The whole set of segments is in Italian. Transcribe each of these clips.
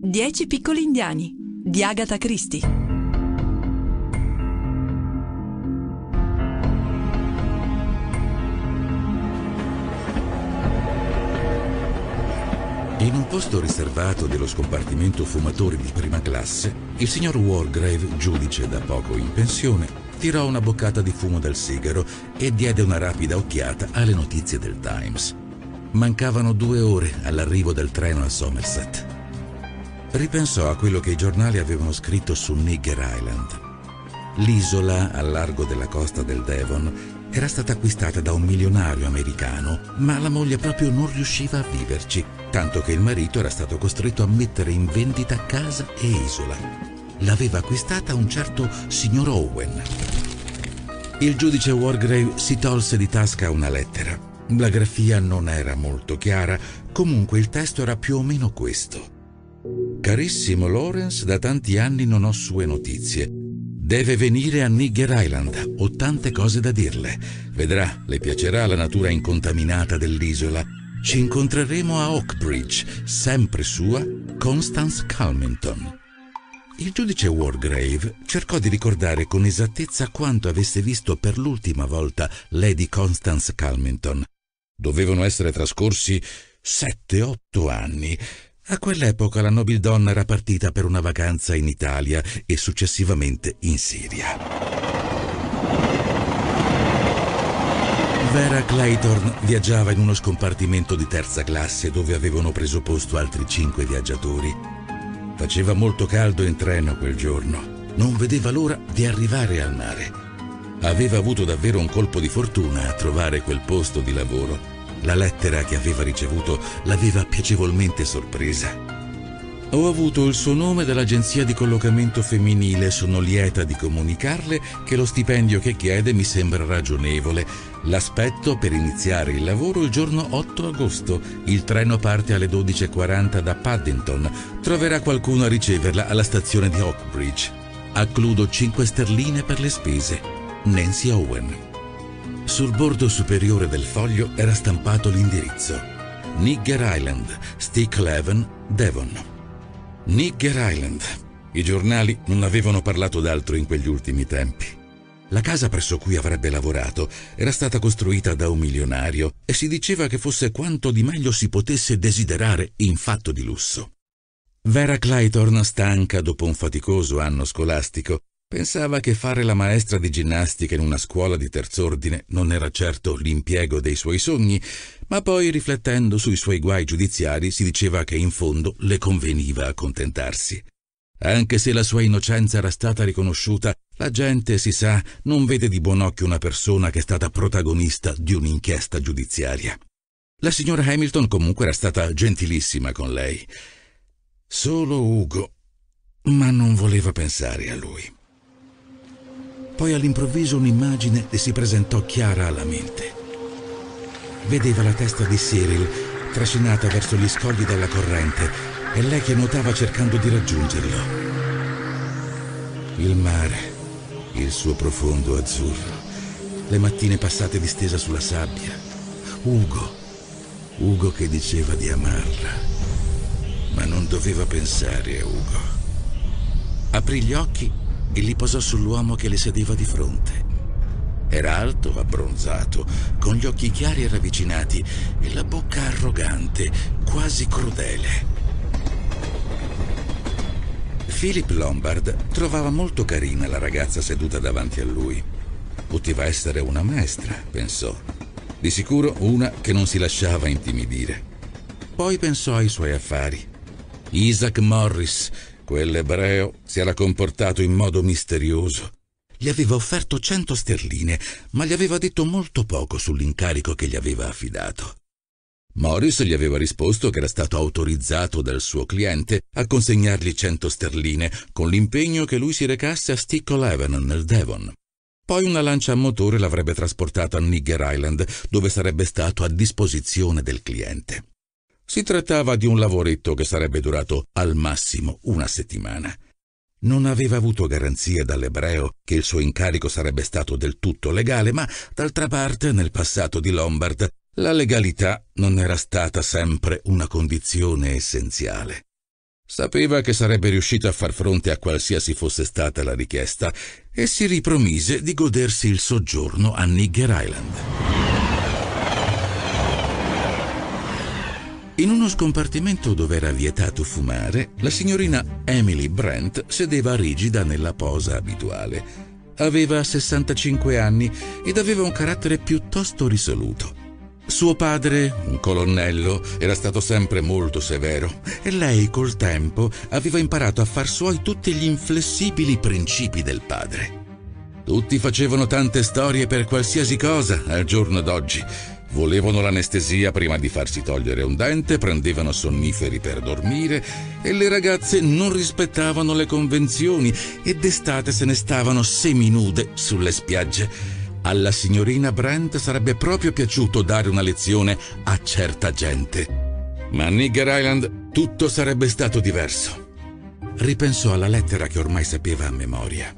Dieci piccoli indiani di Agatha Christie. In un posto riservato dello scompartimento fumatori di prima classe, il signor Wargrave, giudice da poco in pensione, tirò una boccata di fumo dal sigaro e diede una rapida occhiata alle notizie del Times. Mancavano due ore all'arrivo del treno a Somerset. Ripensò a quello che i giornali avevano scritto su Nigger Island. L'isola, al largo della costa del Devon, era stata acquistata da un milionario americano, ma la moglie proprio non riusciva a viverci, tanto che il marito era stato costretto a mettere in vendita casa e isola. L'aveva acquistata un certo signor Owen. Il giudice Wargrave si tolse di tasca una lettera. La grafia non era molto chiara, comunque il testo era più o meno questo. Carissimo Lawrence, da tanti anni non ho sue notizie. Deve venire a Nigger Island, ho tante cose da dirle. Vedrà, le piacerà la natura incontaminata dell'isola. Ci incontreremo a Oakbridge, sempre sua, Constance Calmington. Il giudice Wargrave cercò di ricordare con esattezza quanto avesse visto per l'ultima volta Lady Constance Calmington. Dovevano essere trascorsi sette, otto anni a quell'epoca la nobildonna era partita per una vacanza in Italia e successivamente in Siria. Vera Clayton viaggiava in uno scompartimento di terza classe dove avevano preso posto altri cinque viaggiatori. Faceva molto caldo in treno quel giorno. Non vedeva l'ora di arrivare al mare. Aveva avuto davvero un colpo di fortuna a trovare quel posto di lavoro la lettera che aveva ricevuto l'aveva piacevolmente sorpresa. Ho avuto il suo nome dall'agenzia di collocamento femminile, sono lieta di comunicarle che lo stipendio che chiede mi sembra ragionevole. L'aspetto per iniziare il lavoro il giorno 8 agosto. Il treno parte alle 12.40 da Paddington. Troverà qualcuno a riceverla alla stazione di Oakbridge. Accludo 5 sterline per le spese. Nancy Owen. Sul bordo superiore del foglio era stampato l'indirizzo. Nigger Island, Stickleven, Devon. Nigger Island. I giornali non avevano parlato d'altro in quegli ultimi tempi. La casa presso cui avrebbe lavorato era stata costruita da un milionario e si diceva che fosse quanto di meglio si potesse desiderare in fatto di lusso. Vera Clayton, stanca dopo un faticoso anno scolastico, Pensava che fare la maestra di ginnastica in una scuola di terz'ordine non era certo l'impiego dei suoi sogni, ma poi riflettendo sui suoi guai giudiziari si diceva che in fondo le conveniva accontentarsi. Anche se la sua innocenza era stata riconosciuta, la gente, si sa, non vede di buon occhio una persona che è stata protagonista di un'inchiesta giudiziaria. La signora Hamilton comunque era stata gentilissima con lei. Solo Ugo, ma non voleva pensare a lui. Poi all'improvviso un'immagine le si presentò chiara alla mente. Vedeva la testa di Cyril trascinata verso gli scogli della corrente e lei che nuotava cercando di raggiungerlo. Il mare, il suo profondo azzurro, le mattine passate distesa sulla sabbia, Ugo, Ugo che diceva di amarla, ma non doveva pensare a Ugo. Aprì gli occhi e li posò sull'uomo che le sedeva di fronte. Era alto, abbronzato, con gli occhi chiari e ravvicinati e la bocca arrogante, quasi crudele. Philip Lombard trovava molto carina la ragazza seduta davanti a lui. Poteva essere una maestra, pensò. Di sicuro una che non si lasciava intimidire. Poi pensò ai suoi affari. Isaac Morris, Quell'ebreo si era comportato in modo misterioso. Gli aveva offerto cento sterline, ma gli aveva detto molto poco sull'incarico che gli aveva affidato. Morris gli aveva risposto che era stato autorizzato dal suo cliente a consegnargli cento sterline con l'impegno che lui si recasse a Sticklehaven nel Devon. Poi una lancia a motore l'avrebbe trasportato a Nigger Island, dove sarebbe stato a disposizione del cliente. Si trattava di un lavoretto che sarebbe durato al massimo una settimana. Non aveva avuto garanzia dall'ebreo che il suo incarico sarebbe stato del tutto legale, ma d'altra parte, nel passato di Lombard, la legalità non era stata sempre una condizione essenziale. Sapeva che sarebbe riuscito a far fronte a qualsiasi fosse stata la richiesta e si ripromise di godersi il soggiorno a Nigger Island. In uno scompartimento dove era vietato fumare, la signorina Emily Brent sedeva rigida nella posa abituale. Aveva 65 anni ed aveva un carattere piuttosto risoluto. Suo padre, un colonnello, era stato sempre molto severo e lei col tempo aveva imparato a far suoi tutti gli inflessibili principi del padre. Tutti facevano tante storie per qualsiasi cosa al giorno d'oggi. Volevano l'anestesia prima di farsi togliere un dente, prendevano sonniferi per dormire e le ragazze non rispettavano le convenzioni e d'estate se ne stavano seminude sulle spiagge alla signorina Brent sarebbe proprio piaciuto dare una lezione a certa gente. Ma a Nigger Island tutto sarebbe stato diverso. Ripensò alla lettera che ormai sapeva a memoria.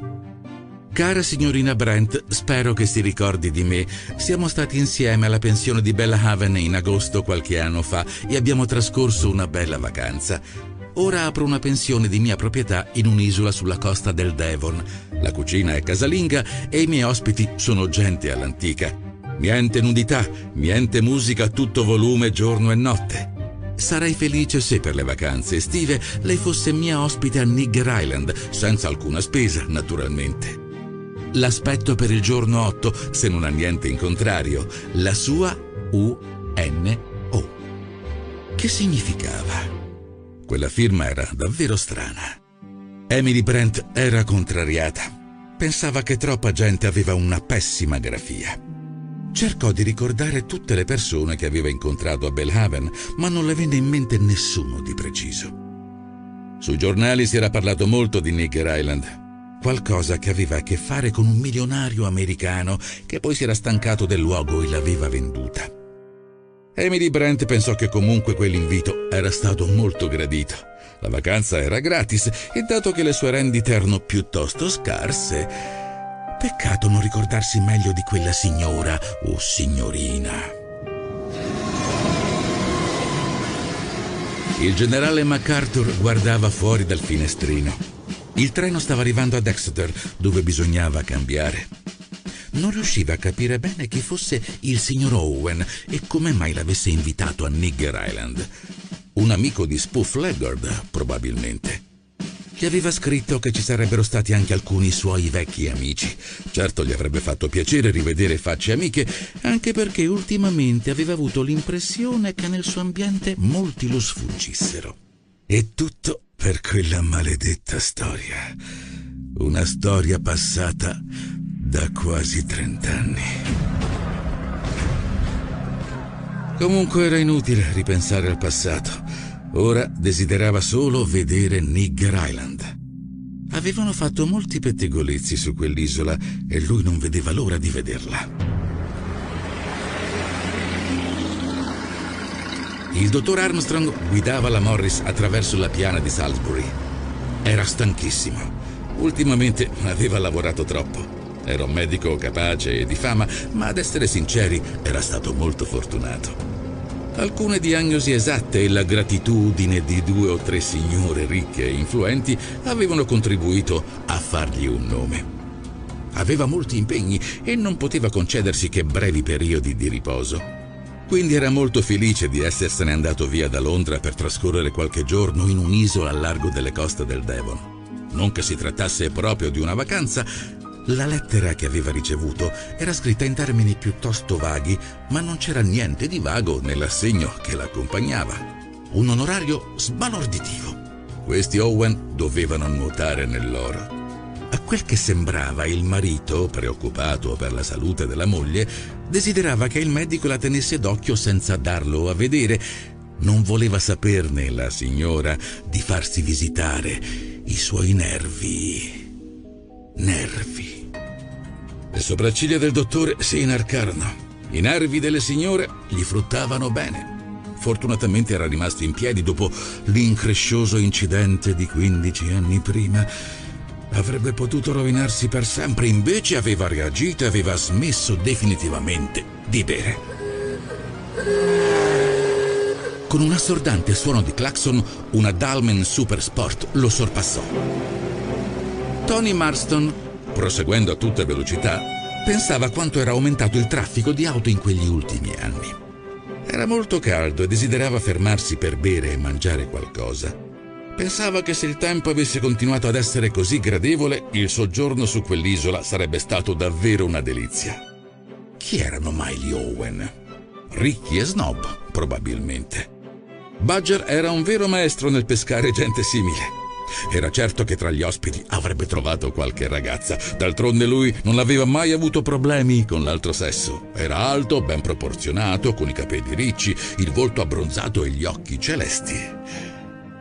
Cara signorina Brent, spero che si ricordi di me. Siamo stati insieme alla pensione di Bella Haven in agosto qualche anno fa e abbiamo trascorso una bella vacanza. Ora apro una pensione di mia proprietà in un'isola sulla costa del Devon. La cucina è casalinga e i miei ospiti sono gente all'antica. Niente nudità, niente musica a tutto volume giorno e notte. Sarei felice se per le vacanze estive lei fosse mia ospite a Nigger Island, senza alcuna spesa, naturalmente. L'aspetto per il giorno 8, se non ha niente in contrario, la sua U-N-O. Che significava? Quella firma era davvero strana. Emily Brent era contrariata. Pensava che troppa gente aveva una pessima grafia. Cercò di ricordare tutte le persone che aveva incontrato a Belhaven, ma non le venne in mente nessuno di preciso. Sui giornali si era parlato molto di Nigger Island, qualcosa che aveva a che fare con un milionario americano che poi si era stancato del luogo e l'aveva venduta. Emily Brent pensò che comunque quell'invito era stato molto gradito. La vacanza era gratis e dato che le sue rendite erano piuttosto scarse, peccato non ricordarsi meglio di quella signora o signorina. Il generale MacArthur guardava fuori dal finestrino. Il treno stava arrivando ad Exeter, dove bisognava cambiare non riusciva a capire bene chi fosse il signor Owen e come mai l'avesse invitato a Nigger Island. Un amico di Spoof Leggard, probabilmente. Gli aveva scritto che ci sarebbero stati anche alcuni suoi vecchi amici. Certo gli avrebbe fatto piacere rivedere facce amiche, anche perché ultimamente aveva avuto l'impressione che nel suo ambiente molti lo sfuggissero. E tutto per quella maledetta storia. Una storia passata da quasi trent'anni. Comunque era inutile ripensare al passato. Ora desiderava solo vedere Nigger Island. Avevano fatto molti pettegolezzi su quell'isola e lui non vedeva l'ora di vederla. Il dottor Armstrong guidava la Morris attraverso la piana di Salisbury. Era stanchissimo. Ultimamente aveva lavorato troppo. Era un medico capace e di fama, ma ad essere sinceri era stato molto fortunato. Alcune diagnosi esatte e la gratitudine di due o tre signore ricche e influenti avevano contribuito a fargli un nome. Aveva molti impegni e non poteva concedersi che brevi periodi di riposo. Quindi era molto felice di essersene andato via da Londra per trascorrere qualche giorno in un'isola al largo delle coste del Devon. Non che si trattasse proprio di una vacanza, la lettera che aveva ricevuto era scritta in termini piuttosto vaghi, ma non c'era niente di vago nell'assegno che l'accompagnava. Un onorario sbalorditivo. Questi Owen dovevano nuotare nell'oro. A quel che sembrava il marito, preoccupato per la salute della moglie, desiderava che il medico la tenesse d'occhio senza darlo a vedere. Non voleva saperne la signora di farsi visitare i suoi nervi nervi. Le sopracciglia del dottore si inarcarono. I nervi delle signore gli fruttavano bene. Fortunatamente era rimasto in piedi dopo l'increscioso incidente di 15 anni prima. Avrebbe potuto rovinarsi per sempre, invece aveva reagito e aveva smesso definitivamente di bere. con un assordante suono di clacson, una Dalman Super Sport lo sorpassò. Tony Marston, proseguendo a tutta velocità, pensava quanto era aumentato il traffico di auto in quegli ultimi anni. Era molto caldo e desiderava fermarsi per bere e mangiare qualcosa. Pensava che se il tempo avesse continuato ad essere così gradevole, il soggiorno su quell'isola sarebbe stato davvero una delizia. Chi erano mai gli Owen? Ricchi e snob, probabilmente. Badger era un vero maestro nel pescare gente simile. Era certo che tra gli ospiti avrebbe trovato qualche ragazza. D'altronde lui non aveva mai avuto problemi con l'altro sesso. Era alto, ben proporzionato, con i capelli ricci, il volto abbronzato e gli occhi celesti.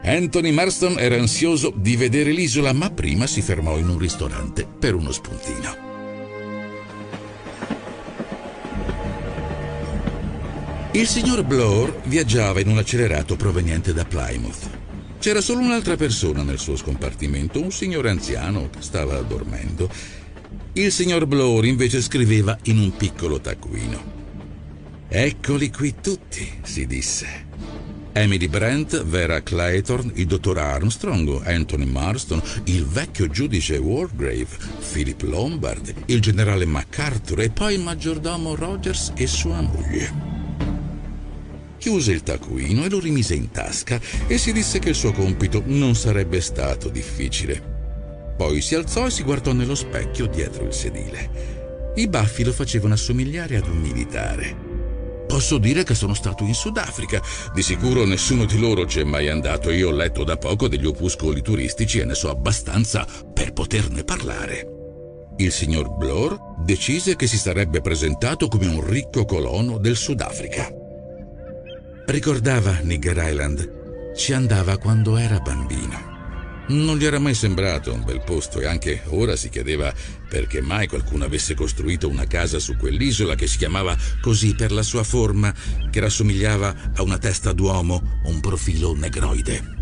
Anthony Marston era ansioso di vedere l'isola, ma prima si fermò in un ristorante per uno spuntino. Il signor Bloor viaggiava in un accelerato proveniente da Plymouth. C'era solo un'altra persona nel suo scompartimento, un signore anziano che stava dormendo. Il signor Bloor invece scriveva in un piccolo taccuino. Eccoli qui tutti, si disse. Emily Brent, Vera Clayton, il dottor Armstrong, Anthony Marston, il vecchio giudice Wargrave, Philip Lombard, il generale MacArthur e poi il maggiordomo Rogers e sua moglie chiuse il taccuino e lo rimise in tasca e si disse che il suo compito non sarebbe stato difficile. Poi si alzò e si guardò nello specchio dietro il sedile. I baffi lo facevano assomigliare ad un militare. Posso dire che sono stato in Sudafrica. Di sicuro nessuno di loro ci è mai andato. Io ho letto da poco degli opuscoli turistici e ne so abbastanza per poterne parlare. Il signor Blore decise che si sarebbe presentato come un ricco colono del Sudafrica. Ricordava Nigger Island. Ci andava quando era bambino. Non gli era mai sembrato un bel posto e anche ora si chiedeva perché mai qualcuno avesse costruito una casa su quell'isola che si chiamava così per la sua forma, che rassomigliava a una testa d'uomo, un profilo negroide.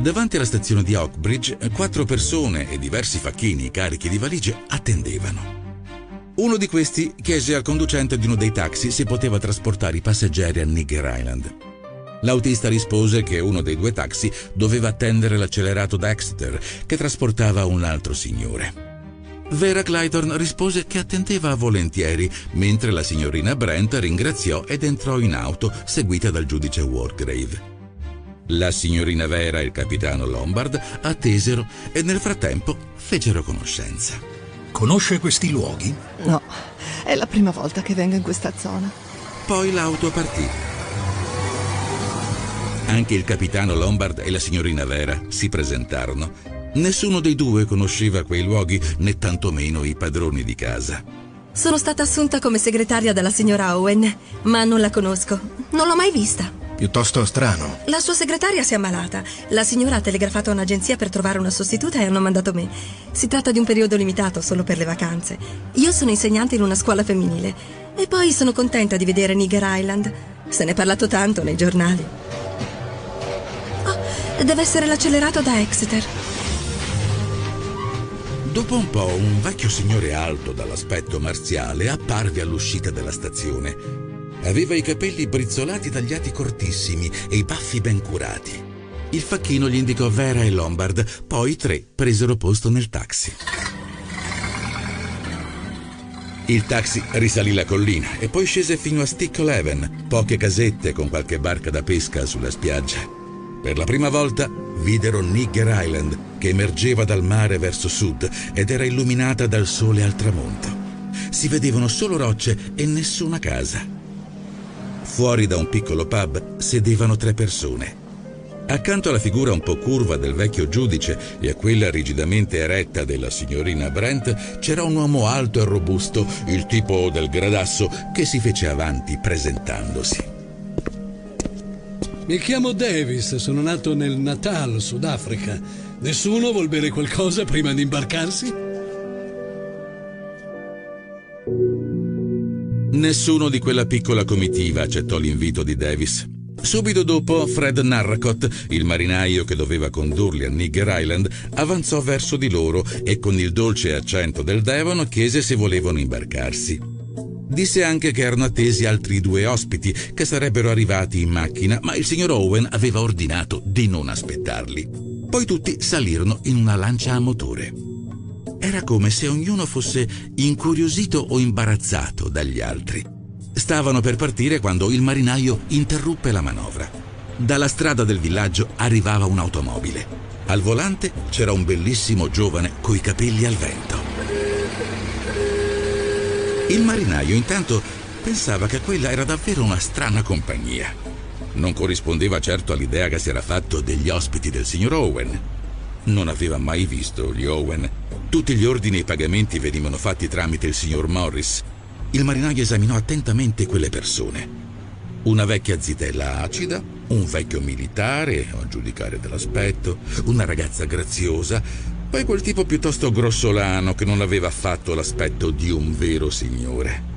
Davanti alla stazione di Oakbridge, quattro persone e diversi facchini carichi di valigie attendevano. Uno di questi chiese al conducente di uno dei taxi se poteva trasportare i passeggeri a Nigger Island. L'autista rispose che uno dei due taxi doveva attendere l'accelerato da Exeter che trasportava un altro signore. Vera Clayton rispose che attendeva volentieri, mentre la signorina Brent ringraziò ed entrò in auto, seguita dal giudice Wargrave. La signorina Vera e il capitano Lombard attesero e nel frattempo fecero conoscenza. Conosce questi luoghi? No, è la prima volta che vengo in questa zona. Poi l'auto partì. Anche il capitano Lombard e la signorina Vera si presentarono. Nessuno dei due conosceva quei luoghi, né tantomeno i padroni di casa. Sono stata assunta come segretaria dalla signora Owen, ma non la conosco. Non l'ho mai vista. Piuttosto strano. La sua segretaria si è ammalata. La signora ha telegrafato a un'agenzia per trovare una sostituta e hanno mandato me. Si tratta di un periodo limitato, solo per le vacanze. Io sono insegnante in una scuola femminile. E poi sono contenta di vedere Nigger Island. Se ne è parlato tanto nei giornali. Oh, deve essere l'accelerato da Exeter. Dopo un po' un vecchio signore alto dall'aspetto marziale apparve all'uscita della stazione. Aveva i capelli brizzolati tagliati cortissimi e i baffi ben curati. Il facchino gli indicò Vera e Lombard, poi i tre presero posto nel taxi. Il taxi risalì la collina e poi scese fino a Stickle Haven, poche casette con qualche barca da pesca sulla spiaggia. Per la prima volta videro Nigger Island che emergeva dal mare verso sud ed era illuminata dal sole al tramonto. Si vedevano solo rocce e nessuna casa. Fuori da un piccolo pub sedevano tre persone. Accanto alla figura un po' curva del vecchio giudice e a quella rigidamente eretta della signorina Brent c'era un uomo alto e robusto, il tipo del gradasso, che si fece avanti presentandosi. Mi chiamo Davis, sono nato nel Natal, Sudafrica. Nessuno vuol bere qualcosa prima di imbarcarsi? Nessuno di quella piccola comitiva accettò l'invito di Davis. Subito dopo, Fred Narracott, il marinaio che doveva condurli a Nigger Island, avanzò verso di loro e con il dolce accento del Devon chiese se volevano imbarcarsi. Disse anche che erano attesi altri due ospiti che sarebbero arrivati in macchina, ma il signor Owen aveva ordinato di non aspettarli. Poi tutti salirono in una lancia a motore. Era come se ognuno fosse incuriosito o imbarazzato dagli altri. Stavano per partire quando il marinaio interruppe la manovra. Dalla strada del villaggio arrivava un'automobile. Al volante c'era un bellissimo giovane coi capelli al vento. Il marinaio intanto pensava che quella era davvero una strana compagnia. Non corrispondeva certo all'idea che si era fatto degli ospiti del signor Owen. Non aveva mai visto gli Owen. Tutti gli ordini e i pagamenti venivano fatti tramite il signor Morris il marinaio esaminò attentamente quelle persone. Una vecchia zitella acida, un vecchio militare, a giudicare dell'aspetto, una ragazza graziosa, poi quel tipo piuttosto grossolano che non aveva affatto l'aspetto di un vero signore.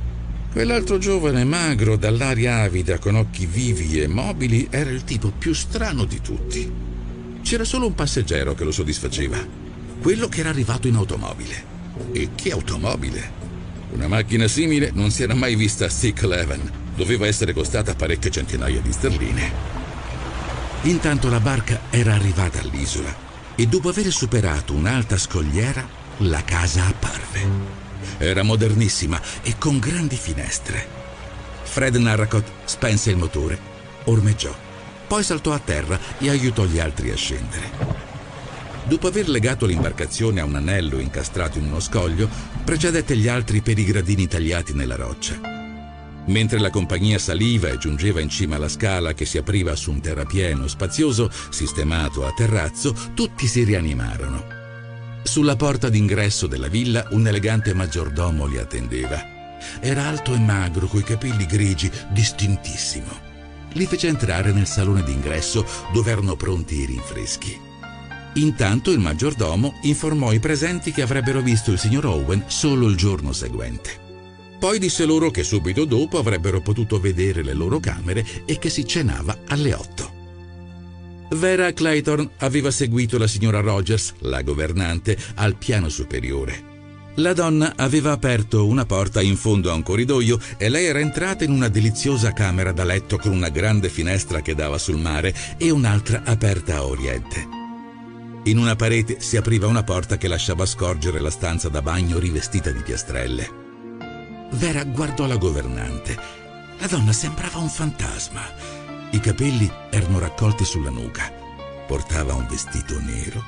Quell'altro giovane magro, dall'aria avida, con occhi vivi e mobili, era il tipo più strano di tutti. C'era solo un passeggero che lo soddisfaceva, quello che era arrivato in automobile. E che automobile! Una macchina simile non si era mai vista a Sick Leven. Doveva essere costata parecchie centinaia di sterline. Intanto la barca era arrivata all'isola e dopo aver superato un'alta scogliera, la casa apparve. Era modernissima e con grandi finestre. Fred Narracott spense il motore, ormeggiò, poi saltò a terra e aiutò gli altri a scendere. Dopo aver legato l'imbarcazione a un anello incastrato in uno scoglio, precedette gli altri per i gradini tagliati nella roccia. Mentre la compagnia saliva e giungeva in cima alla scala che si apriva su un terrapieno spazioso, sistemato a terrazzo, tutti si rianimarono. Sulla porta d'ingresso della villa un elegante maggiordomo li attendeva. Era alto e magro, coi capelli grigi, distintissimo. Li fece entrare nel salone d'ingresso dove erano pronti i rinfreschi. Intanto il maggiordomo informò i presenti che avrebbero visto il signor Owen solo il giorno seguente. Poi disse loro che subito dopo avrebbero potuto vedere le loro camere e che si cenava alle otto. Vera Clayton aveva seguito la signora Rogers, la governante, al piano superiore. La donna aveva aperto una porta in fondo a un corridoio e lei era entrata in una deliziosa camera da letto con una grande finestra che dava sul mare e un'altra aperta a oriente. In una parete si apriva una porta che lasciava scorgere la stanza da bagno rivestita di piastrelle. Vera guardò la governante. La donna sembrava un fantasma. I capelli erano raccolti sulla nuca. Portava un vestito nero.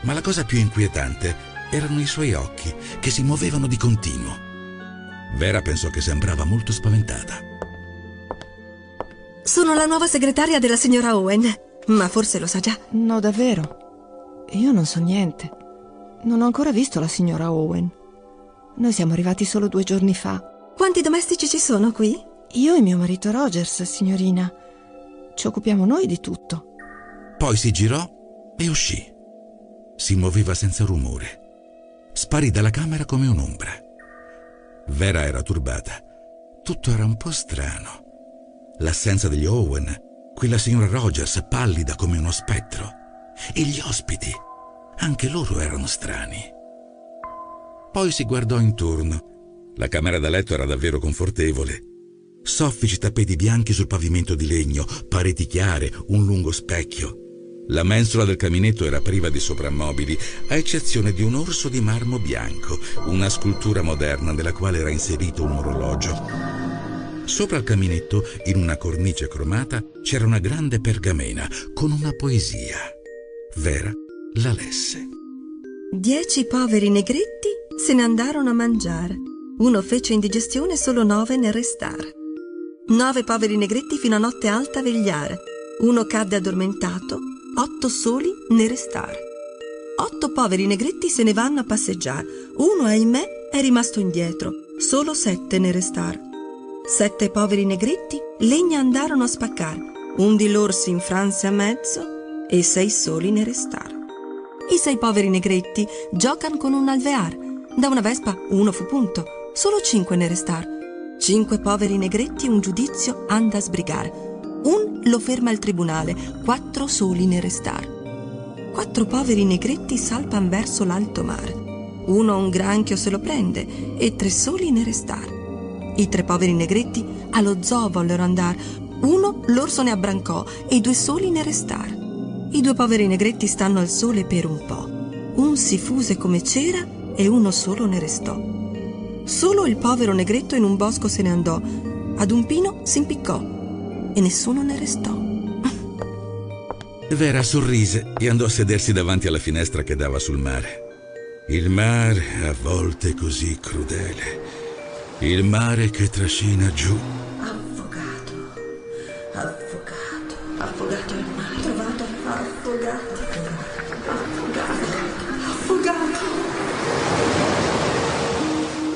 Ma la cosa più inquietante erano i suoi occhi, che si muovevano di continuo. Vera pensò che sembrava molto spaventata. Sono la nuova segretaria della signora Owen, ma forse lo sa già. No, davvero. Io non so niente. Non ho ancora visto la signora Owen. Noi siamo arrivati solo due giorni fa. Quanti domestici ci sono qui? Io e mio marito Rogers, signorina. Ci occupiamo noi di tutto. Poi si girò e uscì. Si muoveva senza rumore. Sparì dalla camera come un'ombra. Vera era turbata. Tutto era un po' strano. L'assenza degli Owen, quella signora Rogers pallida come uno spettro e gli ospiti, anche loro erano strani. Poi si guardò intorno. La camera da letto era davvero confortevole. Soffici tappeti bianchi sul pavimento di legno, pareti chiare, un lungo specchio. La mensola del caminetto era priva di soprammobili, a eccezione di un orso di marmo bianco, una scultura moderna nella quale era inserito un orologio. Sopra il caminetto, in una cornice cromata, c'era una grande pergamena con una poesia. Vera la lesse. Dieci poveri negretti se ne andarono a mangiare. Uno fece indigestione solo nove ne restarono. Nove poveri negretti fino a notte alta a vegliare. Uno cadde addormentato, otto soli ne restarono. Otto poveri negretti se ne vanno a passeggiare. Uno, ahimè, è rimasto indietro. Solo sette ne restarono. Sette poveri negretti legna andarono a spaccare. Un di loro si infranse a mezzo e sei soli ne restarono. I sei poveri negretti giocan con un alvear. Da una vespa uno fu punto, solo cinque ne restarono. Cinque poveri negretti un giudizio anda a sbrigare. Un lo ferma il tribunale, quattro soli ne restar. Quattro poveri negretti salpan verso l'alto mare. Uno un granchio se lo prende e tre soli ne restar. I tre poveri negretti allo zoo vollero andar. Uno l'orso ne abbrancò e due soli ne restar. I due poveri negretti stanno al sole per un po'. Un si fuse come c'era e uno solo ne restò. Solo il povero negretto in un bosco se ne andò. Ad un pino si impiccò e nessuno ne restò. Vera sorrise e andò a sedersi davanti alla finestra che dava sul mare. Il mare a volte così crudele. Il mare che trascina giù. Affogato, affogato, affogato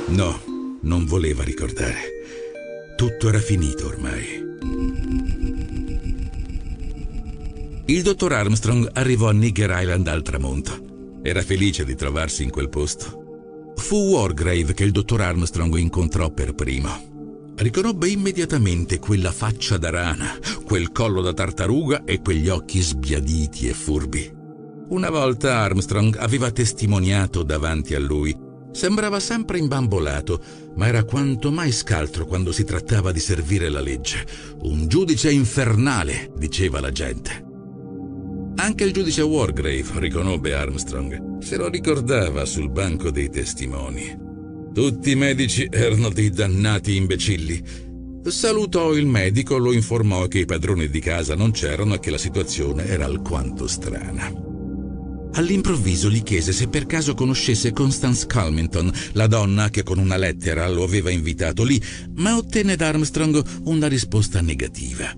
No, non voleva ricordare. Tutto era finito ormai. Il dottor Armstrong arrivò a Nigger Island al tramonto. Era felice di trovarsi in quel posto. Fu Wargrave che il dottor Armstrong incontrò per primo. Riconobbe immediatamente quella faccia da rana, quel collo da tartaruga e quegli occhi sbiaditi e furbi. Una volta Armstrong aveva testimoniato davanti a lui. Sembrava sempre imbambolato, ma era quanto mai scaltro quando si trattava di servire la legge. Un giudice infernale, diceva la gente. Anche il giudice Wargrave riconobbe Armstrong. Se lo ricordava sul banco dei testimoni. Tutti i medici erano dei dannati imbecilli. Salutò il medico, lo informò che i padroni di casa non c'erano e che la situazione era alquanto strana. All'improvviso gli chiese se per caso conoscesse Constance Calmington, la donna che con una lettera lo aveva invitato lì, ma ottenne da Armstrong una risposta negativa.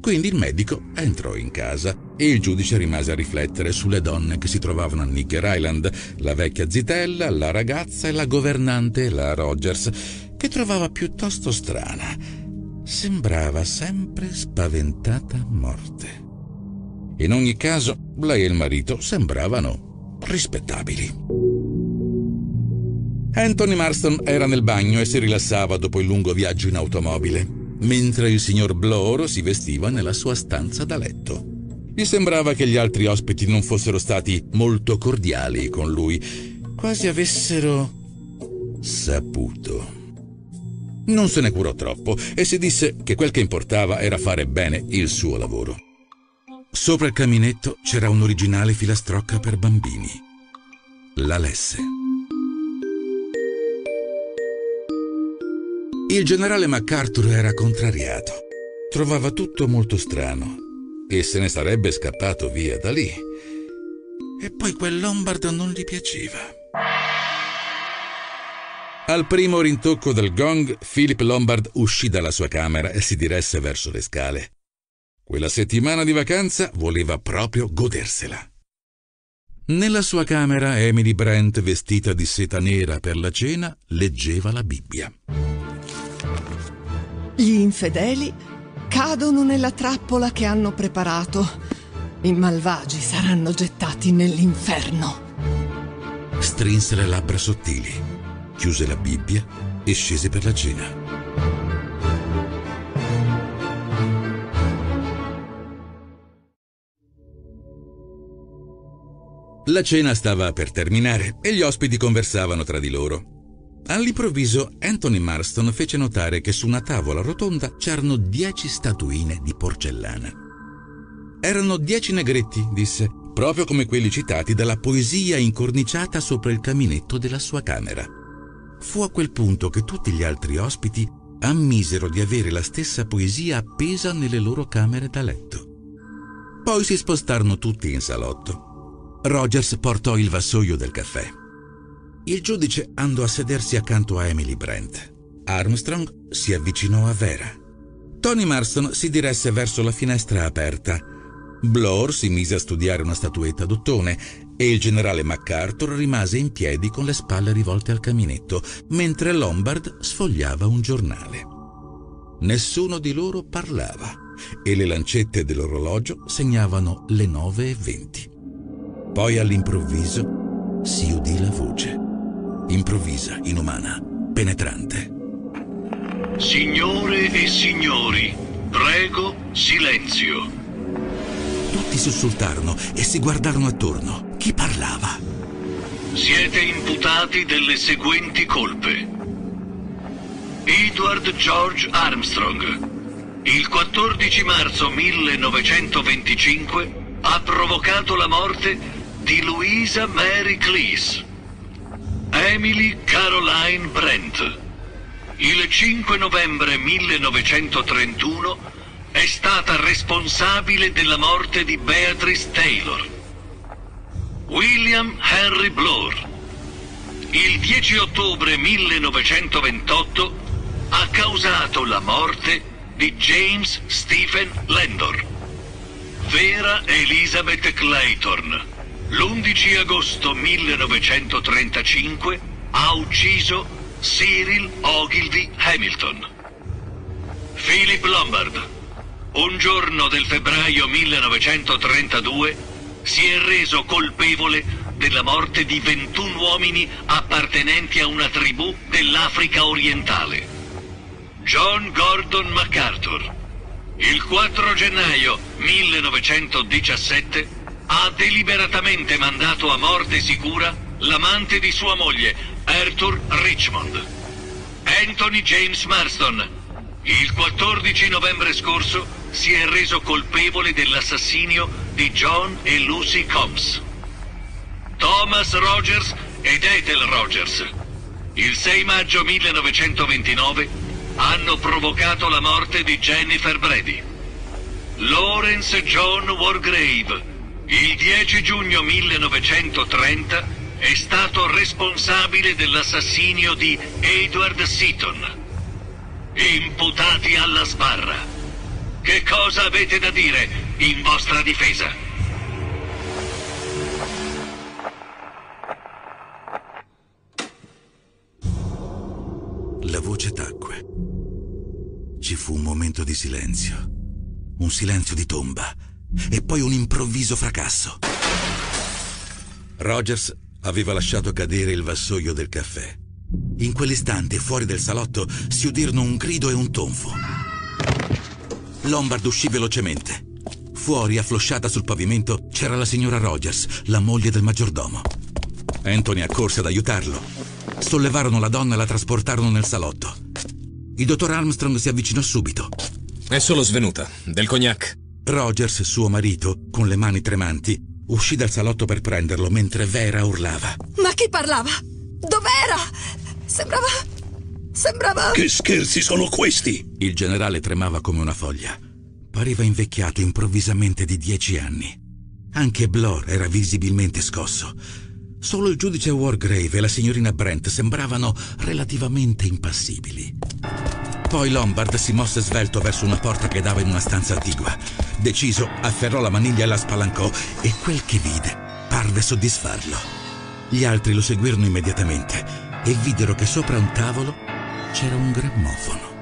Quindi il medico entrò in casa e il giudice rimase a riflettere sulle donne che si trovavano a Nigger Island, la vecchia zitella, la ragazza e la governante, la Rogers, che trovava piuttosto strana. Sembrava sempre spaventata a morte. In ogni caso, lei e il marito sembravano rispettabili. Anthony Marston era nel bagno e si rilassava dopo il lungo viaggio in automobile mentre il signor Bloor si vestiva nella sua stanza da letto. Gli sembrava che gli altri ospiti non fossero stati molto cordiali con lui, quasi avessero saputo. Non se ne curò troppo e si disse che quel che importava era fare bene il suo lavoro. Sopra il caminetto c'era un'originale filastrocca per bambini. La lesse. Il generale MacArthur era contrariato. Trovava tutto molto strano e se ne sarebbe scappato via da lì. E poi quel Lombard non gli piaceva. Al primo rintocco del gong, Philip Lombard uscì dalla sua camera e si diresse verso le scale. Quella settimana di vacanza voleva proprio godersela. Nella sua camera Emily Brent, vestita di seta nera per la cena, leggeva la Bibbia. Gli infedeli cadono nella trappola che hanno preparato. I malvagi saranno gettati nell'inferno. Strinse le labbra sottili, chiuse la Bibbia e scese per la cena. La cena stava per terminare e gli ospiti conversavano tra di loro. All'improvviso Anthony Marston fece notare che su una tavola rotonda c'erano dieci statuine di porcellana. Erano dieci negretti, disse, proprio come quelli citati dalla poesia incorniciata sopra il caminetto della sua camera. Fu a quel punto che tutti gli altri ospiti ammisero di avere la stessa poesia appesa nelle loro camere da letto. Poi si spostarono tutti in salotto. Rogers portò il vassoio del caffè. Il giudice andò a sedersi accanto a Emily Brent. Armstrong si avvicinò a Vera. Tony Marston si diresse verso la finestra aperta. Bloor si mise a studiare una statuetta d'ottone e il generale MacArthur rimase in piedi con le spalle rivolte al caminetto, mentre Lombard sfogliava un giornale. Nessuno di loro parlava e le lancette dell'orologio segnavano le nove e venti. Poi all'improvviso si udì la voce improvvisa, inumana, penetrante. Signore e signori, prego silenzio. Tutti sussultarono e si guardarono attorno. Chi parlava? Siete imputati delle seguenti colpe. Edward George Armstrong, il 14 marzo 1925 ha provocato la morte di Louisa Mary Cleese. Emily Caroline Brent. Il 5 novembre 1931 è stata responsabile della morte di Beatrice Taylor. William Henry Bloor. Il 10 ottobre 1928 ha causato la morte di James Stephen Landor. Vera Elizabeth Clayton l'11 agosto 1935 ha ucciso Cyril Ogilvy Hamilton. Philip Lombard, un giorno del febbraio 1932, si è reso colpevole della morte di 21 uomini appartenenti a una tribù dell'Africa orientale. John Gordon MacArthur, il 4 gennaio 1917, ha deliberatamente mandato a morte sicura l'amante di sua moglie, Arthur Richmond. Anthony James Marston, il 14 novembre scorso, si è reso colpevole dell'assassinio di John e Lucy Combs. Thomas Rogers ed Ethel Rogers, il 6 maggio 1929, hanno provocato la morte di Jennifer Brady. Lawrence John Wargrave, il 10 giugno 1930 è stato responsabile dell'assassinio di Edward Seaton. Imputati alla sbarra. Che cosa avete da dire in vostra difesa? La voce tacque. Ci fu un momento di silenzio. Un silenzio di tomba e poi un improvviso fracasso. Rogers aveva lasciato cadere il vassoio del caffè. In quell'istante, fuori del salotto, si udirono un grido e un tonfo. Lombard uscì velocemente. Fuori, afflosciata sul pavimento, c'era la signora Rogers, la moglie del maggiordomo. Anthony accorse ad aiutarlo. Sollevarono la donna e la trasportarono nel salotto. Il dottor Armstrong si avvicinò subito. È solo svenuta, del cognac. Rogers, suo marito, con le mani tremanti, uscì dal salotto per prenderlo mentre Vera urlava. Ma chi parlava? Dov'era? Sembrava. sembrava. Che scherzi sono questi? Il generale tremava come una foglia. Pareva invecchiato improvvisamente di dieci anni. Anche Blore era visibilmente scosso. Solo il giudice Wargrave e la signorina Brent sembravano relativamente impassibili. Poi Lombard si mosse svelto verso una porta che dava in una stanza attigua. Deciso, afferrò la maniglia e la spalancò e quel che vide parve soddisfarlo. Gli altri lo seguirono immediatamente e videro che sopra un tavolo c'era un grammofono.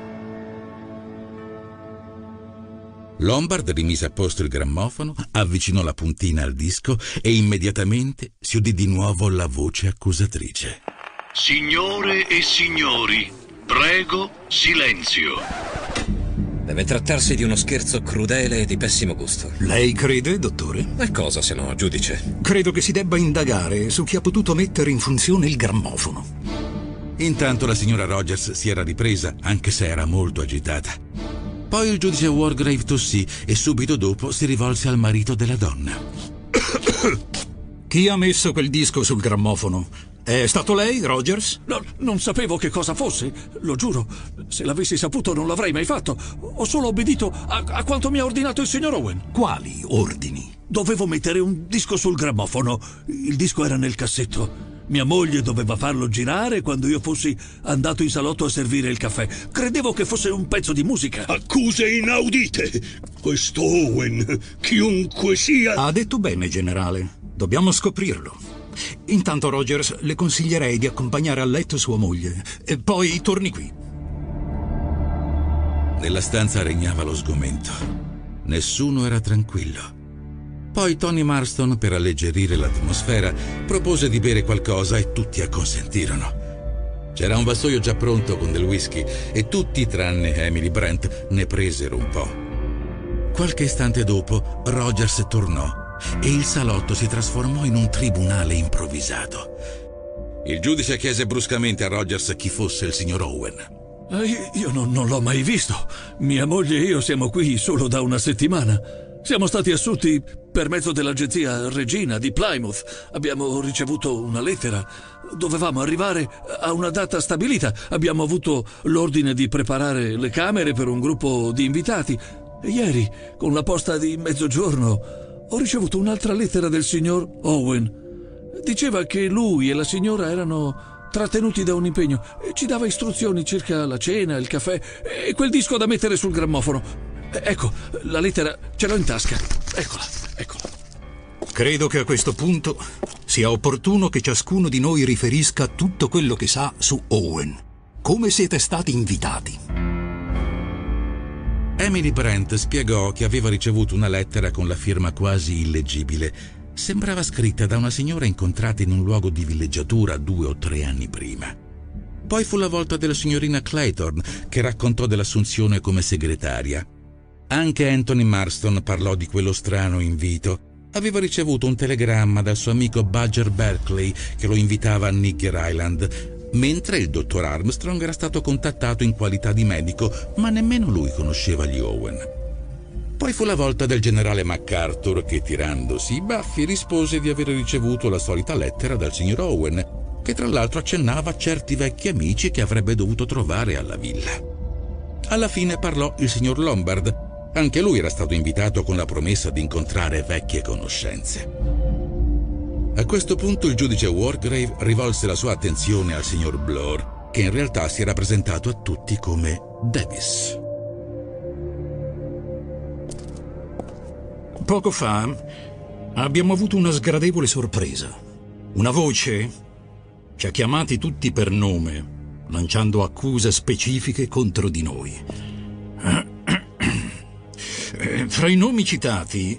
Lombard rimise a posto il grammofono, avvicinò la puntina al disco e immediatamente si udì di nuovo la voce accusatrice. Signore e signori, prego silenzio. Deve trattarsi di uno scherzo crudele e di pessimo gusto. Lei crede, dottore? E cosa se no, giudice? Credo che si debba indagare su chi ha potuto mettere in funzione il grammofono. Intanto la signora Rogers si era ripresa, anche se era molto agitata. Poi il giudice Wargrave tossì e subito dopo si rivolse al marito della donna. Chi ha messo quel disco sul grammofono? È stato lei, Rogers? No, non sapevo che cosa fosse, lo giuro. Se l'avessi saputo non l'avrei mai fatto. Ho solo obbedito a, a quanto mi ha ordinato il signor Owen. Quali ordini? Dovevo mettere un disco sul grammofono. Il disco era nel cassetto. Mia moglie doveva farlo girare quando io fossi andato in salotto a servire il caffè. Credevo che fosse un pezzo di musica. Accuse inaudite! Questo Owen, chiunque sia... Ha detto bene, generale. Dobbiamo scoprirlo. Intanto, Rogers, le consiglierei di accompagnare a letto sua moglie. E poi torni qui. Nella stanza regnava lo sgomento. Nessuno era tranquillo. Poi Tony Marston, per alleggerire l'atmosfera, propose di bere qualcosa e tutti acconsentirono. C'era un vassoio già pronto con del whisky e tutti, tranne Emily Brent, ne presero un po'. Qualche istante dopo, Rogers tornò e il salotto si trasformò in un tribunale improvvisato. Il giudice chiese bruscamente a Rogers chi fosse il signor Owen. Eh, io non, non l'ho mai visto. Mia moglie e io siamo qui solo da una settimana. Siamo stati assunti per mezzo dell'agenzia Regina di Plymouth. Abbiamo ricevuto una lettera. Dovevamo arrivare a una data stabilita. Abbiamo avuto l'ordine di preparare le camere per un gruppo di invitati. Ieri, con la posta di mezzogiorno, ho ricevuto un'altra lettera del signor Owen. Diceva che lui e la signora erano trattenuti da un impegno e ci dava istruzioni circa la cena, il caffè e quel disco da mettere sul grammofono. Ecco, la lettera ce l'ho in tasca. Eccola, eccola. Credo che a questo punto sia opportuno che ciascuno di noi riferisca tutto quello che sa su Owen. Come siete stati invitati? Emily Brent spiegò che aveva ricevuto una lettera con la firma quasi illeggibile. Sembrava scritta da una signora incontrata in un luogo di villeggiatura due o tre anni prima. Poi fu la volta della signorina Clayton, che raccontò dell'assunzione come segretaria. Anche Anthony Marston parlò di quello strano invito. Aveva ricevuto un telegramma dal suo amico Badger Berkeley che lo invitava a Nigger Island, mentre il dottor Armstrong era stato contattato in qualità di medico, ma nemmeno lui conosceva gli Owen. Poi fu la volta del generale MacArthur che, tirandosi i baffi, rispose di aver ricevuto la solita lettera dal signor Owen, che tra l'altro accennava a certi vecchi amici che avrebbe dovuto trovare alla villa. Alla fine parlò il signor Lombard. Anche lui era stato invitato con la promessa di incontrare vecchie conoscenze. A questo punto il giudice Wargrave rivolse la sua attenzione al signor Blore, che in realtà si era presentato a tutti come Davis. Poco fa abbiamo avuto una sgradevole sorpresa. Una voce ci ha chiamati tutti per nome, lanciando accuse specifiche contro di noi. Fra i nomi citati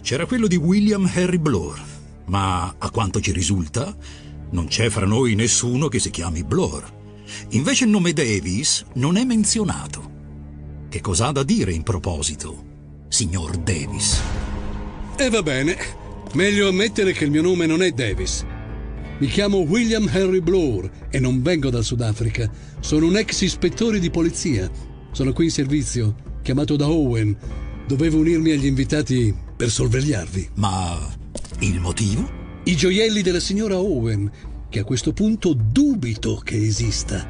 c'era quello di William Harry Blore ma a quanto ci risulta, non c'è fra noi nessuno che si chiami Blore. Invece il nome Davis non è menzionato. Che cosa ha da dire in proposito, signor Davis? E va bene, meglio ammettere che il mio nome non è Davis. Mi chiamo William Henry Blore e non vengo dal Sudafrica. Sono un ex ispettore di polizia. Sono qui in servizio, chiamato da Owen. Dovevo unirmi agli invitati per sorvegliarvi. Ma il motivo? I gioielli della signora Owen, che a questo punto dubito che esista.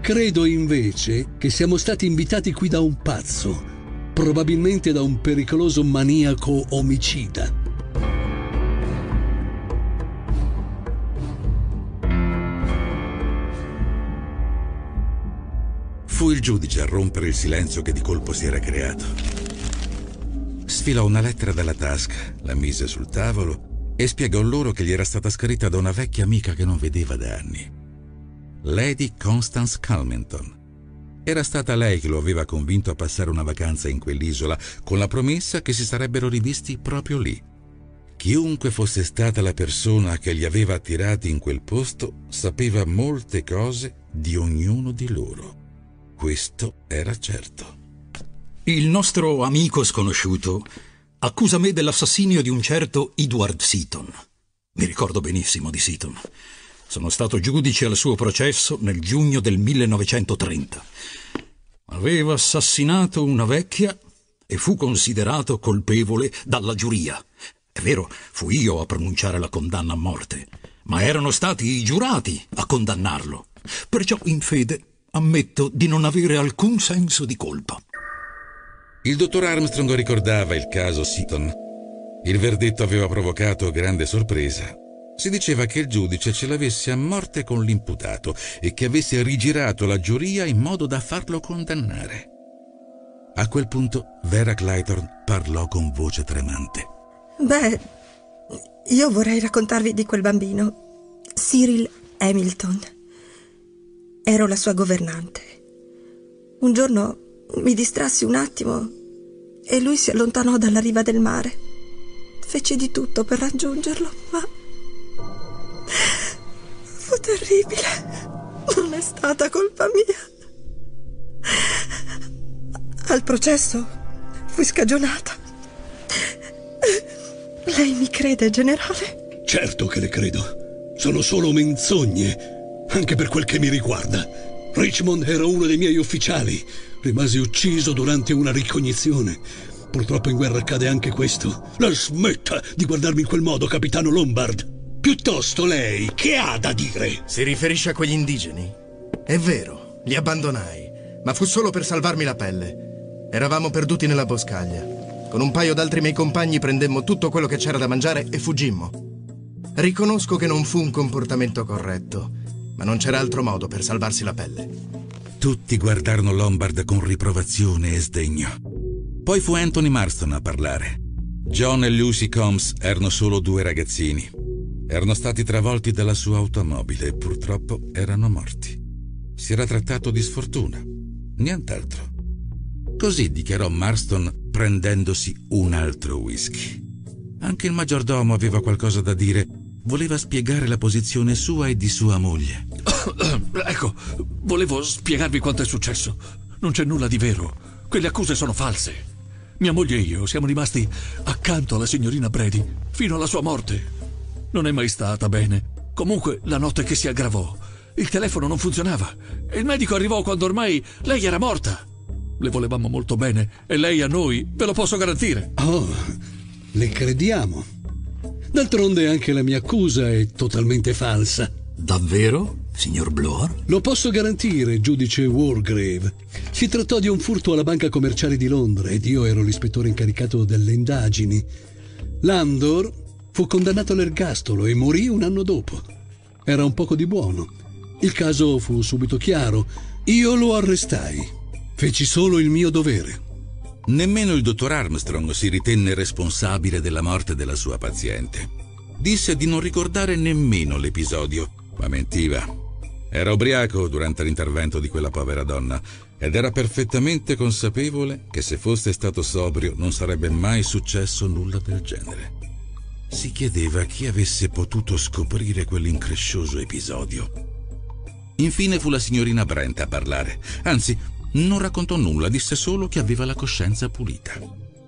Credo invece che siamo stati invitati qui da un pazzo, probabilmente da un pericoloso maniaco omicida. Fu il giudice a rompere il silenzio che di colpo si era creato. Sfilò una lettera dalla tasca, la mise sul tavolo e spiegò loro che gli era stata scritta da una vecchia amica che non vedeva da anni. Lady Constance Calmenton. Era stata lei che lo aveva convinto a passare una vacanza in quell'isola con la promessa che si sarebbero rivisti proprio lì. Chiunque fosse stata la persona che li aveva attirati in quel posto sapeva molte cose di ognuno di loro. Questo era certo. Il nostro amico sconosciuto accusa me dell'assassinio di un certo Edward Seaton. Mi ricordo benissimo di Seaton. Sono stato giudice al suo processo nel giugno del 1930. Aveva assassinato una vecchia e fu considerato colpevole dalla giuria. È vero, fui io a pronunciare la condanna a morte, ma erano stati i giurati a condannarlo. Perciò, in fede, ammetto di non avere alcun senso di colpa. Il dottor Armstrong ricordava il caso Seaton. Il verdetto aveva provocato grande sorpresa. Si diceva che il giudice ce l'avesse a morte con l'imputato e che avesse rigirato la giuria in modo da farlo condannare. A quel punto Vera Clayton parlò con voce tremante. Beh, io vorrei raccontarvi di quel bambino, Cyril Hamilton. Ero la sua governante. Un giorno mi distrassi un attimo e lui si allontanò dalla riva del mare. Feci di tutto per raggiungerlo, ma fu terribile. Non è stata colpa mia. Al processo Fui scagionata. Lei mi crede, generale? Certo che le credo. Sono solo menzogne, anche per quel che mi riguarda. Richmond era uno dei miei ufficiali. Rimasi ucciso durante una ricognizione. Purtroppo in guerra accade anche questo. La smetta di guardarmi in quel modo, capitano Lombard. Piuttosto lei, che ha da dire? Si riferisce a quegli indigeni? È vero, li abbandonai, ma fu solo per salvarmi la pelle. Eravamo perduti nella boscaglia. Con un paio d'altri miei compagni prendemmo tutto quello che c'era da mangiare e fuggimmo. Riconosco che non fu un comportamento corretto, ma non c'era altro modo per salvarsi la pelle. Tutti guardarono Lombard con riprovazione e sdegno. Poi fu Anthony Marston a parlare. John e Lucy Combs erano solo due ragazzini. Erano stati travolti dalla sua automobile e purtroppo erano morti. Si era trattato di sfortuna, nient'altro. Così dichiarò Marston prendendosi un altro whisky. Anche il maggiordomo aveva qualcosa da dire. Voleva spiegare la posizione sua e di sua moglie. ecco, volevo spiegarvi quanto è successo. Non c'è nulla di vero. Quelle accuse sono false. Mia moglie e io siamo rimasti accanto alla signorina Brady fino alla sua morte. Non è mai stata bene. Comunque, la notte che si aggravò, il telefono non funzionava e il medico arrivò quando ormai lei era morta. Le volevamo molto bene e lei a noi, ve lo posso garantire. Oh, le crediamo. D'altronde anche la mia accusa è totalmente falsa. Davvero, signor Bloor? Lo posso garantire, giudice Wargrave. Si trattò di un furto alla banca commerciale di Londra ed io ero l'ispettore incaricato delle indagini. Landor fu condannato all'ergastolo e morì un anno dopo. Era un poco di buono. Il caso fu subito chiaro. Io lo arrestai. Feci solo il mio dovere. Nemmeno il dottor Armstrong si ritenne responsabile della morte della sua paziente. Disse di non ricordare nemmeno l'episodio, ma mentiva. Era ubriaco durante l'intervento di quella povera donna ed era perfettamente consapevole che se fosse stato sobrio non sarebbe mai successo nulla del genere. Si chiedeva chi avesse potuto scoprire quell'increscioso episodio. Infine fu la signorina Brent a parlare, anzi non raccontò nulla, disse solo che aveva la coscienza pulita.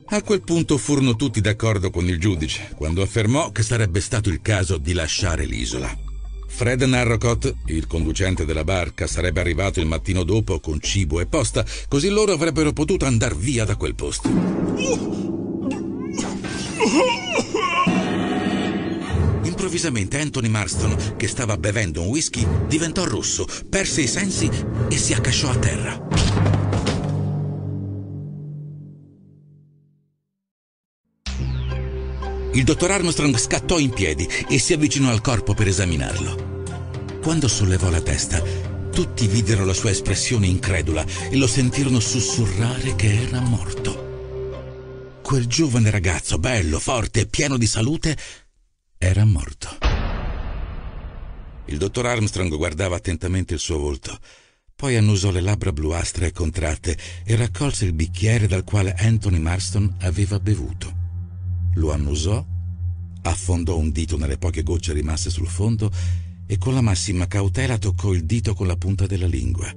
A quel punto furono tutti d'accordo con il giudice, quando affermò che sarebbe stato il caso di lasciare l'isola. Fred Narrocott, il conducente della barca, sarebbe arrivato il mattino dopo con cibo e posta, così loro avrebbero potuto andar via da quel posto. Improvvisamente Anthony Marston, che stava bevendo un whisky, diventò rosso, perse i sensi e si accasciò a terra. Il dottor Armstrong scattò in piedi e si avvicinò al corpo per esaminarlo. Quando sollevò la testa, tutti videro la sua espressione incredula e lo sentirono sussurrare che era morto. Quel giovane ragazzo, bello, forte e pieno di salute, era morto. Il dottor Armstrong guardava attentamente il suo volto, poi annusò le labbra bluastre e contratte e raccolse il bicchiere dal quale Anthony Marston aveva bevuto. Lo annusò, affondò un dito nelle poche gocce rimaste sul fondo e con la massima cautela toccò il dito con la punta della lingua.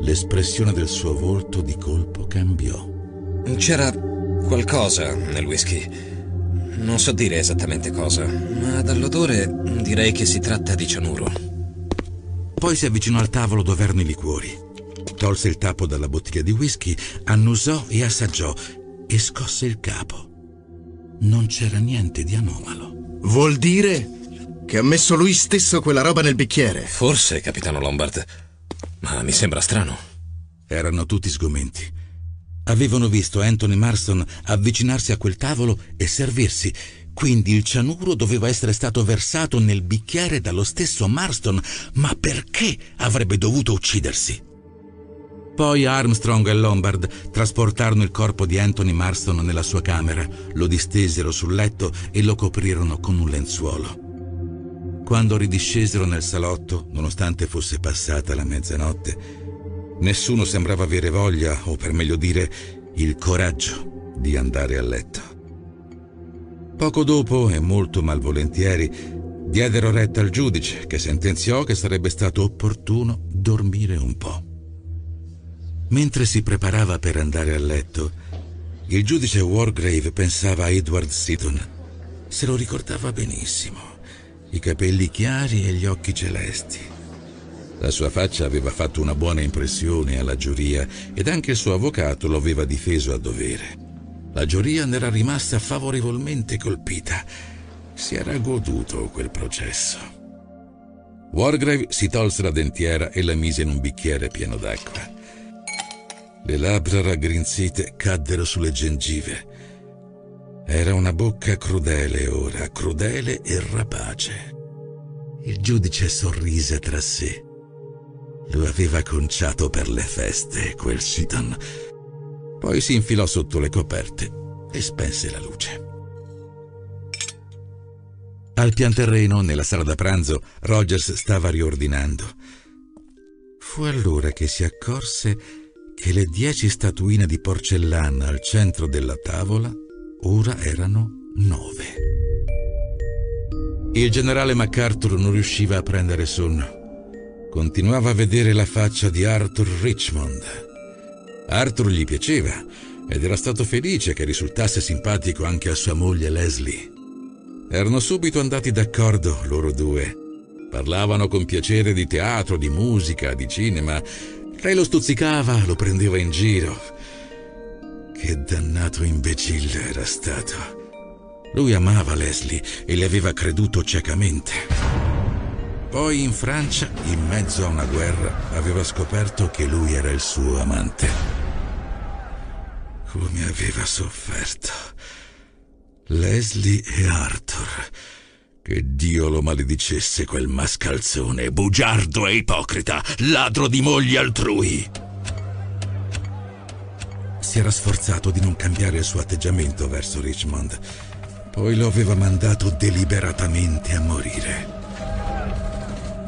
L'espressione del suo volto di colpo cambiò. C'era qualcosa nel whisky. Non so dire esattamente cosa, ma dall'odore direi che si tratta di cianuro. Poi si avvicinò al tavolo dove erano i liquori. Tolse il tappo dalla bottiglia di whisky, annusò e assaggiò e scosse il capo. Non c'era niente di anomalo. Vuol dire che ha messo lui stesso quella roba nel bicchiere? Forse, capitano Lombard, ma mi sembra strano. Erano tutti sgomenti. Avevano visto Anthony Marston avvicinarsi a quel tavolo e servirsi, quindi il cianuro doveva essere stato versato nel bicchiere dallo stesso Marston, ma perché avrebbe dovuto uccidersi? Poi Armstrong e Lombard trasportarono il corpo di Anthony Marston nella sua camera, lo distesero sul letto e lo coprirono con un lenzuolo. Quando ridiscesero nel salotto, nonostante fosse passata la mezzanotte, nessuno sembrava avere voglia, o per meglio dire, il coraggio di andare a letto. Poco dopo, e molto malvolentieri, diedero retta al giudice, che sentenziò che sarebbe stato opportuno dormire un po'. Mentre si preparava per andare a letto, Il giudice Wargrave pensava a Edward Seaton. Se lo ricordava benissimo. I capelli chiari e gli occhi celesti. La sua faccia aveva fatto una buona impressione alla giuria ed anche il suo avvocato lo aveva difeso a dovere. La giuria ne era rimasta favorevolmente colpita. Si era goduto quel processo. Wargrave si tolse la dentiera e la mise in un bicchiere pieno d'acqua. Le labbra raggrinzite caddero sulle gengive. Era una bocca crudele ora, crudele e rapace. Il giudice sorrise tra sé. Lo aveva conciato per le feste, quel Seaton. Poi si infilò sotto le coperte e spense la luce. Al pian terreno, nella sala da pranzo, Rogers stava riordinando. Fu allora che si accorse che le dieci statuine di porcellana al centro della tavola ora erano nove. Il generale MacArthur non riusciva a prendere sonno. Continuava a vedere la faccia di Arthur Richmond. Arthur gli piaceva ed era stato felice che risultasse simpatico anche a sua moglie Leslie. Erano subito andati d'accordo loro due. Parlavano con piacere di teatro, di musica, di cinema lei lo stuzzicava, lo prendeva in giro. Che dannato imbecille era stato. Lui amava Leslie e le aveva creduto ciecamente. Poi in Francia, in mezzo a una guerra, aveva scoperto che lui era il suo amante. Come aveva sofferto. Leslie e Arthur che Dio lo maledicesse quel mascalzone, bugiardo e ipocrita, ladro di mogli altrui. Si era sforzato di non cambiare il suo atteggiamento verso Richmond. Poi lo aveva mandato deliberatamente a morire.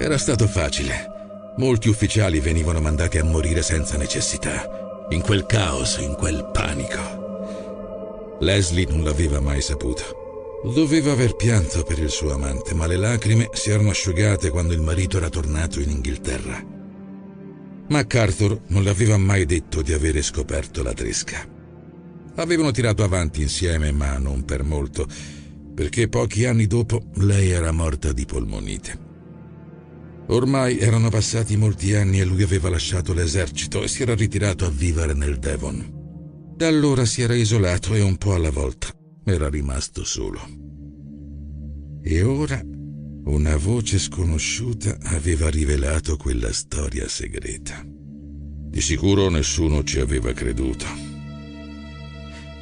Era stato facile. Molti ufficiali venivano mandati a morire senza necessità, in quel caos, in quel panico. Leslie non l'aveva mai saputo. Doveva aver pianto per il suo amante, ma le lacrime si erano asciugate quando il marito era tornato in Inghilterra. MacArthur non le aveva mai detto di avere scoperto la tresca. Avevano tirato avanti insieme, ma non per molto, perché pochi anni dopo lei era morta di polmonite. Ormai erano passati molti anni e lui aveva lasciato l'esercito e si era ritirato a vivere nel Devon. Da allora si era isolato e un po' alla volta era rimasto solo. E ora una voce sconosciuta aveva rivelato quella storia segreta. Di sicuro nessuno ci aveva creduto.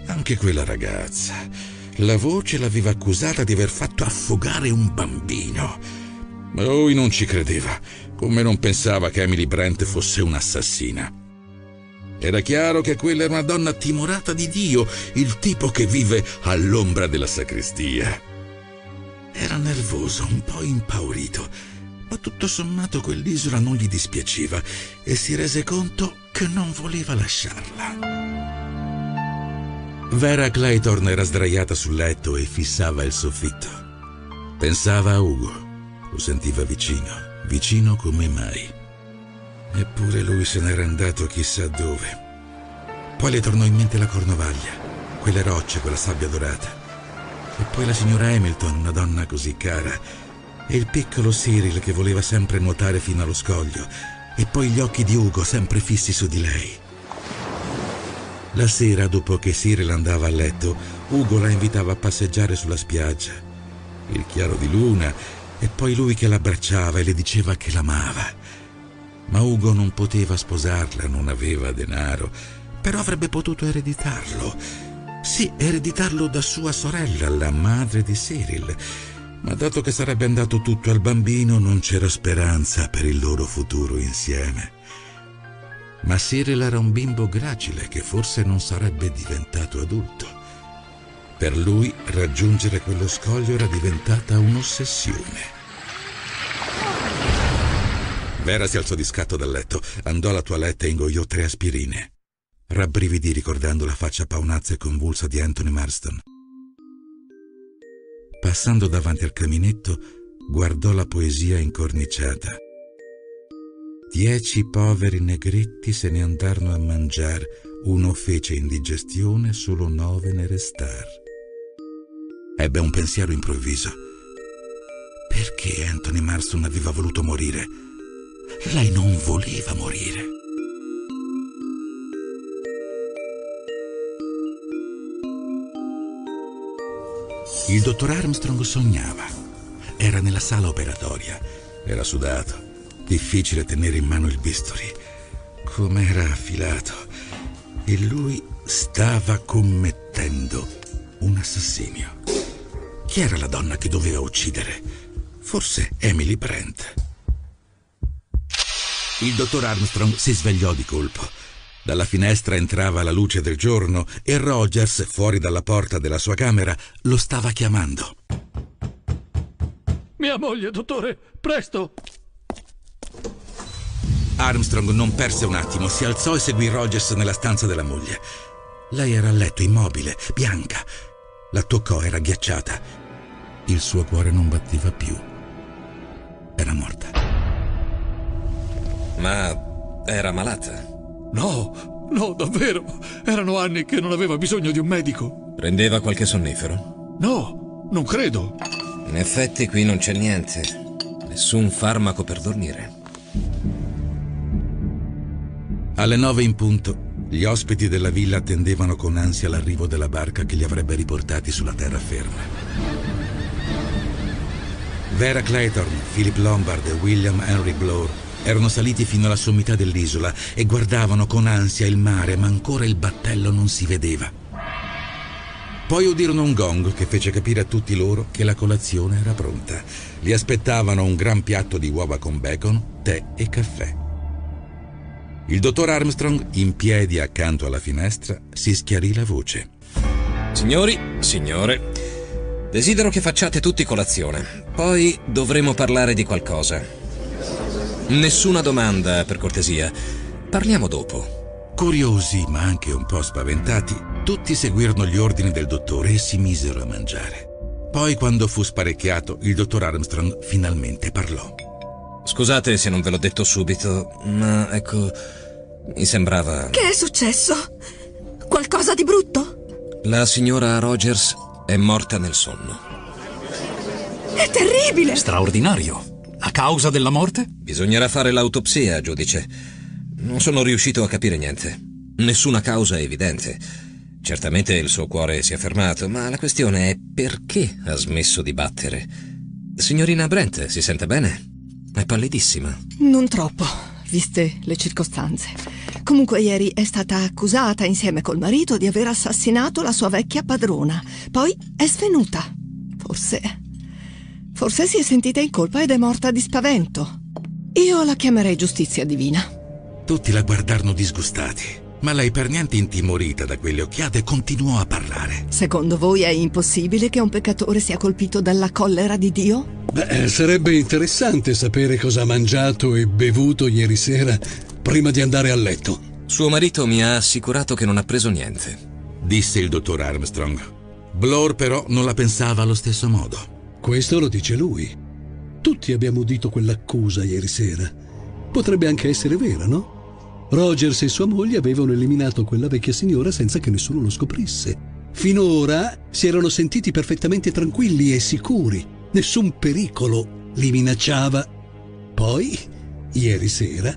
Anche quella ragazza. La voce l'aveva accusata di aver fatto affogare un bambino. Lui non ci credeva, come non pensava che Emily Brent fosse un'assassina. Era chiaro che quella era una donna timorata di Dio, il tipo che vive all'ombra della sacrestia. Era nervoso, un po' impaurito, ma tutto sommato quell'isola non gli dispiaceva e si rese conto che non voleva lasciarla. Vera Clayton era sdraiata sul letto e fissava il soffitto. Pensava a Ugo, lo sentiva vicino, vicino come mai. Eppure lui se n'era andato chissà dove. Poi le tornò in mente la Cornovaglia, quelle rocce, quella sabbia dorata. E poi la signora Hamilton, una donna così cara. E il piccolo Cyril che voleva sempre nuotare fino allo scoglio. E poi gli occhi di Ugo sempre fissi su di lei. La sera, dopo che Cyril andava a letto, Ugo la invitava a passeggiare sulla spiaggia. Il chiaro di luna e poi lui che l'abbracciava e le diceva che l'amava. Ma Ugo non poteva sposarla, non aveva denaro, però avrebbe potuto ereditarlo. Sì, ereditarlo da sua sorella, la madre di Cyril. Ma dato che sarebbe andato tutto al bambino, non c'era speranza per il loro futuro insieme. Ma Cyril era un bimbo gracile che forse non sarebbe diventato adulto. Per lui raggiungere quello scoglio era diventata un'ossessione. Vera si alzò di scatto dal letto, andò alla toilette e ingoiò tre aspirine. Rabbrividì ricordando la faccia paonazza e convulsa di Anthony Marston. Passando davanti al caminetto, guardò la poesia incorniciata. Dieci poveri negretti se ne andarono a mangiare uno fece indigestione, solo nove ne restarono. Ebbe un pensiero improvviso. Perché Anthony Marston aveva voluto morire? Lei non voleva morire. Il dottor Armstrong sognava. Era nella sala operatoria. Era sudato. Difficile tenere in mano il bisturi. Com'era affilato. E lui stava commettendo un assassinio. Chi era la donna che doveva uccidere? Forse Emily Brent. Il dottor Armstrong si svegliò di colpo. Dalla finestra entrava la luce del giorno e Rogers, fuori dalla porta della sua camera, lo stava chiamando. Mia moglie, dottore, presto! Armstrong non perse un attimo, si alzò e seguì Rogers nella stanza della moglie. Lei era a letto, immobile, bianca. La toccò, era ghiacciata. Il suo cuore non batteva più. Era morta. Ma era malata? No, no, davvero. Erano anni che non aveva bisogno di un medico. Prendeva qualche sonnifero? No, non credo. In effetti qui non c'è niente. Nessun farmaco per dormire. Alle nove in punto, gli ospiti della villa attendevano con ansia l'arrivo della barca che li avrebbe riportati sulla terraferma. Vera Clayton, Philip Lombard e William Henry Bloor erano saliti fino alla sommità dell'isola e guardavano con ansia il mare, ma ancora il battello non si vedeva. Poi udirono un gong che fece capire a tutti loro che la colazione era pronta. Li aspettavano un gran piatto di uova con bacon, tè e caffè. Il dottor Armstrong, in piedi accanto alla finestra, si schiarì la voce. Signori, signore, desidero che facciate tutti colazione. Poi dovremo parlare di qualcosa. Nessuna domanda, per cortesia. Parliamo dopo. Curiosi, ma anche un po' spaventati, tutti seguirono gli ordini del dottore e si misero a mangiare. Poi, quando fu sparecchiato, il dottor Armstrong finalmente parlò. Scusate se non ve l'ho detto subito, ma ecco, mi sembrava... Che è successo? Qualcosa di brutto? La signora Rogers è morta nel sonno. È terribile! Straordinario. A causa della morte? Bisognerà fare l'autopsia, giudice. Non sono riuscito a capire niente. Nessuna causa evidente. Certamente il suo cuore si è fermato, ma la questione è perché ha smesso di battere. Signorina Brent, si sente bene? È pallidissima. Non troppo, viste le circostanze. Comunque ieri è stata accusata insieme col marito di aver assassinato la sua vecchia padrona. Poi è svenuta. Forse... Forse si è sentita in colpa ed è morta di spavento. Io la chiamerei giustizia divina. Tutti la guardarono disgustati, ma lei per niente intimorita da quelle occhiate continuò a parlare. Secondo voi è impossibile che un peccatore sia colpito dalla collera di Dio? Beh, sarebbe interessante sapere cosa ha mangiato e bevuto ieri sera prima di andare a letto. Suo marito mi ha assicurato che non ha preso niente. Disse il dottor Armstrong. Blore però non la pensava allo stesso modo. Questo lo dice lui. Tutti abbiamo udito quell'accusa ieri sera. Potrebbe anche essere vera, no? Rogers e sua moglie avevano eliminato quella vecchia signora senza che nessuno lo scoprisse. Finora si erano sentiti perfettamente tranquilli e sicuri. Nessun pericolo li minacciava. Poi, ieri sera,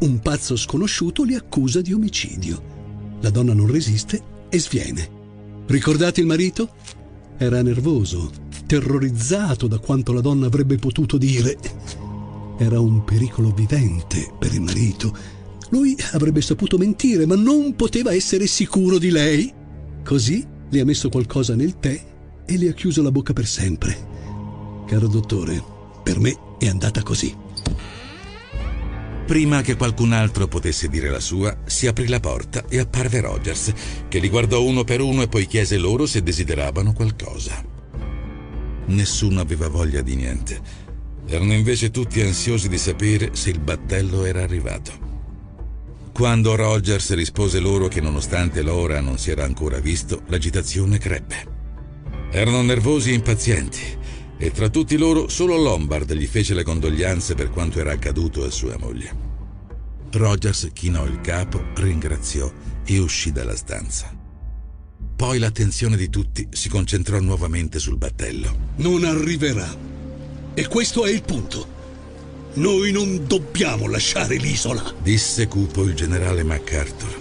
un pazzo sconosciuto li accusa di omicidio. La donna non resiste e sviene. Ricordate il marito? Era nervoso, terrorizzato da quanto la donna avrebbe potuto dire. Era un pericolo vivente per il marito. Lui avrebbe saputo mentire, ma non poteva essere sicuro di lei. Così le ha messo qualcosa nel tè e le ha chiuso la bocca per sempre. Caro dottore, per me è andata così. Prima che qualcun altro potesse dire la sua, si aprì la porta e apparve Rogers, che li guardò uno per uno e poi chiese loro se desideravano qualcosa. Nessuno aveva voglia di niente. Erano invece tutti ansiosi di sapere se il battello era arrivato. Quando Rogers rispose loro che nonostante l'ora non si era ancora visto, l'agitazione crebbe. Erano nervosi e impazienti, e tra tutti loro solo Lombard gli fece le condoglianze per quanto era accaduto a sua moglie. Rogers chinò il capo, ringraziò e uscì dalla stanza. Poi l'attenzione di tutti si concentrò nuovamente sul battello. Non arriverà. E questo è il punto. Noi non dobbiamo lasciare l'isola, disse cupo il generale MacArthur.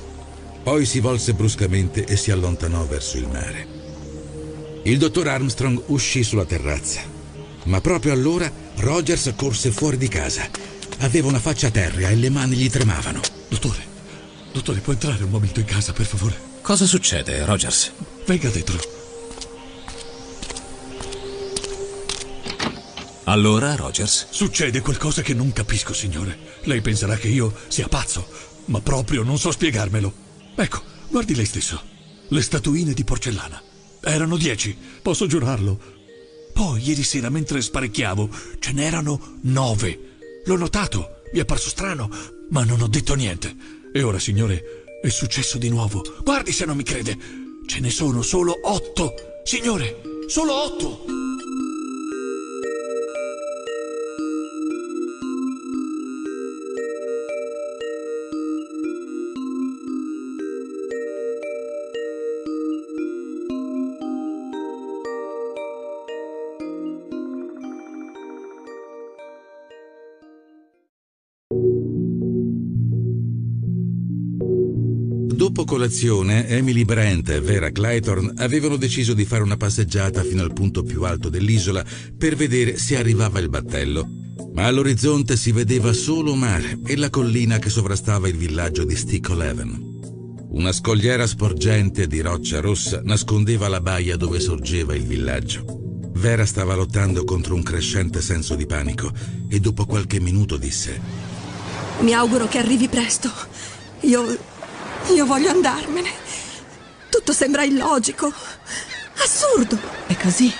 Poi si volse bruscamente e si allontanò verso il mare. Il dottor Armstrong uscì sulla terrazza, ma proprio allora Rogers corse fuori di casa. Aveva una faccia terrea e le mani gli tremavano. Dottore, dottore, può entrare un momento in casa, per favore? Cosa succede, Rogers? Venga dentro. Allora, Rogers? Succede qualcosa che non capisco, signore. Lei penserà che io sia pazzo, ma proprio non so spiegarmelo. Ecco, guardi lei stesso. Le statuine di porcellana. Erano dieci, posso giurarlo. Poi, ieri sera, mentre sparecchiavo, ce n'erano nove. L'ho notato, mi è parso strano, ma non ho detto niente. E ora, signore, è successo di nuovo. Guardi se non mi crede. Ce ne sono solo otto. Signore, solo otto. Colazione, Emily Brent e Vera Clayton avevano deciso di fare una passeggiata fino al punto più alto dell'isola per vedere se arrivava il battello. Ma all'orizzonte si vedeva solo mare e la collina che sovrastava il villaggio di Sticklehaven. Una scogliera sporgente di roccia rossa nascondeva la baia dove sorgeva il villaggio. Vera stava lottando contro un crescente senso di panico e dopo qualche minuto disse: Mi auguro che arrivi presto. Io io voglio andarmene. Tutto sembra illogico. Assurdo. È così.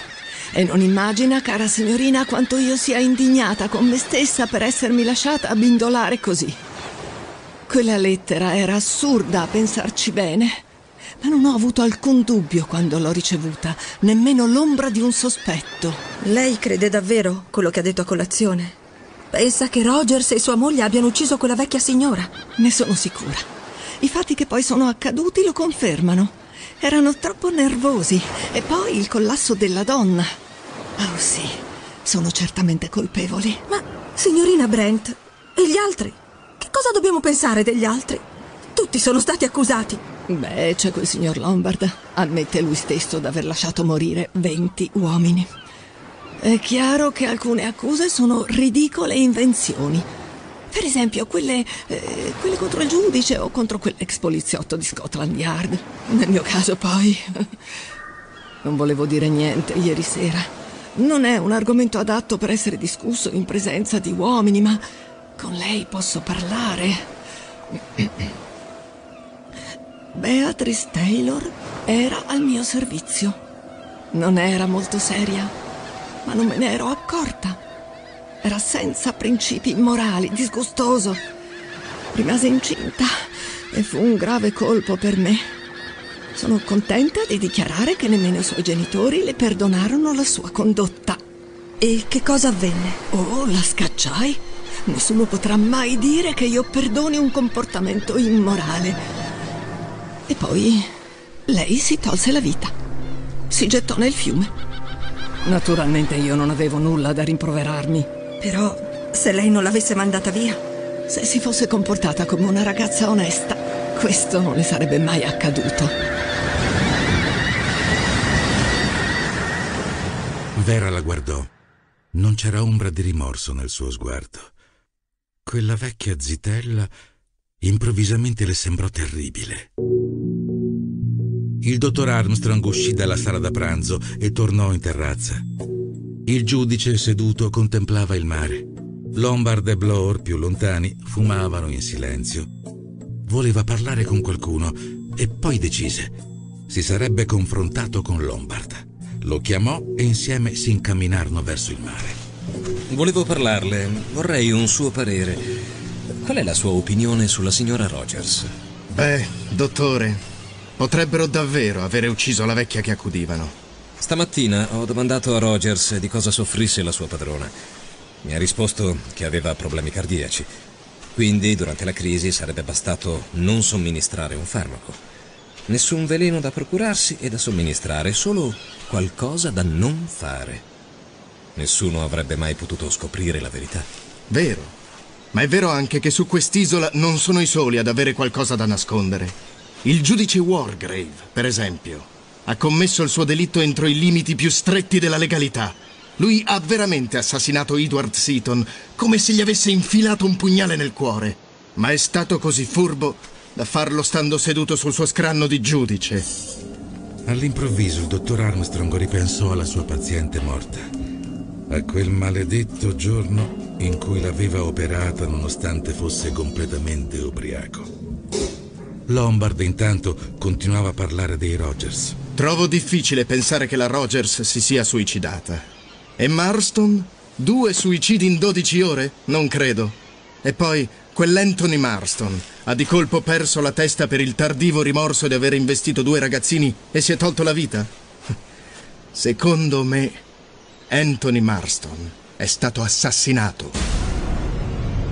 E non immagina, cara signorina, quanto io sia indignata con me stessa per essermi lasciata abbindolare così. Quella lettera era assurda a pensarci bene, ma non ho avuto alcun dubbio quando l'ho ricevuta, nemmeno l'ombra di un sospetto. Lei crede davvero quello che ha detto a colazione? Pensa che Rogers e sua moglie abbiano ucciso quella vecchia signora? Ne sono sicura. I fatti che poi sono accaduti lo confermano. Erano troppo nervosi. E poi il collasso della donna. Oh sì, sono certamente colpevoli. Ma, signorina Brent, e gli altri? Che cosa dobbiamo pensare degli altri? Tutti sono stati accusati. Beh, c'è quel signor Lombard. Ammette lui stesso d'aver lasciato morire 20 uomini. È chiaro che alcune accuse sono ridicole invenzioni. Per esempio, quelle, eh, quelle contro il giudice o contro quell'ex poliziotto di Scotland Yard. Nel mio caso, poi. Non volevo dire niente ieri sera. Non è un argomento adatto per essere discusso in presenza di uomini, ma con lei posso parlare. Beatrice Taylor era al mio servizio. Non era molto seria, ma non me ne ero accorta. Era senza principi morali, disgustoso. Rimase incinta e fu un grave colpo per me. Sono contenta di dichiarare che nemmeno i suoi genitori le perdonarono la sua condotta. E che cosa avvenne? Oh, la scacciai. Nessuno potrà mai dire che io perdoni un comportamento immorale. E poi lei si tolse la vita. Si gettò nel fiume. Naturalmente io non avevo nulla da rimproverarmi. Però, se lei non l'avesse mandata via... Se si fosse comportata come una ragazza onesta, questo non le sarebbe mai accaduto. Vera la guardò. Non c'era ombra di rimorso nel suo sguardo. Quella vecchia zitella improvvisamente le sembrò terribile. Il dottor Armstrong uscì dalla sala da pranzo e tornò in terrazza. Il giudice seduto contemplava il mare. Lombard e Bloor, più lontani, fumavano in silenzio. Voleva parlare con qualcuno e poi decise. Si sarebbe confrontato con Lombard. Lo chiamò e insieme si incamminarono verso il mare. Volevo parlarle, vorrei un suo parere. Qual è la sua opinione sulla signora Rogers? Beh, dottore, potrebbero davvero avere ucciso la vecchia che accudivano. Stamattina ho domandato a Rogers di cosa soffrisse la sua padrona. Mi ha risposto che aveva problemi cardiaci. Quindi, durante la crisi, sarebbe bastato non somministrare un farmaco. Nessun veleno da procurarsi e da somministrare, solo qualcosa da non fare. Nessuno avrebbe mai potuto scoprire la verità. Vero. Ma è vero anche che su quest'isola non sono i soli ad avere qualcosa da nascondere. Il giudice Wargrave, per esempio, ha commesso il suo delitto entro i limiti più stretti della legalità. Lui ha veramente assassinato Edward Seaton, come se gli avesse infilato un pugnale nel cuore. Ma è stato così furbo da farlo stando seduto sul suo scranno di giudice. All'improvviso il dottor Armstrong ripensò alla sua paziente morta, a quel maledetto giorno in cui l'aveva operata nonostante fosse completamente ubriaco. Lombard intanto continuava a parlare dei Rogers. Trovo difficile pensare che la Rogers si sia suicidata. E Marston? Due suicidi in 12 ore? Non credo. E poi quell'Anthony Marston ha di colpo perso la testa per il tardivo rimorso di aver investito due ragazzini e si è tolto la vita? Secondo me, Anthony Marston è stato assassinato.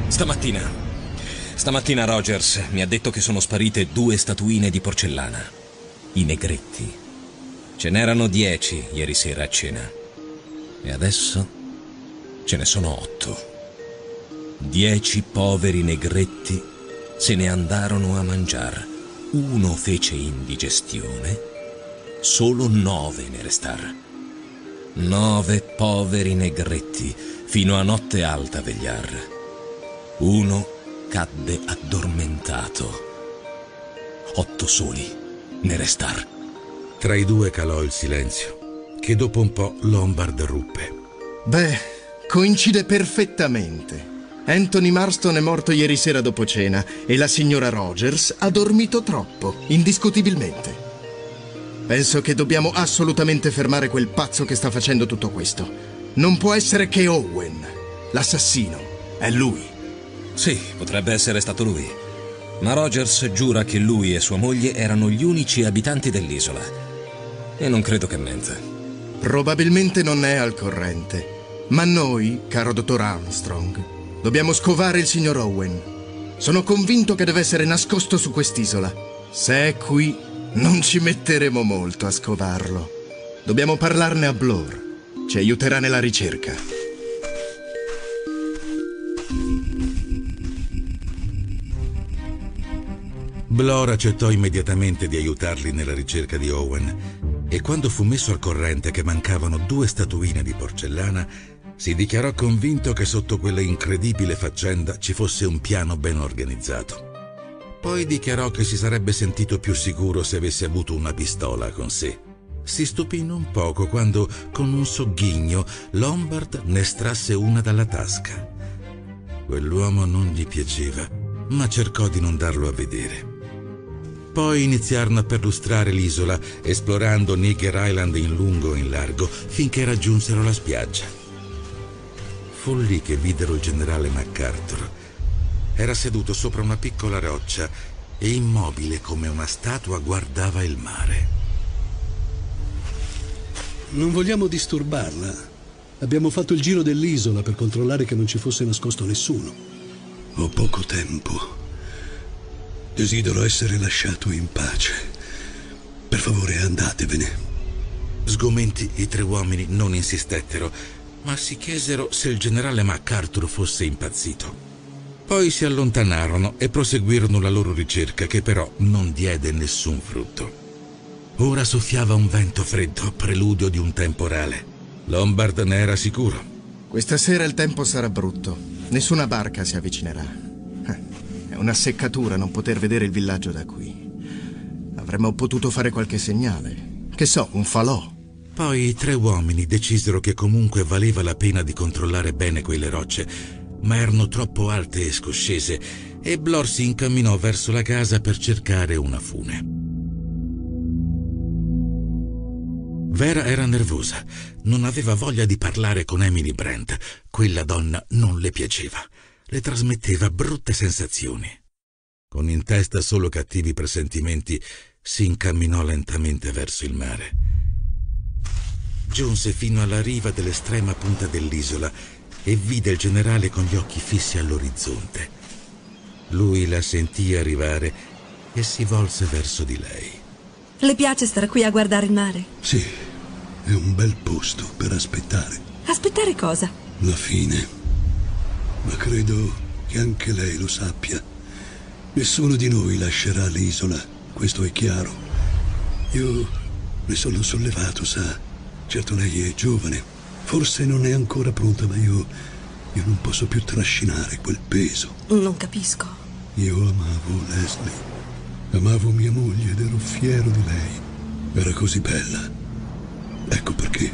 Stamattina. Stamattina Rogers mi ha detto che sono sparite due statuine di porcellana. I negretti. Ce n'erano dieci ieri sera a cena. E adesso ce ne sono otto. Dieci poveri negretti se ne andarono a mangiare. Uno fece indigestione, solo nove ne restarono. Nove poveri negretti fino a notte alta vegliar. Uno cadde addormentato. Otto soli ne restar. Tra i due calò il silenzio che dopo un po' Lombard ruppe. Beh, coincide perfettamente. Anthony Marston è morto ieri sera dopo cena e la signora Rogers ha dormito troppo, indiscutibilmente. Penso che dobbiamo assolutamente fermare quel pazzo che sta facendo tutto questo. Non può essere che Owen. L'assassino è lui. Sì, potrebbe essere stato lui. Ma Rogers giura che lui e sua moglie erano gli unici abitanti dell'isola. E non credo che mente. Probabilmente non è al corrente. Ma noi, caro dottor Armstrong, dobbiamo scovare il signor Owen. Sono convinto che deve essere nascosto su quest'isola. Se è qui, non ci metteremo molto a scovarlo. Dobbiamo parlarne a Blore. Ci aiuterà nella ricerca. Blore accettò immediatamente di aiutarli nella ricerca di Owen e quando fu messo al corrente che mancavano due statuine di porcellana, si dichiarò convinto che sotto quella incredibile faccenda ci fosse un piano ben organizzato. Poi dichiarò che si sarebbe sentito più sicuro se avesse avuto una pistola con sé. Si stupì non poco quando, con un sogghigno, Lombard ne estrasse una dalla tasca. Quell'uomo non gli piaceva, ma cercò di non darlo a vedere. Poi iniziarono a perlustrare l'isola, esplorando Nigger Island in lungo e in largo, finché raggiunsero la spiaggia. Fu lì che videro il generale MacArthur. Era seduto sopra una piccola roccia e immobile come una statua guardava il mare. Non vogliamo disturbarla. Abbiamo fatto il giro dell'isola per controllare che non ci fosse nascosto nessuno. Ho poco tempo. Desidero essere lasciato in pace. Per favore, andatevene. Sgomenti, i tre uomini non insistettero, ma si chiesero se il generale MacArthur fosse impazzito. Poi si allontanarono e proseguirono la loro ricerca, che però non diede nessun frutto. Ora soffiava un vento freddo, preludio di un temporale. Lombard ne era sicuro. Questa sera il tempo sarà brutto. Nessuna barca si avvicinerà. È una seccatura non poter vedere il villaggio da qui. Avremmo potuto fare qualche segnale. Che so, un falò. Poi i tre uomini decisero che comunque valeva la pena di controllare bene quelle rocce, ma erano troppo alte e scoscese, e Blor si incamminò verso la casa per cercare una fune. Vera era nervosa, non aveva voglia di parlare con Emily Brent. Quella donna non le piaceva le trasmetteva brutte sensazioni. Con in testa solo cattivi presentimenti, si incamminò lentamente verso il mare. Giunse fino alla riva dell'estrema punta dell'isola e vide il generale con gli occhi fissi all'orizzonte. Lui la sentì arrivare e si volse verso di lei. Le piace stare qui a guardare il mare? Sì, è un bel posto per aspettare. Aspettare cosa? La fine. Ma credo che anche lei lo sappia. Nessuno di noi lascerà l'isola, questo è chiaro. Io ne sono sollevato, sa. Certo lei è giovane, forse non è ancora pronta, ma io, io non posso più trascinare quel peso. Non capisco. Io amavo Leslie. Amavo mia moglie ed ero fiero di lei. Era così bella. Ecco perché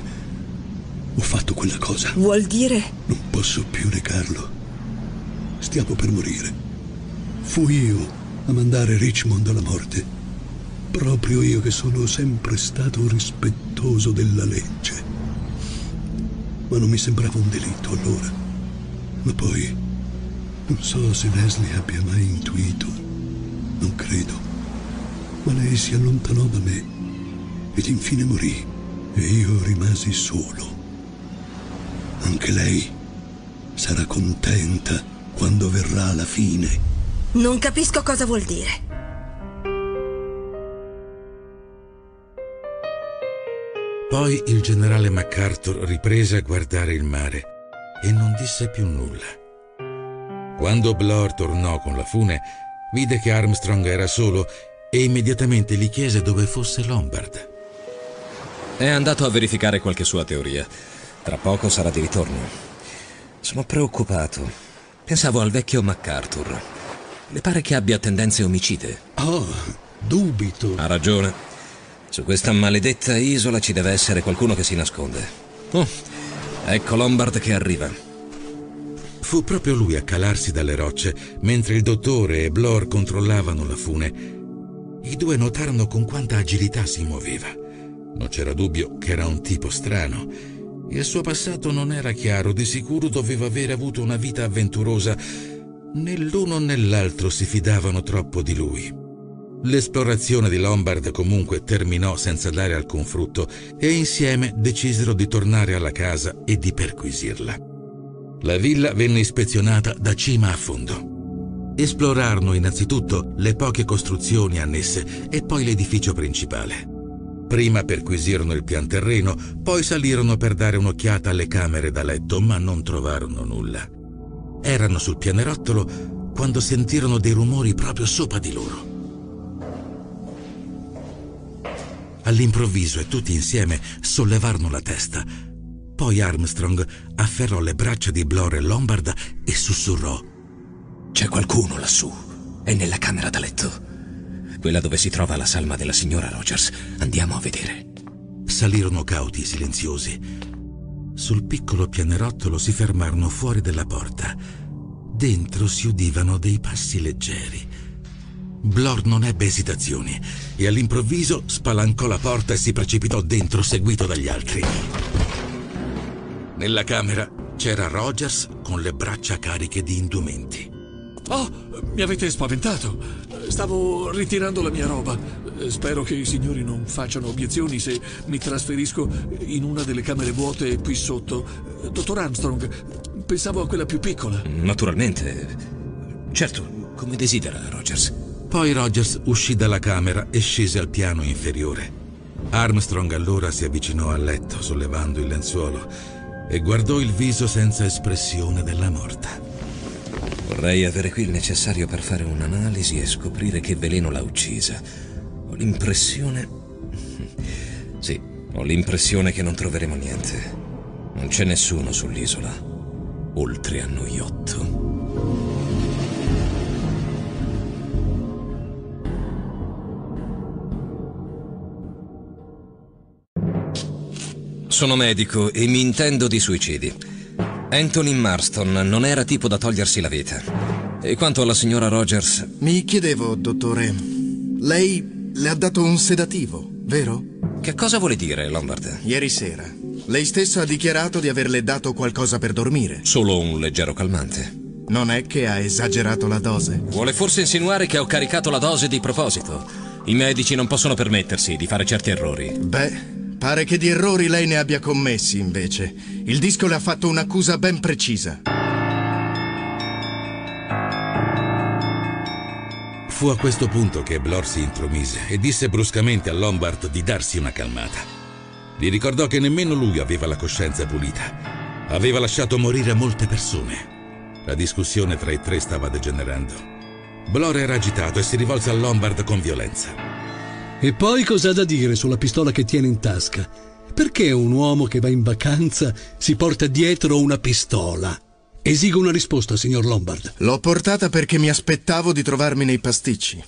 ho fatto quella cosa. Vuol dire? Non posso più negarlo. Stiamo per morire. Fui io a mandare Richmond alla morte. Proprio io che sono sempre stato rispettoso della legge. Ma non mi sembrava un delitto allora. Ma poi non so se Leslie abbia mai intuito. Non credo. Ma lei si allontanò da me ed infine morì e io rimasi solo. Anche lei sarà contenta quando verrà la fine. Non capisco cosa vuol dire. Poi il generale MacArthur riprese a guardare il mare e non disse più nulla. Quando Blore tornò con la fune, vide che Armstrong era solo e immediatamente gli chiese dove fosse Lombard. È andato a verificare qualche sua teoria. Tra poco sarà di ritorno. Sono preoccupato. Pensavo al vecchio MacArthur. Le pare che abbia tendenze omicide. Oh, dubito. Ha ragione. Su questa maledetta isola ci deve essere qualcuno che si nasconde. Oh, ecco Lombard che arriva. Fu proprio lui a calarsi dalle rocce mentre il dottore e Blore controllavano la fune. I due notarono con quanta agilità si muoveva. Non c'era dubbio che era un tipo strano. Il suo passato non era chiaro, di sicuro doveva aver avuto una vita avventurosa. Né l'uno né l'altro si fidavano troppo di lui. L'esplorazione di Lombard comunque terminò senza dare alcun frutto e insieme decisero di tornare alla casa e di perquisirla. La villa venne ispezionata da cima a fondo. Esplorarono innanzitutto le poche costruzioni annesse e poi l'edificio principale. Prima perquisirono il pian terreno, poi salirono per dare un'occhiata alle camere da letto, ma non trovarono nulla. Erano sul pianerottolo quando sentirono dei rumori proprio sopra di loro. All'improvviso e tutti insieme sollevarono la testa. Poi Armstrong afferrò le braccia di Blore e Lombard e sussurrò: C'è qualcuno lassù. È nella camera da letto. Quella dove si trova la salma della signora Rogers. Andiamo a vedere. Salirono cauti e silenziosi. Sul piccolo pianerottolo si fermarono fuori della porta. Dentro si udivano dei passi leggeri. Blor non ebbe esitazioni e all'improvviso spalancò la porta e si precipitò dentro seguito dagli altri. Nella camera c'era Rogers con le braccia cariche di indumenti. Oh, mi avete spaventato. Stavo ritirando la mia roba. Spero che i signori non facciano obiezioni se mi trasferisco in una delle camere vuote qui sotto. Dottor Armstrong, pensavo a quella più piccola. Naturalmente. Certo, come desidera, Rogers. Poi Rogers uscì dalla camera e scese al piano inferiore. Armstrong allora si avvicinò al letto, sollevando il lenzuolo, e guardò il viso senza espressione della morta. Vorrei avere qui il necessario per fare un'analisi e scoprire che veleno l'ha uccisa. Ho l'impressione... Sì, ho l'impressione che non troveremo niente. Non c'è nessuno sull'isola, oltre a noi otto. Sono medico e mi intendo di suicidi. Anthony Marston non era tipo da togliersi la vita. E quanto alla signora Rogers... Mi chiedevo, dottore, lei le ha dato un sedativo, vero? Che cosa vuole dire, Lombard? Ieri sera. Lei stesso ha dichiarato di averle dato qualcosa per dormire. Solo un leggero calmante. Non è che ha esagerato la dose? Vuole forse insinuare che ho caricato la dose di proposito. I medici non possono permettersi di fare certi errori. Beh, Pare che di errori lei ne abbia commessi, invece. Il disco le ha fatto un'accusa ben precisa. Fu a questo punto che Blor si intromise e disse bruscamente a Lombard di darsi una calmata. Gli ricordò che nemmeno lui aveva la coscienza pulita. Aveva lasciato morire molte persone. La discussione tra i tre stava degenerando. Blor era agitato e si rivolse a Lombard con violenza. E poi cosa ha da dire sulla pistola che tiene in tasca? Perché un uomo che va in vacanza si porta dietro una pistola? Esigo una risposta, signor Lombard. L'ho portata perché mi aspettavo di trovarmi nei pasticci.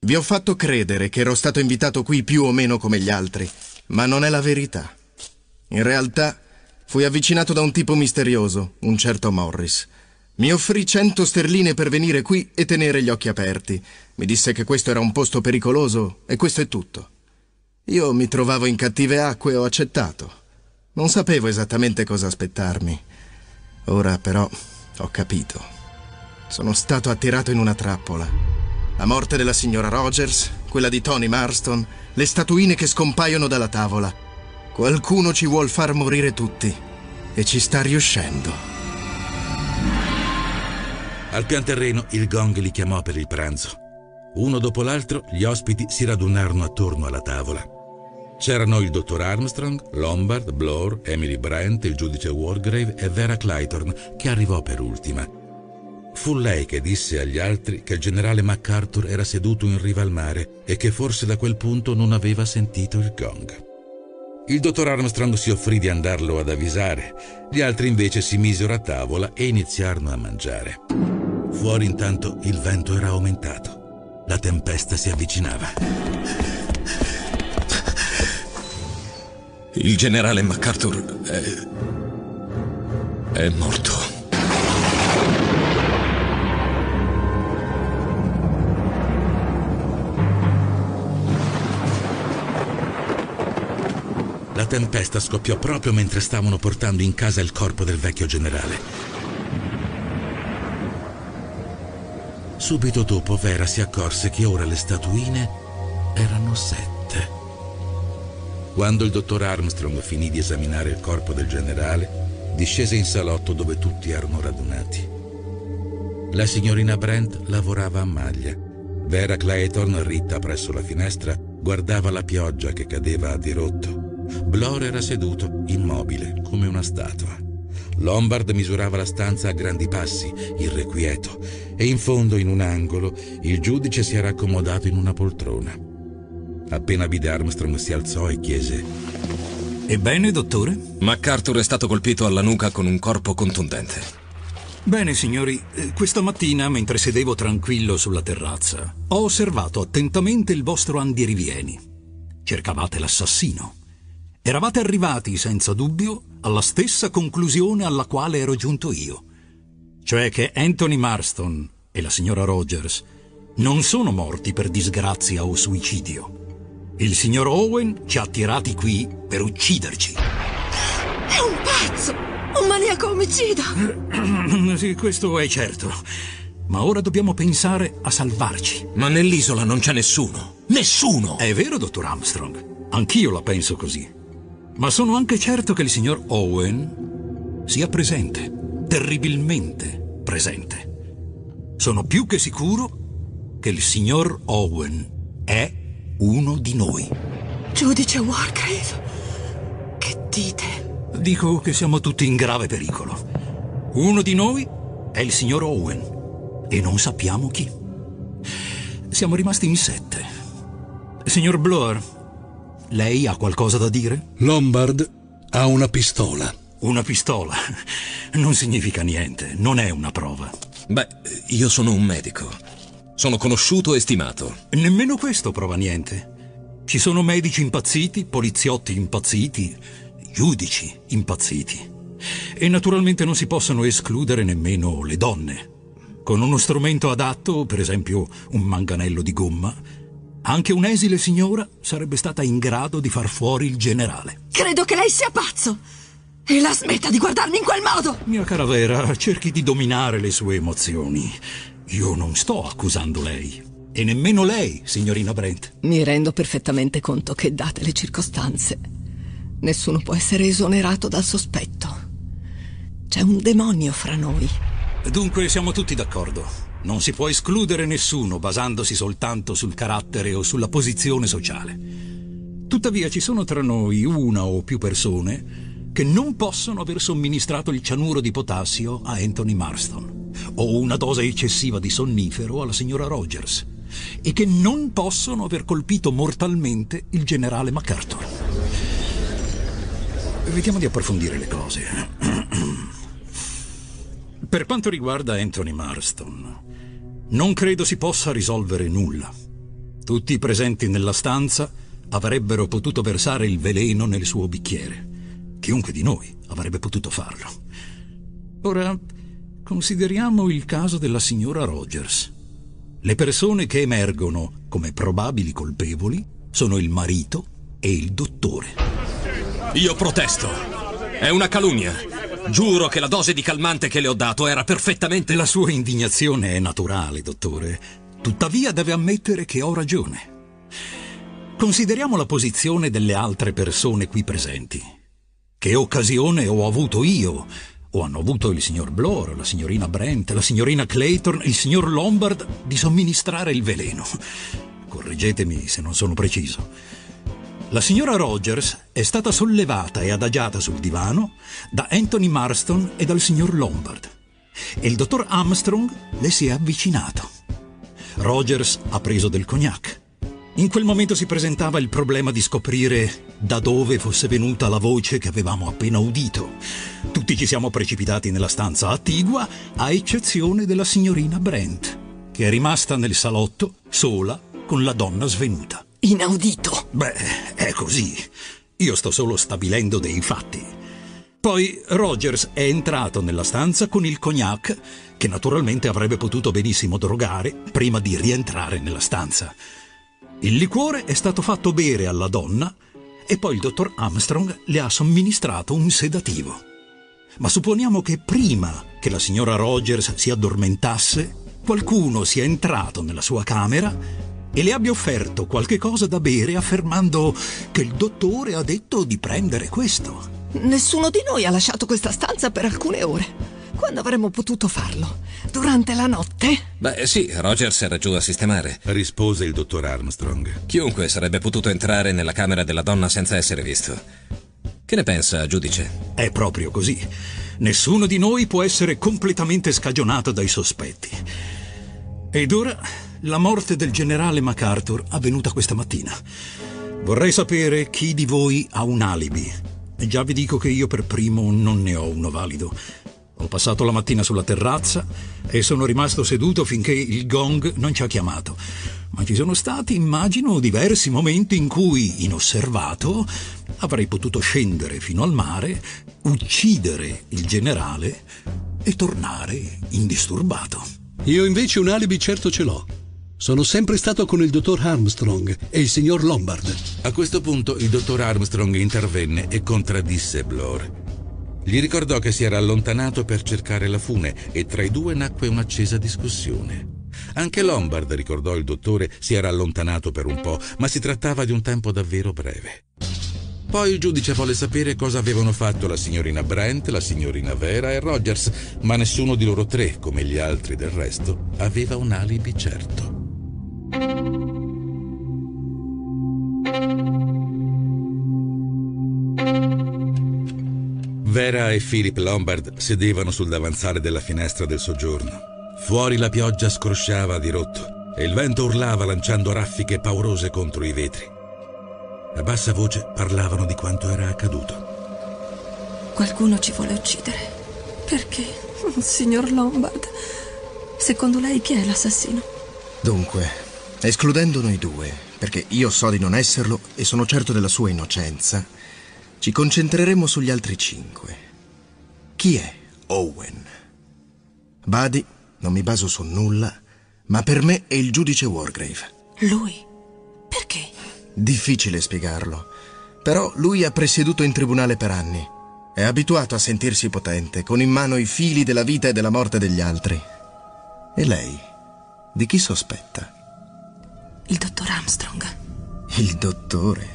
Vi ho fatto credere che ero stato invitato qui più o meno come gli altri, ma non è la verità. In realtà fui avvicinato da un tipo misterioso, un certo Morris. Mi offrì cento sterline per venire qui e tenere gli occhi aperti. Mi disse che questo era un posto pericoloso e questo è tutto. Io mi trovavo in cattive acque e ho accettato. Non sapevo esattamente cosa aspettarmi. Ora però ho capito. Sono stato attirato in una trappola. La morte della signora Rogers, quella di Tony Marston, le statuine che scompaiono dalla tavola. Qualcuno ci vuol far morire tutti. E ci sta riuscendo. Al pian terreno il gong li chiamò per il pranzo. Uno dopo l'altro gli ospiti si radunarono attorno alla tavola. C'erano il dottor Armstrong, Lombard, Blore, Emily Brent, il giudice Wargrave e Vera Clayton, che arrivò per ultima. Fu lei che disse agli altri che il generale MacArthur era seduto in riva al mare e che forse da quel punto non aveva sentito il gong. Il dottor Armstrong si offrì di andarlo ad avvisare, gli altri invece si misero a tavola e iniziarono a mangiare. Fuori intanto il vento era aumentato. La tempesta si avvicinava. Il generale MacArthur è... è morto. La tempesta scoppiò proprio mentre stavano portando in casa il corpo del vecchio generale. Subito dopo Vera si accorse che ora le statuine erano sette. Quando il dottor Armstrong finì di esaminare il corpo del generale, discese in salotto dove tutti erano radunati. La signorina Brent lavorava a maglia. Vera Clayton, ritta presso la finestra, guardava la pioggia che cadeva a dirotto. Blor era seduto, immobile, come una statua. Lombard misurava la stanza a grandi passi, irrequieto, e in fondo, in un angolo, il giudice si era accomodato in una poltrona. Appena vide Armstrong si alzò e chiese: Ebbene, dottore? MacArthur è stato colpito alla nuca con un corpo contundente. Bene, signori, eh, questa mattina, mentre sedevo tranquillo sulla terrazza, ho osservato attentamente il vostro andirivieni. Cercavate l'assassino. Eravate arrivati, senza dubbio, alla stessa conclusione alla quale ero giunto io, cioè che Anthony Marston e la signora Rogers non sono morti per disgrazia o suicidio il signor Owen ci ha tirati qui per ucciderci. È un pazzo! Un maniaco omicida! sì, questo è certo. Ma ora dobbiamo pensare a salvarci. Ma nell'isola non c'è nessuno. Nessuno! È vero, dottor Armstrong. Anch'io la penso così. Ma sono anche certo che il signor Owen sia presente. Terribilmente presente. Sono più che sicuro che il signor Owen è uno di noi. Giudice Wargrave, che dite? Dico che siamo tutti in grave pericolo. Uno di noi è il signor Owen e non sappiamo chi. Siamo rimasti in sette. Signor Bloor, lei ha qualcosa da dire? Lombard ha una pistola. Una pistola? Non significa niente, non è una prova. Beh, io sono un medico. Sono conosciuto e stimato. Nemmeno questo prova niente. Ci sono medici impazziti, poliziotti impazziti, giudici impazziti. E naturalmente non si possono escludere nemmeno le donne. Con uno strumento adatto, per esempio un manganello di gomma, anche un'esile signora sarebbe stata in grado di far fuori il generale. Credo che lei sia pazzo! E la smetta di guardarmi in quel modo! Mia cara Vera, cerchi di dominare le sue emozioni. Io non sto accusando lei. E nemmeno lei, signorina Brent. Mi rendo perfettamente conto che, date le circostanze, nessuno può essere esonerato dal sospetto. C'è un demonio fra noi. Dunque siamo tutti d'accordo. Non si può escludere nessuno basandosi soltanto sul carattere o sulla posizione sociale. Tuttavia ci sono tra noi una o più persone che non possono aver somministrato il cianuro di potassio a Anthony Marston o una dose eccessiva di sonnifero alla signora Rogers e che non possono aver colpito mortalmente il generale MacArthur. Vediamo di approfondire le cose. Per quanto riguarda Anthony Marston, non credo si possa risolvere nulla. Tutti i presenti nella stanza avrebbero potuto versare il veleno nel suo bicchiere. Chiunque di noi avrebbe potuto farlo. Ora, consideriamo il caso della signora Rogers. Le persone che emergono come probabili colpevoli sono il marito e il dottore. Io protesto. È una calunnia. Giuro che la dose di calmante che le ho dato era perfettamente... La sua indignazione è naturale, dottore. Tuttavia deve ammettere che ho ragione. Consideriamo la posizione delle altre persone qui presenti. Che occasione ho avuto io? O hanno avuto il signor Blore, la signorina Brent, la signorina Clayton, il signor Lombard di somministrare il veleno? Correggetemi se non sono preciso. La signora Rogers è stata sollevata e adagiata sul divano da Anthony Marston e dal signor Lombard. E il dottor Armstrong le si è avvicinato. Rogers ha preso del cognac. In quel momento si presentava il problema di scoprire da dove fosse venuta la voce che avevamo appena udito. Tutti ci siamo precipitati nella stanza attigua, a eccezione della signorina Brent, che è rimasta nel salotto sola con la donna svenuta. Inaudito. Beh, è così. Io sto solo stabilendo dei fatti. Poi Rogers è entrato nella stanza con il cognac, che naturalmente avrebbe potuto benissimo drogare prima di rientrare nella stanza. Il liquore è stato fatto bere alla donna e poi il dottor Armstrong le ha somministrato un sedativo. Ma supponiamo che prima che la signora Rogers si addormentasse, qualcuno sia entrato nella sua camera e le abbia offerto qualche cosa da bere affermando che il dottore ha detto di prendere questo. Nessuno di noi ha lasciato questa stanza per alcune ore. Quando avremmo potuto farlo? Durante la notte? Beh, sì, Rogers era giù a sistemare. Rispose il dottor Armstrong. Chiunque sarebbe potuto entrare nella camera della donna senza essere visto. Che ne pensa, giudice? È proprio così. Nessuno di noi può essere completamente scagionato dai sospetti. Ed ora la morte del generale MacArthur avvenuta questa mattina. Vorrei sapere chi di voi ha un alibi. E già vi dico che io per primo non ne ho uno valido. Ho passato la mattina sulla terrazza e sono rimasto seduto finché il gong non ci ha chiamato. Ma ci sono stati, immagino, diversi momenti in cui, inosservato, avrei potuto scendere fino al mare, uccidere il generale e tornare indisturbato. Io invece un alibi certo ce l'ho. Sono sempre stato con il dottor Armstrong e il signor Lombard. A questo punto il dottor Armstrong intervenne e contraddisse Blore. Gli ricordò che si era allontanato per cercare la fune e tra i due nacque un'accesa discussione. Anche Lombard, ricordò il dottore, si era allontanato per un po', ma si trattava di un tempo davvero breve. Poi il giudice volle sapere cosa avevano fatto la signorina Brent, la signorina Vera e Rogers, ma nessuno di loro tre, come gli altri del resto, aveva un alibi certo. Vera e Philip Lombard sedevano sul davanzale della finestra del soggiorno. Fuori la pioggia scrosciava a dirotto e il vento urlava lanciando raffiche paurose contro i vetri. A bassa voce parlavano di quanto era accaduto. Qualcuno ci vuole uccidere. Perché? Signor Lombard, secondo lei chi è l'assassino? Dunque, escludendo noi due, perché io so di non esserlo e sono certo della sua innocenza, ci concentreremo sugli altri cinque. Chi è Owen? Badi, non mi baso su nulla, ma per me è il giudice Wargrave. Lui? Perché? Difficile spiegarlo, però lui ha presieduto in tribunale per anni. È abituato a sentirsi potente, con in mano i fili della vita e della morte degli altri. E lei? Di chi sospetta? Il dottor Armstrong. Il dottore?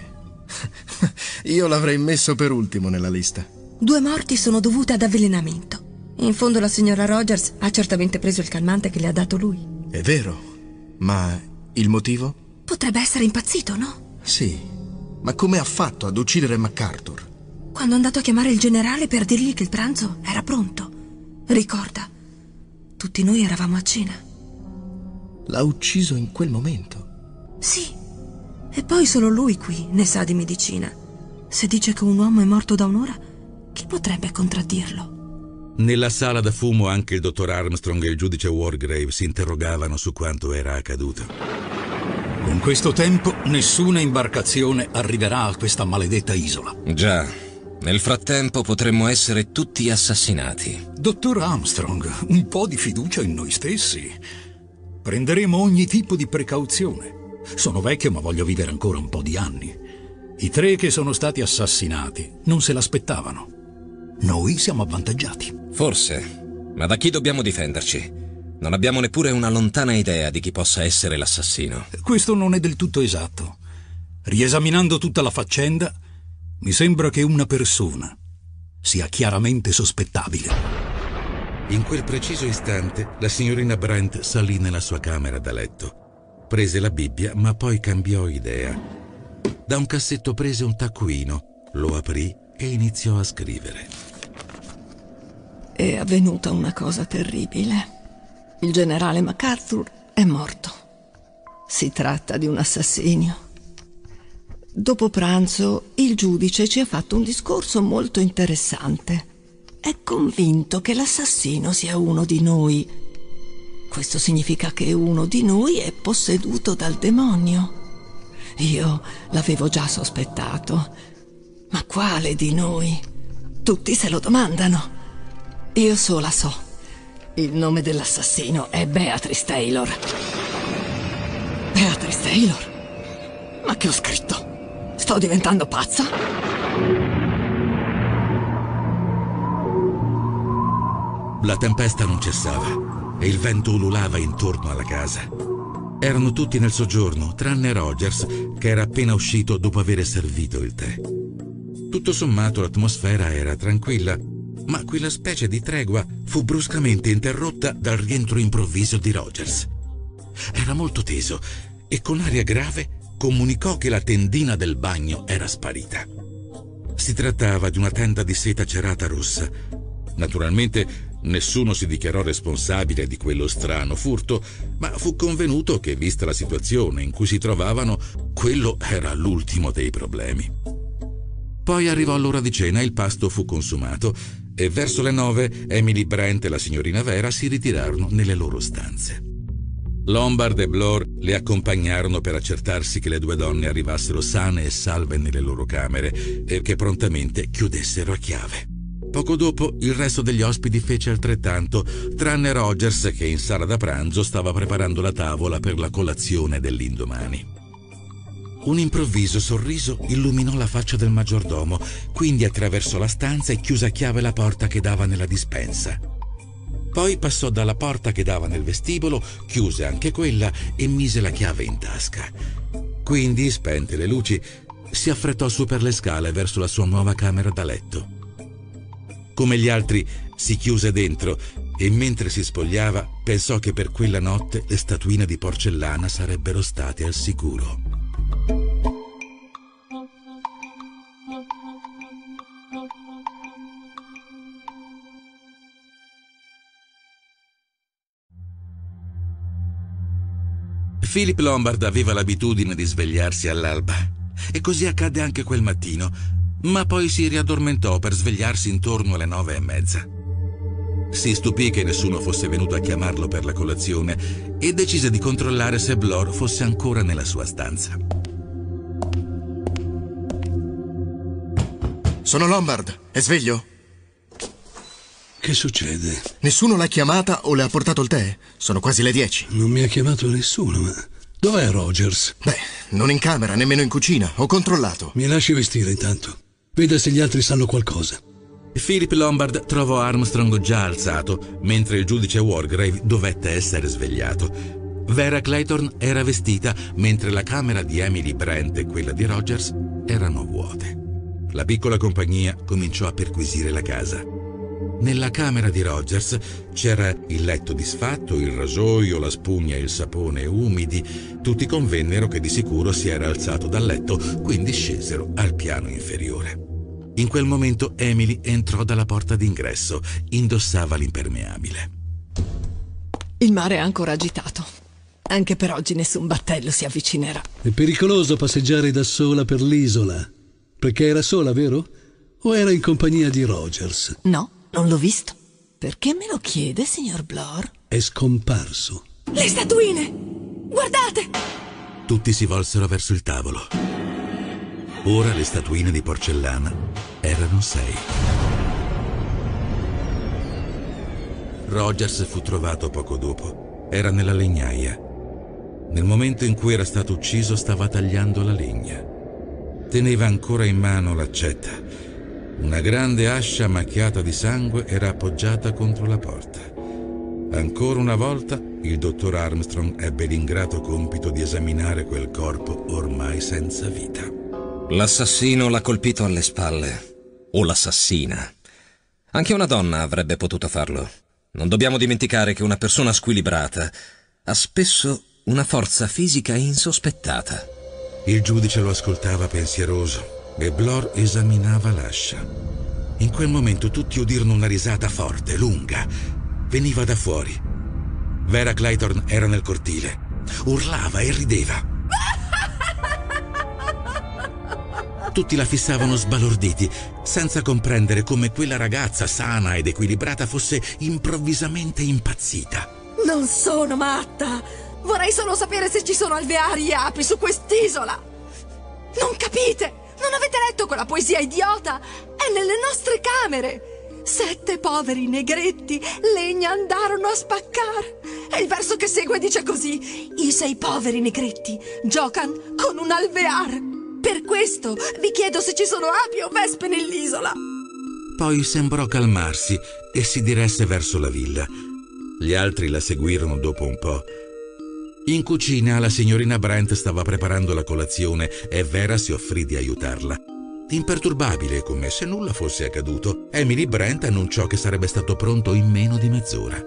Io l'avrei messo per ultimo nella lista. Due morti sono dovute ad avvelenamento. In fondo la signora Rogers ha certamente preso il calmante che le ha dato lui. È vero, ma il motivo? Potrebbe essere impazzito, no? Sì, ma come ha fatto ad uccidere MacArthur? Quando è andato a chiamare il generale per dirgli che il pranzo era pronto. Ricorda, tutti noi eravamo a cena. L'ha ucciso in quel momento? Sì, e poi solo lui qui ne sa di medicina. Se dice che un uomo è morto da un'ora, chi potrebbe contraddirlo? Nella sala da fumo anche il dottor Armstrong e il giudice Wargrave si interrogavano su quanto era accaduto. Con questo tempo nessuna imbarcazione arriverà a questa maledetta isola. Già, nel frattempo potremmo essere tutti assassinati. Dottor Armstrong, un po' di fiducia in noi stessi. Prenderemo ogni tipo di precauzione. Sono vecchio ma voglio vivere ancora un po' di anni. I tre che sono stati assassinati non se l'aspettavano. Noi siamo avvantaggiati. Forse, ma da chi dobbiamo difenderci? Non abbiamo neppure una lontana idea di chi possa essere l'assassino. Questo non è del tutto esatto. Riesaminando tutta la faccenda, mi sembra che una persona sia chiaramente sospettabile. In quel preciso istante, la signorina Brent salì nella sua camera da letto. Prese la Bibbia, ma poi cambiò idea. Da un cassetto prese un taccuino, lo aprì e iniziò a scrivere. È avvenuta una cosa terribile. Il generale MacArthur è morto. Si tratta di un assassinio. Dopo pranzo il giudice ci ha fatto un discorso molto interessante. È convinto che l'assassino sia uno di noi. Questo significa che uno di noi è posseduto dal demonio. Io l'avevo già sospettato. Ma quale di noi? Tutti se lo domandano. Io sola so. Il nome dell'assassino è Beatrice Taylor. Beatrice Taylor? Ma che ho scritto? Sto diventando pazza? La tempesta non cessava e il vento ululava intorno alla casa. Erano tutti nel soggiorno, tranne Rogers, che era appena uscito dopo aver servito il tè. Tutto sommato l'atmosfera era tranquilla, ma quella specie di tregua fu bruscamente interrotta dal rientro improvviso di Rogers. Era molto teso e con aria grave comunicò che la tendina del bagno era sparita. Si trattava di una tenda di seta cerata rossa. Naturalmente nessuno si dichiarò responsabile di quello strano furto, ma fu convenuto che, vista la situazione in cui si trovavano, quello era l'ultimo dei problemi. Poi arrivò l'ora di cena e il pasto fu consumato e verso le nove Emily Brent e la signorina Vera si ritirarono nelle loro stanze. Lombard e Blore le accompagnarono per accertarsi che le due donne arrivassero sane e salve nelle loro camere e che prontamente chiudessero a chiave. Poco dopo il resto degli ospiti fece altrettanto, tranne Rogers che in sala da pranzo stava preparando la tavola per la colazione dell'indomani. Un improvviso sorriso illuminò la faccia del maggiordomo, quindi attraversò la stanza e chiuse a chiave la porta che dava nella dispensa. Poi passò dalla porta che dava nel vestibolo, chiuse anche quella e mise la chiave in tasca. Quindi, spente le luci, si affrettò su per le scale verso la sua nuova camera da letto. Come gli altri, si chiuse dentro e mentre si spogliava pensò che per quella notte le statuine di porcellana sarebbero state al sicuro. Philip Lombard aveva l'abitudine di svegliarsi all'alba e così accadde anche quel mattino, ma poi si riaddormentò per svegliarsi intorno alle nove e mezza. Si stupì che nessuno fosse venuto a chiamarlo per la colazione e decise di controllare se Blor fosse ancora nella sua stanza. Sono Lombard. È sveglio? Che succede? Nessuno l'ha chiamata o le ha portato il tè? Sono quasi le dieci. Non mi ha chiamato nessuno, ma... Dov'è Rogers? Beh, non in camera, nemmeno in cucina. Ho controllato. Mi lasci vestire intanto. Veda se gli altri sanno qualcosa. Philip Lombard trovò Armstrong già alzato, mentre il giudice Wargrave dovette essere svegliato. Vera Clayton era vestita, mentre la camera di Emily Brent e quella di Rogers erano vuote. La piccola compagnia cominciò a perquisire la casa. Nella camera di Rogers c'era il letto disfatto, il rasoio, la spugna e il sapone umidi. Tutti convennero che di sicuro si era alzato dal letto, quindi scesero al piano inferiore. In quel momento Emily entrò dalla porta d'ingresso, indossava l'impermeabile. Il mare è ancora agitato. Anche per oggi nessun battello si avvicinerà. È pericoloso passeggiare da sola per l'isola. Perché era sola, vero? O era in compagnia di Rogers? No, non l'ho visto. Perché me lo chiede, signor Blor? È scomparso. Le statuine! Guardate! Tutti si volsero verso il tavolo. Ora le statuine di porcellana erano sei. Rogers fu trovato poco dopo. Era nella legnaia. Nel momento in cui era stato ucciso stava tagliando la legna. Teneva ancora in mano l'accetta. Una grande ascia macchiata di sangue era appoggiata contro la porta. Ancora una volta il dottor Armstrong ebbe l'ingrato compito di esaminare quel corpo ormai senza vita. L'assassino l'ha colpito alle spalle. O l'assassina. Anche una donna avrebbe potuto farlo. Non dobbiamo dimenticare che una persona squilibrata ha spesso una forza fisica insospettata. Il giudice lo ascoltava pensieroso e Blor esaminava l'ascia. In quel momento tutti udirono una risata forte, lunga. Veniva da fuori. Vera Clayton era nel cortile. Urlava e rideva. Tutti la fissavano sbalorditi, senza comprendere come quella ragazza sana ed equilibrata fosse improvvisamente impazzita. Non sono matta! Vorrei solo sapere se ci sono alveari e api su quest'isola! Non capite? Non avete letto quella poesia idiota? È nelle nostre camere! Sette poveri negretti legna andarono a spaccare. E il verso che segue dice così: I sei poveri negretti giocano con un alvear. Per questo vi chiedo se ci sono api o vespe nell'isola. Poi sembrò calmarsi e si diresse verso la villa. Gli altri la seguirono dopo un po'. In cucina la signorina Brent stava preparando la colazione e Vera si offrì di aiutarla. Imperturbabile, come se nulla fosse accaduto, Emily Brent annunciò che sarebbe stato pronto in meno di mezz'ora.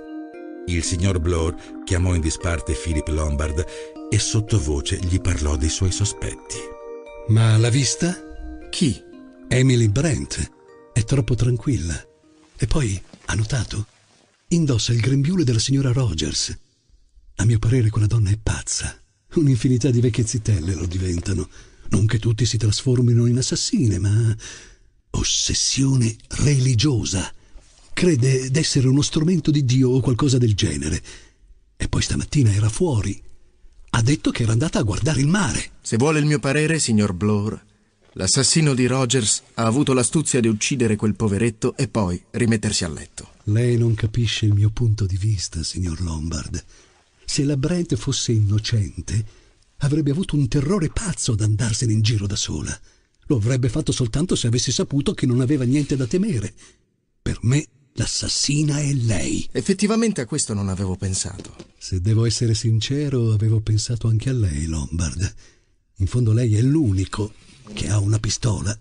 Il signor Blore chiamò in disparte Philip Lombard e sottovoce gli parlò dei suoi sospetti. Ma l'ha vista? Chi? Emily Brent. È troppo tranquilla. E poi, ha notato? Indossa il grembiule della signora Rogers. A mio parere quella donna è pazza. Un'infinità di vecchie zitelle lo diventano. Non che tutti si trasformino in assassine, ma ossessione religiosa. Crede d'essere uno strumento di Dio o qualcosa del genere. E poi stamattina era fuori. Ha detto che era andata a guardare il mare. Se vuole il mio parere, signor Blore, l'assassino di Rogers ha avuto l'astuzia di uccidere quel poveretto e poi rimettersi a letto. Lei non capisce il mio punto di vista, signor Lombard. Se la Brent fosse innocente, avrebbe avuto un terrore pazzo ad andarsene in giro da sola. Lo avrebbe fatto soltanto se avesse saputo che non aveva niente da temere. Per me, l'assassina è lei. Effettivamente a questo non avevo pensato. Se devo essere sincero, avevo pensato anche a lei, Lombard. In fondo lei è l'unico che ha una pistola.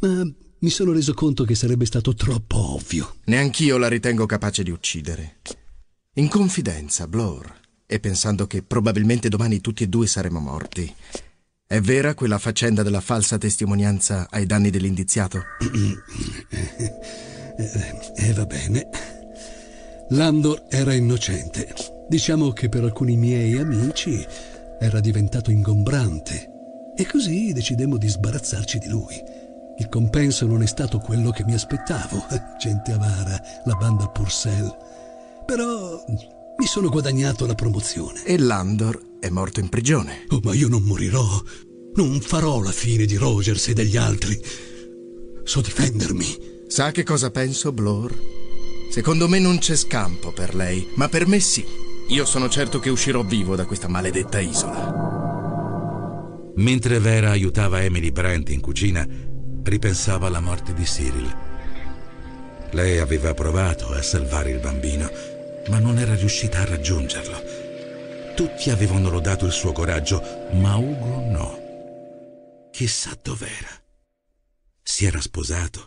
Ma mi sono reso conto che sarebbe stato troppo ovvio. Neanch'io la ritengo capace di uccidere. In confidenza, Blore, e pensando che probabilmente domani tutti e due saremo morti. È vera quella faccenda della falsa testimonianza ai danni dell'indiziato? Eh, eh, va bene. Landor era innocente. Diciamo che per alcuni miei amici era diventato ingombrante. E così decidemmo di sbarazzarci di lui. Il compenso non è stato quello che mi aspettavo. Gente avara, la banda Purcell. Però mi sono guadagnato la promozione. E Landor è morto in prigione. Oh, ma io non morirò. Non farò la fine di Rogers e degli altri. So difendermi. Sa che cosa penso, Blore? Secondo me non c'è scampo per lei, ma per me sì. Io sono certo che uscirò vivo da questa maledetta isola. Mentre Vera aiutava Emily Brent in cucina, ripensava alla morte di Cyril. Lei aveva provato a salvare il bambino, ma non era riuscita a raggiungerlo. Tutti avevano lodato il suo coraggio, ma Ugo no. Chissà dov'era. Si era sposato.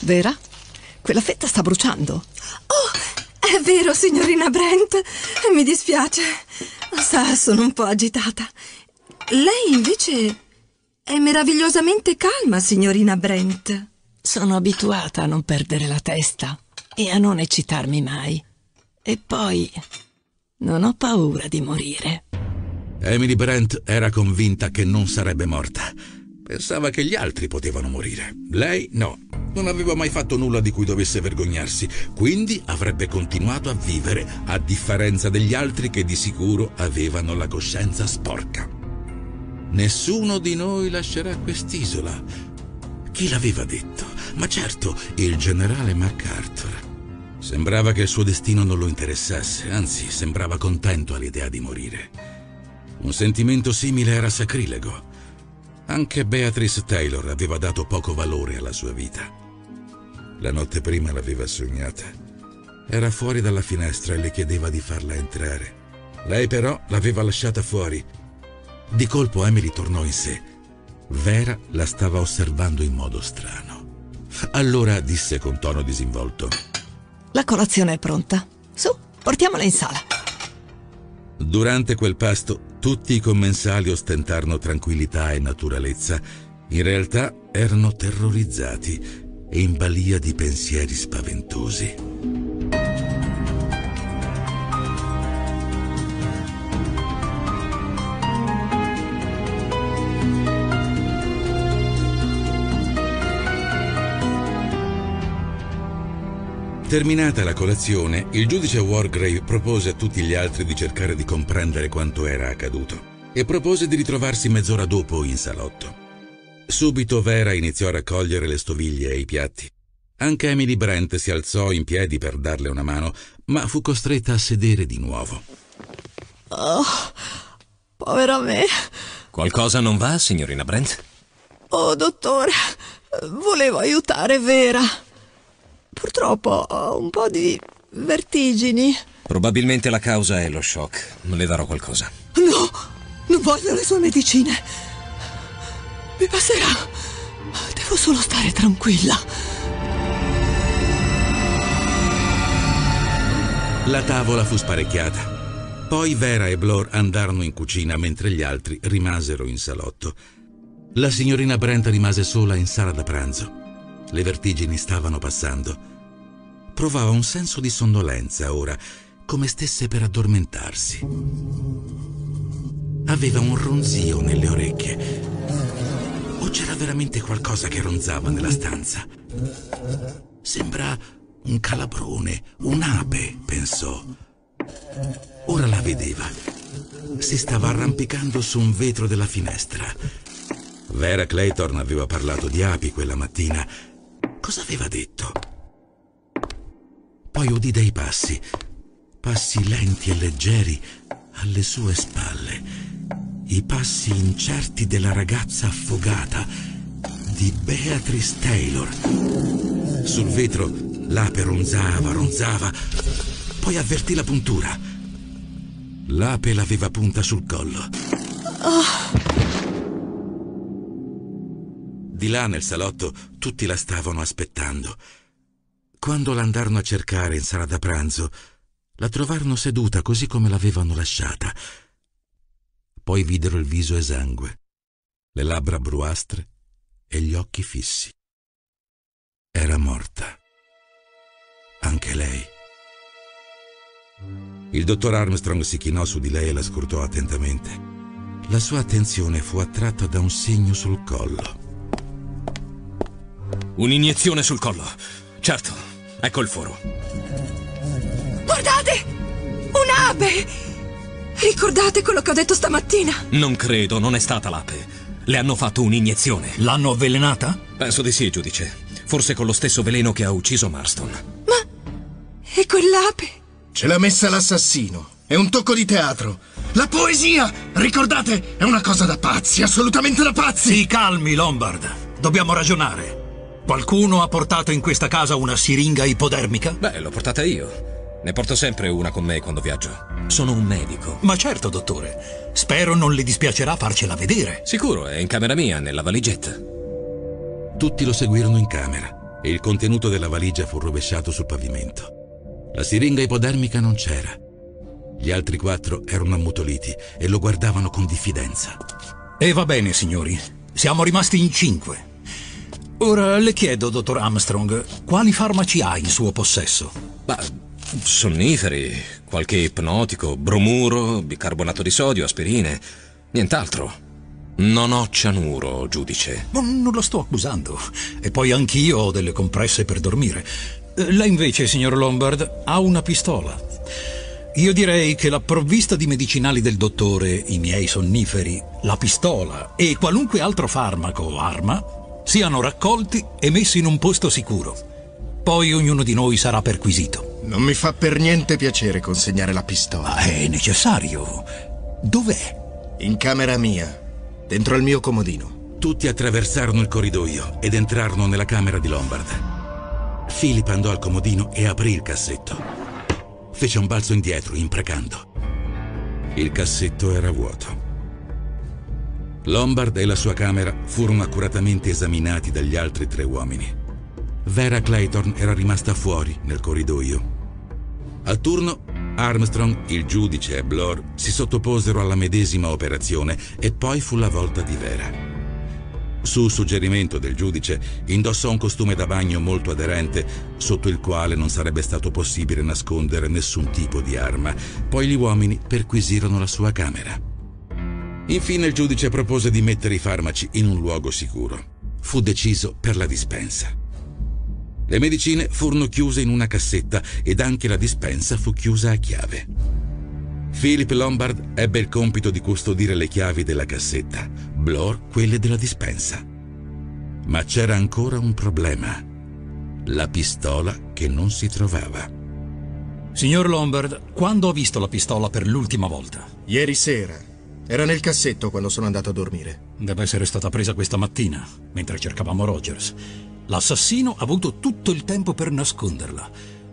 Vera? quella fetta sta bruciando. Oh, è vero, signorina Brent. Mi dispiace. Sa, sono un po' agitata. Lei invece è meravigliosamente calma, signorina Brent. Sono abituata a non perdere la testa e a non eccitarmi mai. E poi non ho paura di morire. Emily Brent era convinta che non sarebbe morta. Pensava che gli altri potevano morire. Lei no. Non aveva mai fatto nulla di cui dovesse vergognarsi, quindi avrebbe continuato a vivere, a differenza degli altri che di sicuro avevano la coscienza sporca. Nessuno di noi lascerà quest'isola. Chi l'aveva detto? Ma certo, il generale MacArthur. Sembrava che il suo destino non lo interessasse, anzi sembrava contento all'idea di morire. Un sentimento simile era sacrilego. Anche Beatrice Taylor aveva dato poco valore alla sua vita. La notte prima l'aveva sognata. Era fuori dalla finestra e le chiedeva di farla entrare. Lei però l'aveva lasciata fuori. Di colpo Emily tornò in sé. Vera la stava osservando in modo strano. Allora disse con tono disinvolto. La colazione è pronta. Su, portiamola in sala. Durante quel pasto tutti i commensali ostentarono tranquillità e naturalezza. In realtà erano terrorizzati e in balia di pensieri spaventosi. Terminata la colazione, il giudice Wargrave propose a tutti gli altri di cercare di comprendere quanto era accaduto e propose di ritrovarsi mezz'ora dopo in salotto. Subito Vera iniziò a raccogliere le stoviglie e i piatti. Anche Emily Brent si alzò in piedi per darle una mano, ma fu costretta a sedere di nuovo. Oh, povera me. Qualcosa non va, signorina Brent? Oh, dottore, volevo aiutare Vera. Purtroppo ho un po' di vertigini. Probabilmente la causa è lo shock. Le darò qualcosa. No, non voglio le sue medicine. Mi passerà. Devo solo stare tranquilla. La tavola fu sparecchiata. Poi Vera e Blor andarono in cucina mentre gli altri rimasero in salotto. La signorina Brent rimase sola in sala da pranzo. Le vertigini stavano passando. Provava un senso di sonnolenza ora, come stesse per addormentarsi. Aveva un ronzio nelle orecchie. O c'era veramente qualcosa che ronzava nella stanza? Sembra un calabrone, un'ape, pensò. Ora la vedeva. Si stava arrampicando su un vetro della finestra. Vera Clayton aveva parlato di api quella mattina. Cosa aveva detto? Poi udì dei passi, passi lenti e leggeri alle sue spalle, i passi incerti della ragazza affogata, di Beatrice Taylor. Sul vetro l'ape ronzava, ronzava, poi avvertì la puntura. L'ape l'aveva punta sul collo. Di là nel salotto tutti la stavano aspettando. Quando l'andarono a cercare in sala da pranzo, la trovarono seduta così come l'avevano lasciata. Poi videro il viso esangue, le labbra bruastre e gli occhi fissi. Era morta. Anche lei. Il dottor Armstrong si chinò su di lei e la scrutò attentamente. La sua attenzione fu attratta da un segno sul collo. Un'iniezione sul collo. Certo, ecco il foro. Guardate! Un'ape! Ricordate quello che ho detto stamattina? Non credo, non è stata l'ape. Le hanno fatto un'iniezione. L'hanno avvelenata? Penso di sì, giudice. Forse con lo stesso veleno che ha ucciso Marston. E quell'ape? Ce l'ha messa l'assassino. È un tocco di teatro. La poesia, ricordate, è una cosa da pazzi, assolutamente da pazzi. Si calmi, Lombard. Dobbiamo ragionare. Qualcuno ha portato in questa casa una siringa ipodermica? Beh, l'ho portata io. Ne porto sempre una con me quando viaggio. Sono un medico. Ma certo, dottore. Spero non le dispiacerà farcela vedere. Sicuro, è in camera mia, nella valigetta. Tutti lo seguirono in camera e il contenuto della valigia fu rovesciato sul pavimento. La siringa ipodermica non c'era. Gli altri quattro erano ammutoliti e lo guardavano con diffidenza. E va bene, signori. Siamo rimasti in cinque. Ora le chiedo, dottor Armstrong, quali farmaci ha in suo possesso? Ma sonniferi, qualche ipnotico, bromuro, bicarbonato di sodio, aspirine, nient'altro. Non ho cianuro, giudice. Non lo sto accusando. E poi anch'io ho delle compresse per dormire. Eh, lei invece, signor Lombard, ha una pistola. Io direi che la provvista di medicinali del dottore, i miei sonniferi, la pistola e qualunque altro farmaco o arma siano raccolti e messi in un posto sicuro. Poi ognuno di noi sarà perquisito. Non mi fa per niente piacere consegnare la pistola. Ma è necessario. Dov'è? In camera mia, dentro il mio comodino. Tutti attraversarono il corridoio ed entrarono nella camera di Lombard. Philip andò al comodino e aprì il cassetto. Fece un balzo indietro, imprecando. Il cassetto era vuoto. Lombard e la sua camera furono accuratamente esaminati dagli altri tre uomini. Vera Clayton era rimasta fuori nel corridoio. Al turno, Armstrong, il giudice e Blore si sottoposero alla medesima operazione e poi fu la volta di Vera. Su suggerimento del giudice, indossò un costume da bagno molto aderente, sotto il quale non sarebbe stato possibile nascondere nessun tipo di arma. Poi gli uomini perquisirono la sua camera. Infine il giudice propose di mettere i farmaci in un luogo sicuro. Fu deciso per la dispensa. Le medicine furono chiuse in una cassetta ed anche la dispensa fu chiusa a chiave. Philip Lombard ebbe il compito di custodire le chiavi della cassetta, Blore quelle della dispensa. Ma c'era ancora un problema. La pistola che non si trovava. Signor Lombard, quando ha visto la pistola per l'ultima volta? Ieri sera. Era nel cassetto quando sono andato a dormire. Deve essere stata presa questa mattina, mentre cercavamo Rogers. L'assassino ha avuto tutto il tempo per nasconderla.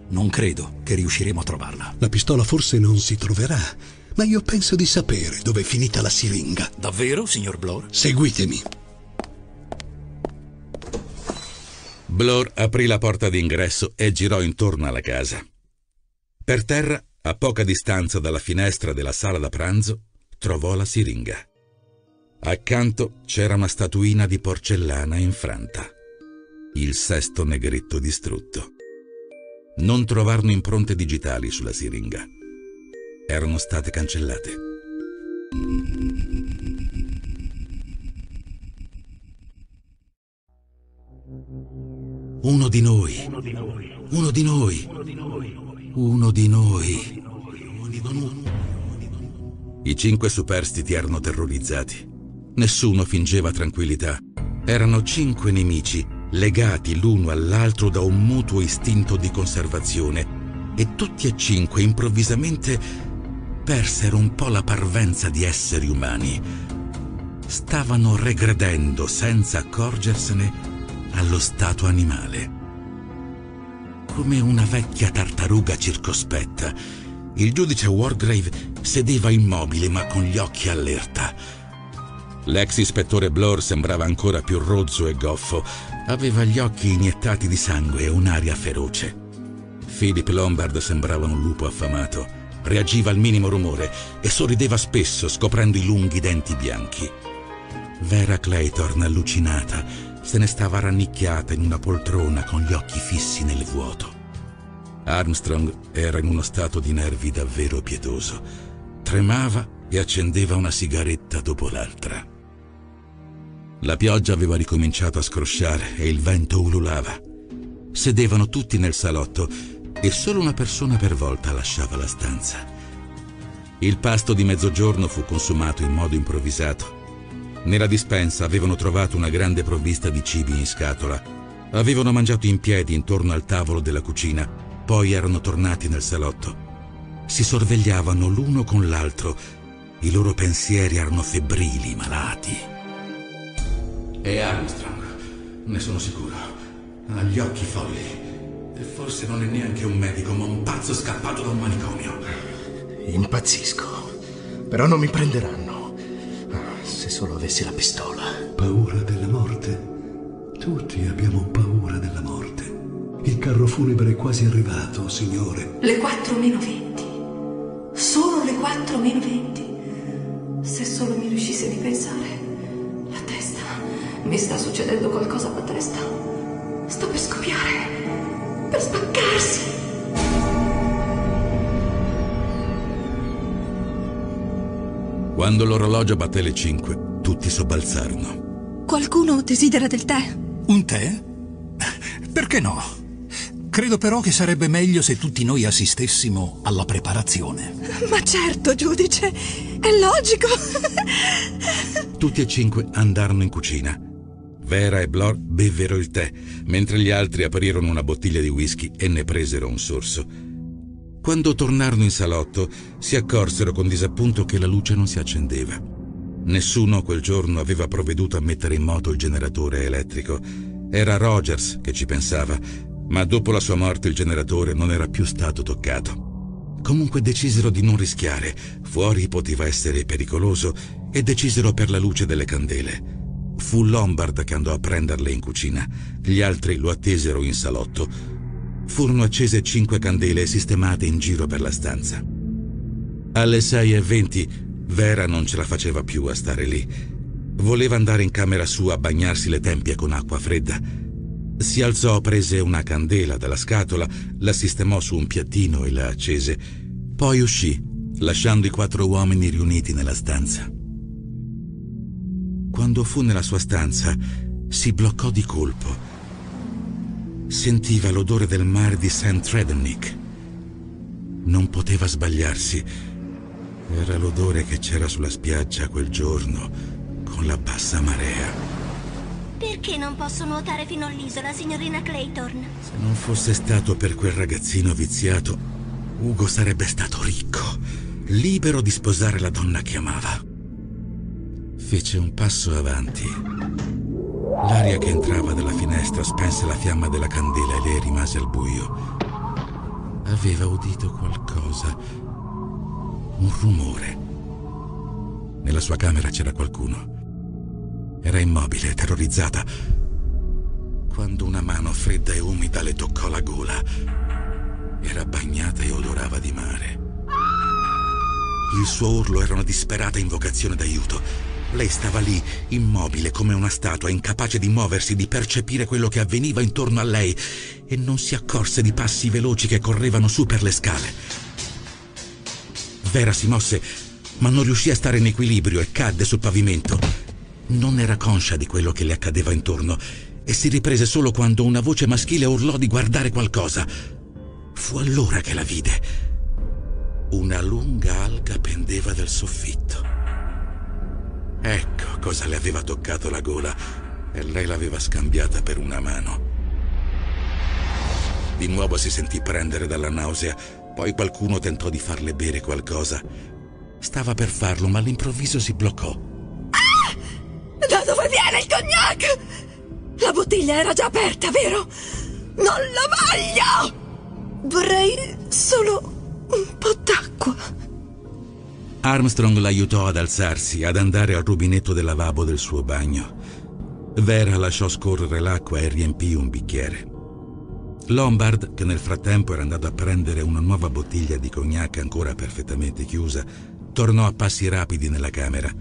Non credo che riusciremo a trovarla. La pistola forse non si troverà, ma io penso di sapere dove è finita la siringa. Davvero, signor Blore? Seguitemi. Blore aprì la porta d'ingresso e girò intorno alla casa. Per terra, a poca distanza dalla finestra della sala da pranzo, trovò la siringa. Accanto c'era una statuina di porcellana infranta. Il sesto negretto distrutto. Non trovarono impronte digitali sulla siringa. Erano state cancellate. Uno di noi. Uno di noi. Uno di noi. Uno di noi. I cinque superstiti erano terrorizzati. Nessuno fingeva tranquillità. Erano cinque nemici legati l'uno all'altro da un mutuo istinto di conservazione e tutti e cinque improvvisamente persero un po' la parvenza di esseri umani. Stavano regredendo senza accorgersene allo stato animale. Come una vecchia tartaruga circospetta, il giudice Wargrave sedeva immobile ma con gli occhi allerta. L'ex ispettore Blore sembrava ancora più rozzo e goffo. Aveva gli occhi iniettati di sangue e un'aria feroce. Philip Lombard sembrava un lupo affamato. Reagiva al minimo rumore e sorrideva spesso scoprendo i lunghi denti bianchi. Vera Claytorn, allucinata, se ne stava rannicchiata in una poltrona con gli occhi fissi nel vuoto. Armstrong era in uno stato di nervi davvero pietoso. Tremava e accendeva una sigaretta dopo l'altra. La pioggia aveva ricominciato a scrosciare e il vento ululava. Sedevano tutti nel salotto e solo una persona per volta lasciava la stanza. Il pasto di mezzogiorno fu consumato in modo improvvisato. Nella dispensa avevano trovato una grande provvista di cibi in scatola. Avevano mangiato in piedi intorno al tavolo della cucina, poi erano tornati nel salotto. Si sorvegliavano l'uno con l'altro. I loro pensieri erano febbrili, malati. E Armstrong, ne sono sicuro, ha gli occhi folli. E forse non è neanche un medico, ma un pazzo scappato da un manicomio. Impazzisco. Però non mi prenderanno. Se solo avessi la pistola. Paura della morte? Tutti abbiamo paura della morte. Il carro funebre è quasi arrivato, signore. Le 4 meno 20. Solo le 4 meno 20. Se solo mi riuscissi a ripensare. La testa. Mi sta succedendo qualcosa alla testa. Sta per scoppiare. Per spaccarsi. Quando l'orologio batté le 5, tutti sobbalzarono. Qualcuno desidera del tè? Un tè? Perché no? Credo però che sarebbe meglio se tutti noi assistessimo alla preparazione. Ma certo, giudice, è logico. Tutti e cinque andarono in cucina. Vera e Blor bevvero il tè, mentre gli altri aprirono una bottiglia di whisky e ne presero un sorso. Quando tornarono in salotto, si accorsero con disappunto che la luce non si accendeva. Nessuno quel giorno aveva provveduto a mettere in moto il generatore elettrico. Era Rogers che ci pensava, ma dopo la sua morte il generatore non era più stato toccato. Comunque decisero di non rischiare, fuori poteva essere pericoloso, e decisero per la luce delle candele. Fu Lombard che andò a prenderle in cucina, gli altri lo attesero in salotto. Furono accese cinque candele sistemate in giro per la stanza. Alle 6.20 Vera non ce la faceva più a stare lì. Voleva andare in camera sua a bagnarsi le tempie con acqua fredda. Si alzò, prese una candela dalla scatola, la sistemò su un piattino e la accese. Poi uscì, lasciando i quattro uomini riuniti nella stanza. Quando fu nella sua stanza, si bloccò di colpo. Sentiva l'odore del mare di St. Tredennick. Non poteva sbagliarsi. Era l'odore che c'era sulla spiaggia quel giorno, con la bassa marea. Perché non posso nuotare fino all'isola, signorina Clayton? Se non fosse stato per quel ragazzino viziato, Ugo sarebbe stato ricco, libero di sposare la donna che amava. Fece un passo avanti. L'aria che entrava dalla finestra spense la fiamma della candela e lei rimase al buio. Aveva udito qualcosa, un rumore. Nella sua camera c'era qualcuno. Era immobile, terrorizzata, quando una mano fredda e umida le toccò la gola. Era bagnata e odorava di mare. Il suo urlo era una disperata invocazione d'aiuto. Lei stava lì, immobile come una statua, incapace di muoversi, di percepire quello che avveniva intorno a lei, e non si accorse di passi veloci che correvano su per le scale. Vera si mosse, ma non riuscì a stare in equilibrio e cadde sul pavimento. Non era conscia di quello che le accadeva intorno e si riprese solo quando una voce maschile urlò di guardare qualcosa. Fu allora che la vide. Una lunga alga pendeva dal soffitto. Ecco cosa le aveva toccato la gola e lei l'aveva scambiata per una mano. Di nuovo si sentì prendere dalla nausea, poi qualcuno tentò di farle bere qualcosa. Stava per farlo, ma all'improvviso si bloccò. Da dove viene il cognac? La bottiglia era già aperta, vero? Non la voglio! Vorrei solo un po' d'acqua. Armstrong l'aiutò ad alzarsi, ad andare al rubinetto del lavabo del suo bagno. Vera lasciò scorrere l'acqua e riempì un bicchiere. Lombard, che nel frattempo era andato a prendere una nuova bottiglia di cognac ancora perfettamente chiusa, tornò a passi rapidi nella camera.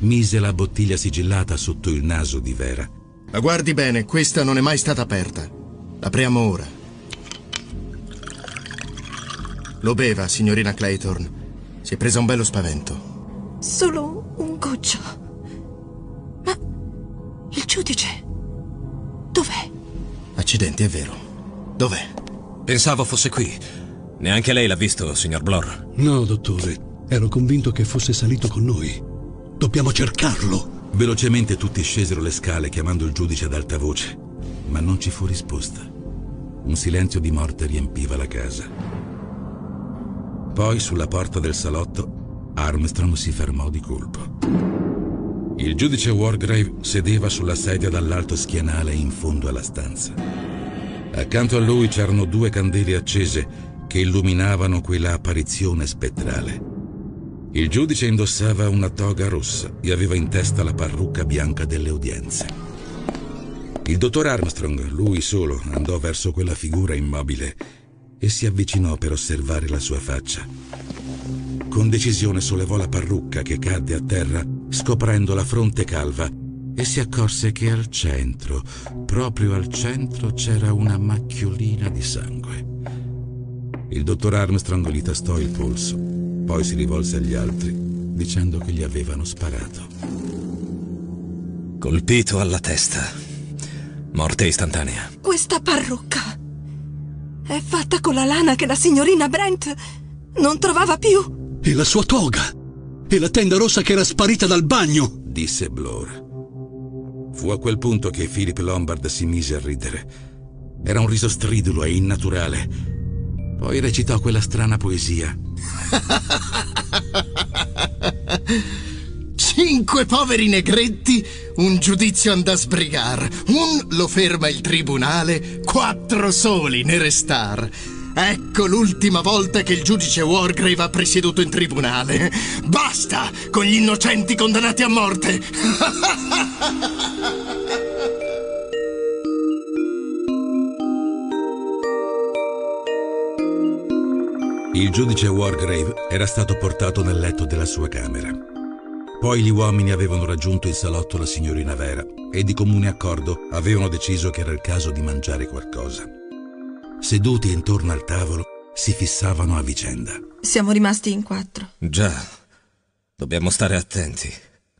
Mise la bottiglia sigillata sotto il naso di Vera. Ma guardi bene, questa non è mai stata aperta. L'apriamo ora. Lo beva, signorina Clayton. Si è presa un bello spavento. Solo un goccio. Ma il giudice dov'è? Accidenti, è vero. Dov'è? Pensavo fosse qui. Neanche lei l'ha visto, signor Blor. No, dottore. Ero convinto che fosse salito con noi. Dobbiamo cercarlo. Velocemente tutti scesero le scale chiamando il giudice ad alta voce, ma non ci fu risposta. Un silenzio di morte riempiva la casa. Poi sulla porta del salotto Armstrong si fermò di colpo. Il giudice Wargrave sedeva sulla sedia dall'alto schienale in fondo alla stanza. Accanto a lui c'erano due candele accese che illuminavano quella apparizione spettrale. Il giudice indossava una toga rossa e aveva in testa la parrucca bianca delle udienze. Il dottor Armstrong, lui solo, andò verso quella figura immobile e si avvicinò per osservare la sua faccia. Con decisione sollevò la parrucca che cadde a terra, scoprendo la fronte calva, e si accorse che al centro, proprio al centro, c'era una macchiolina di sangue. Il dottor Armstrong gli tastò il polso, poi si rivolse agli altri, dicendo che gli avevano sparato. Colpito alla testa. Morte istantanea. Questa parrucca è fatta con la lana che la signorina Brent non trovava più. E la sua toga. E la tenda rossa che era sparita dal bagno. Disse Blore. Fu a quel punto che Philip Lombard si mise a ridere. Era un riso stridulo e innaturale. Poi recitò quella strana poesia. Cinque poveri negretti, un giudizio andà a sbrigar. Un lo ferma il tribunale, quattro soli ne restar. Ecco l'ultima volta che il giudice Wargrave ha presieduto in tribunale. Basta con gli innocenti condannati a morte! Il giudice Wargrave era stato portato nel letto della sua camera. Poi gli uomini avevano raggiunto in salotto la signorina Vera e di comune accordo avevano deciso che era il caso di mangiare qualcosa. Seduti intorno al tavolo, si fissavano a vicenda. Siamo rimasti in quattro. Già. Dobbiamo stare attenti.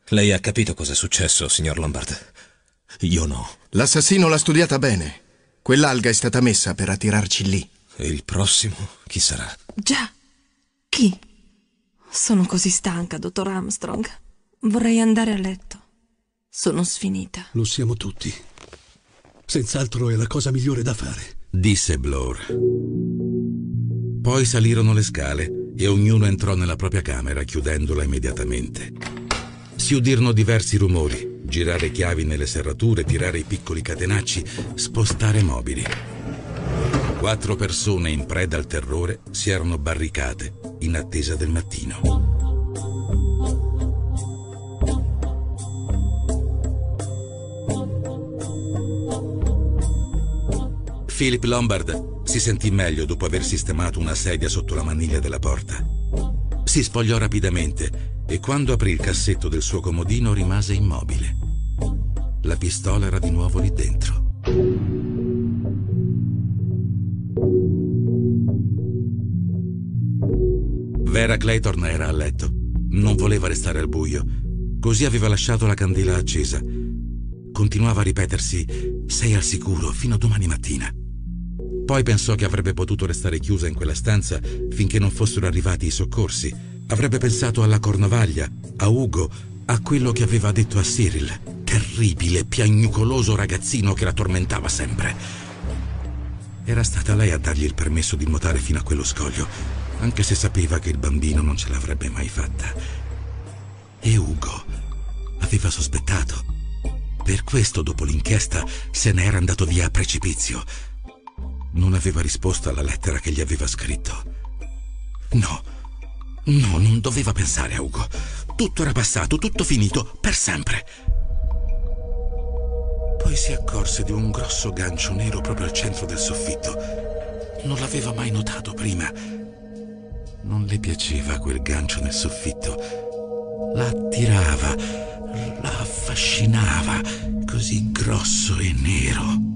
Lei ha capito cosa è successo, signor Lombard? Io no. L'assassino l'ha studiata bene. Quell'alga è stata messa per attirarci lì. E il prossimo chi sarà? Già. Chi? Sono così stanca, dottor Armstrong. Vorrei andare a letto. Sono sfinita. Lo siamo tutti. Senz'altro è la cosa migliore da fare. Disse Blore. Poi salirono le scale e ognuno entrò nella propria camera chiudendola immediatamente. Si udirono diversi rumori, girare chiavi nelle serrature, tirare i piccoli catenacci, spostare mobili. Quattro persone in preda al terrore si erano barricate in attesa del mattino. Philip Lombard si sentì meglio dopo aver sistemato una sedia sotto la maniglia della porta. Si spogliò rapidamente e quando aprì il cassetto del suo comodino rimase immobile. La pistola era di nuovo lì dentro. Vera Clayton era a letto. Non voleva restare al buio. Così aveva lasciato la candela accesa. Continuava a ripetersi: Sei al sicuro fino a domani mattina. Poi pensò che avrebbe potuto restare chiusa in quella stanza finché non fossero arrivati i soccorsi. Avrebbe pensato alla Cornovaglia, a Ugo, a quello che aveva detto a Cyril. Terribile, piagnucoloso ragazzino che la tormentava sempre. Era stata lei a dargli il permesso di nuotare fino a quello scoglio, anche se sapeva che il bambino non ce l'avrebbe mai fatta. E Ugo aveva sospettato. Per questo, dopo l'inchiesta, se ne era andato via a precipizio. Non aveva risposto alla lettera che gli aveva scritto. No, no, non doveva pensare a Ugo. Tutto era passato, tutto finito, per sempre. Poi si accorse di un grosso gancio nero proprio al centro del soffitto. Non l'aveva mai notato prima. Non le piaceva quel gancio nel soffitto. La attirava, la affascinava, così grosso e nero.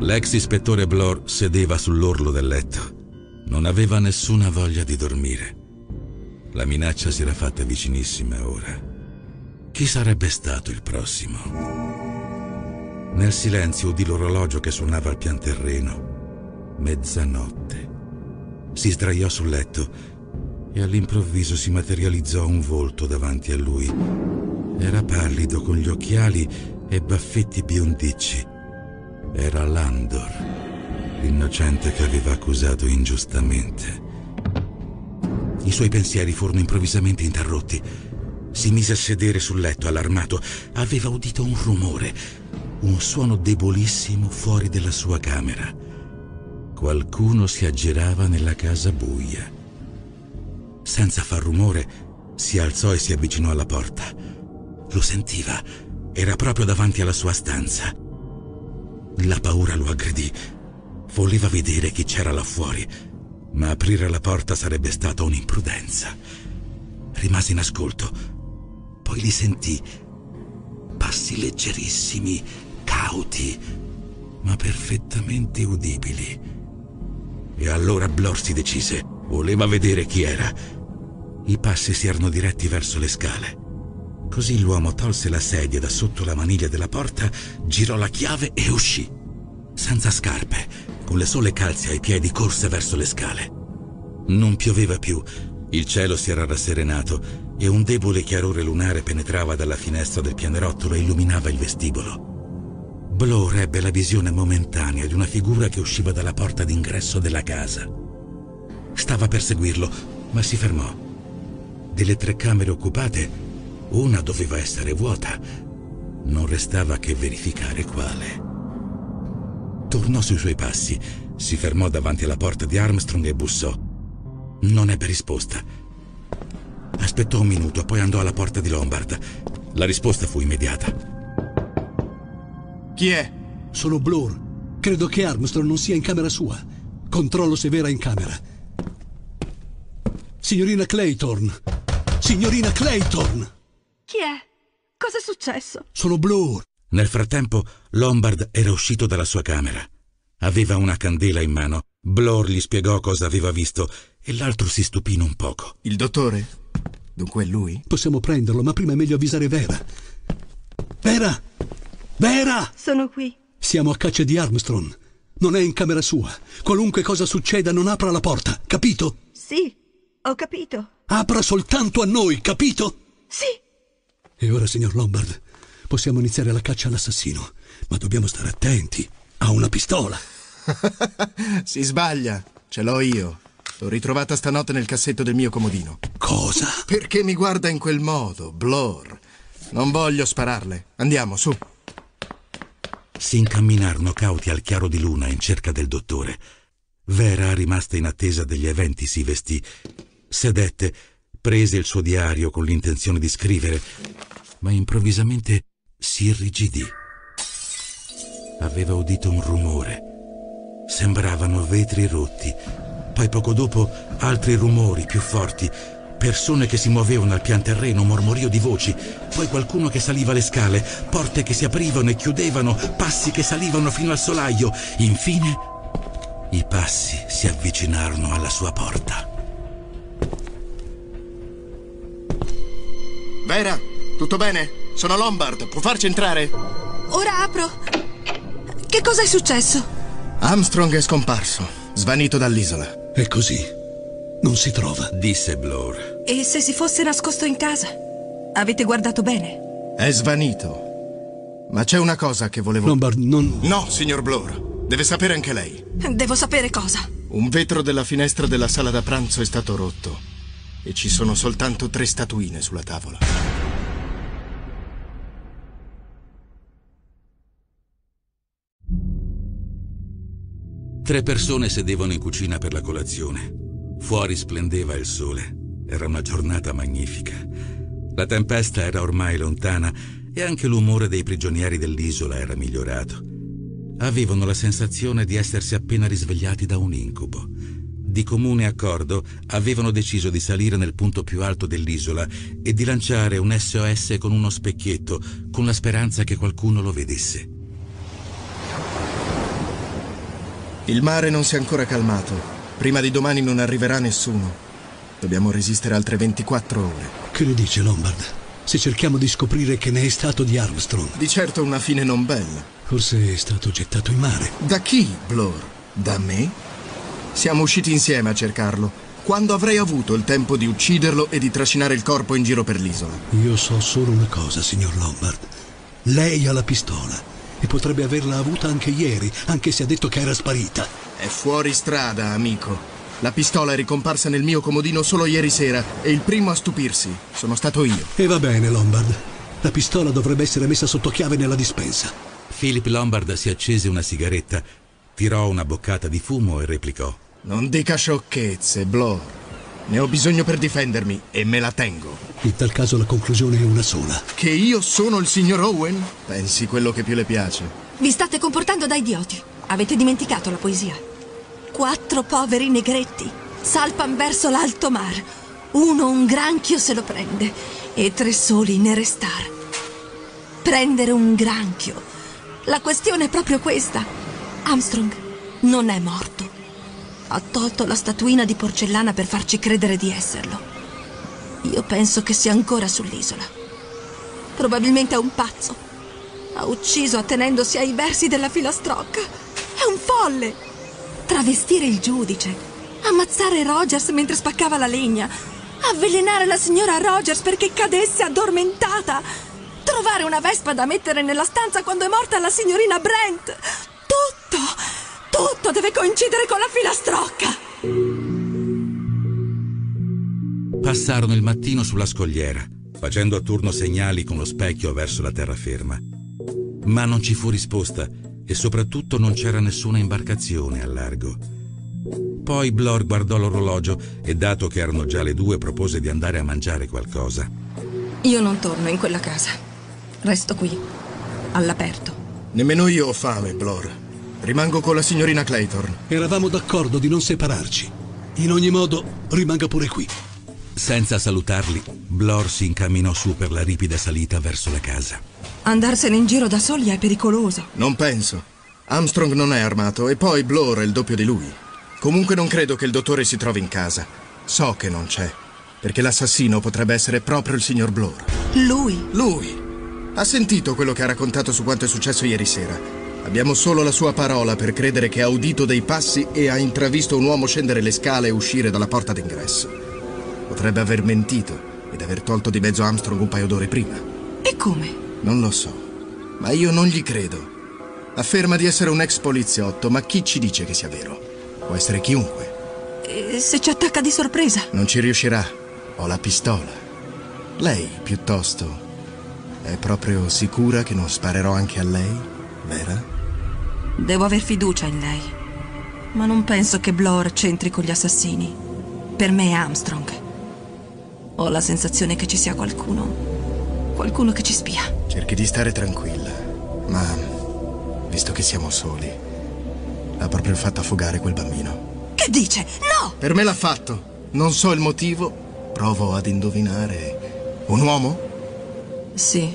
L'ex ispettore Blore sedeva sull'orlo del letto. Non aveva nessuna voglia di dormire. La minaccia si era fatta vicinissima ora. Chi sarebbe stato il prossimo? Nel silenzio udì l'orologio che suonava al pian terreno. Mezzanotte. Si sdraiò sul letto e all'improvviso si materializzò un volto davanti a lui. Era pallido con gli occhiali e baffetti biondicci. Era Landor, l'innocente che aveva accusato ingiustamente. I suoi pensieri furono improvvisamente interrotti. Si mise a sedere sul letto, allarmato. Aveva udito un rumore, un suono debolissimo fuori della sua camera. Qualcuno si aggirava nella casa buia. Senza far rumore, Si alzò e si avvicinò alla porta. Lo sentiva. Era proprio davanti alla sua stanza. La paura lo aggredì. Voleva vedere chi c'era là fuori, ma aprire la porta sarebbe stata un'imprudenza. Rimase in ascolto. Poi li sentì. Passi leggerissimi, cauti, ma perfettamente udibili. E allora Blor si decise. Voleva vedere chi era. I passi si erano diretti verso le scale. Così l'uomo tolse la sedia da sotto la maniglia della porta, girò la chiave e uscì. Senza scarpe, con le sole calze ai piedi, corse verso le scale. Non pioveva più, il cielo si era rasserenato e un debole chiarore lunare penetrava dalla finestra del pianerottolo e illuminava il vestibolo. Blore ebbe la visione momentanea di una figura che usciva dalla porta d'ingresso della casa. Stava per seguirlo, ma si fermò. Delle tre camere occupate, una doveva essere vuota. Non restava che verificare quale. Tornò sui suoi passi, si fermò davanti alla porta di Armstrong e bussò. Non ebbe risposta. Aspettò un minuto, poi andò alla porta di Lombard. La risposta fu immediata. Chi è? Sono Blur. Credo che Armstrong non sia in camera sua. Controllo se Vera è in camera. Signorina Clayton! Signorina Clayton! Chi è? Cos'è successo? Sono Blur. Nel frattempo, Lombard era uscito dalla sua camera. Aveva una candela in mano. Blor gli spiegò cosa aveva visto e l'altro si stupì un poco. Il dottore? Dunque è lui? Possiamo prenderlo, ma prima è meglio avvisare Vera. Vera! Vera! Sono qui. Siamo a caccia di Armstrong. Non è in camera sua. Qualunque cosa succeda, non apra la porta, capito? Sì, ho capito. Apra soltanto a noi, capito? Sì. E ora, signor Lombard, possiamo iniziare la caccia all'assassino, ma dobbiamo stare attenti. Ha una pistola. si sbaglia. Ce l'ho io. L'ho ritrovata stanotte nel cassetto del mio comodino. Cosa? Perché mi guarda in quel modo, Blor? Non voglio spararle. Andiamo, su. Si incamminarono cauti al chiaro di luna in cerca del dottore. Vera, rimasta in attesa degli eventi, si vestì, sedette, prese il suo diario con l'intenzione di scrivere, ma improvvisamente si irrigidì. Aveva udito un rumore. Sembravano vetri rotti. Poi poco dopo altri rumori più forti, persone che si muovevano al pian terreno, mormorio di voci, poi qualcuno che saliva le scale, porte che si aprivano e chiudevano, passi che salivano fino al solaio. Infine i passi si avvicinarono alla sua porta. Vera, tutto bene? Sono Lombard, può farci entrare? Ora apro. Che cosa è successo? Armstrong è scomparso, svanito dall'isola. È così. Non si trova, disse Blor. E se si fosse nascosto in casa? Avete guardato bene? È svanito. Ma c'è una cosa che volevo... Lombard, non... No, signor Blor. Deve sapere anche lei. Devo sapere cosa. Un vetro della finestra della sala da pranzo è stato rotto. E ci sono soltanto tre statuine sulla tavola. Tre persone sedevano in cucina per la colazione. Fuori splendeva il sole. Era una giornata magnifica. La tempesta era ormai lontana e anche l'umore dei prigionieri dell'isola era migliorato. Avevano la sensazione di essersi appena risvegliati da un incubo. Di comune accordo avevano deciso di salire nel punto più alto dell'isola e di lanciare un SOS con uno specchietto, con la speranza che qualcuno lo vedesse. Il mare non si è ancora calmato. Prima di domani non arriverà nessuno. Dobbiamo resistere altre 24 ore. Che ne dice Lombard? Se cerchiamo di scoprire che ne è stato di Armstrong. Di certo una fine non bella. Forse è stato gettato in mare. Da chi, Blor? Da me? Siamo usciti insieme a cercarlo. Quando avrei avuto il tempo di ucciderlo e di trascinare il corpo in giro per l'isola? Io so solo una cosa, signor Lombard. Lei ha la pistola. E potrebbe averla avuta anche ieri, anche se ha detto che era sparita. È fuori strada, amico. La pistola è ricomparsa nel mio comodino solo ieri sera e il primo a stupirsi sono stato io. E va bene, Lombard. La pistola dovrebbe essere messa sotto chiave nella dispensa. Philip Lombard si accese una sigaretta, tirò una boccata di fumo e replicò. Non dica sciocchezze, Blor. Ne ho bisogno per difendermi e me la tengo. In tal caso la conclusione è una sola. Che io sono il signor Owen? Pensi quello che più le piace. Vi state comportando da idioti. Avete dimenticato la poesia. Quattro poveri negretti salpan verso l'alto mar. Uno un granchio se lo prende e tre soli ne restar. Prendere un granchio. La questione è proprio questa. Armstrong non è morto. Ha tolto la statuina di porcellana per farci credere di esserlo. Io penso che sia ancora sull'isola. Probabilmente è un pazzo. Ha ucciso attenendosi ai versi della filastrocca. È un folle. Travestire il giudice. Ammazzare Rogers mentre spaccava la legna. Avvelenare la signora Rogers perché cadesse addormentata. Trovare una vespa da mettere nella stanza quando è morta la signorina Brent. Tutto, tutto deve coincidere con la filastrocca. Passarono il mattino sulla scogliera, facendo a turno segnali con lo specchio verso la terraferma. Ma non ci fu risposta e soprattutto non c'era nessuna imbarcazione al largo. Poi Blor guardò l'orologio e, dato che erano già le due, propose di andare a mangiare qualcosa. Io non torno in quella casa. Resto qui, all'aperto. Nemmeno io ho fame, Blor. Rimango con la signorina Clayton. Eravamo d'accordo di non separarci. In ogni modo, rimanga pure qui. Senza salutarli, Blor si incamminò su per la ripida salita verso la casa. Andarsene in giro da soli è pericoloso. Non penso. Armstrong non è armato e poi Blor è il doppio di lui. Comunque non credo che il dottore si trovi in casa. So che non c'è, perché l'assassino potrebbe essere proprio il signor Blor. Lui? Lui. Ha sentito quello che ha raccontato su quanto è successo ieri sera. Abbiamo solo la sua parola per credere che ha udito dei passi e ha intravisto un uomo scendere le scale e uscire dalla porta d'ingresso. Potrebbe aver mentito ed aver tolto di mezzo Armstrong un paio d'ore prima. E come? Non lo so, ma io non gli credo. Afferma di essere un ex poliziotto, ma chi ci dice che sia vero? Può essere chiunque. E se ci attacca di sorpresa? Non ci riuscirà. Ho la pistola. Lei, piuttosto, è proprio sicura che non sparerò anche a lei? Vera? Devo aver fiducia in lei. Ma non penso che Blor c'entri con gli assassini. Per me è Armstrong. Ho la sensazione che ci sia qualcuno. Qualcuno che ci spia. Cerchi di stare tranquilla. Ma, visto che siamo soli, ha proprio fatto affogare quel bambino. Che dice? No! Per me l'ha fatto. Non so il motivo. Provo ad indovinare. Un uomo? Sì.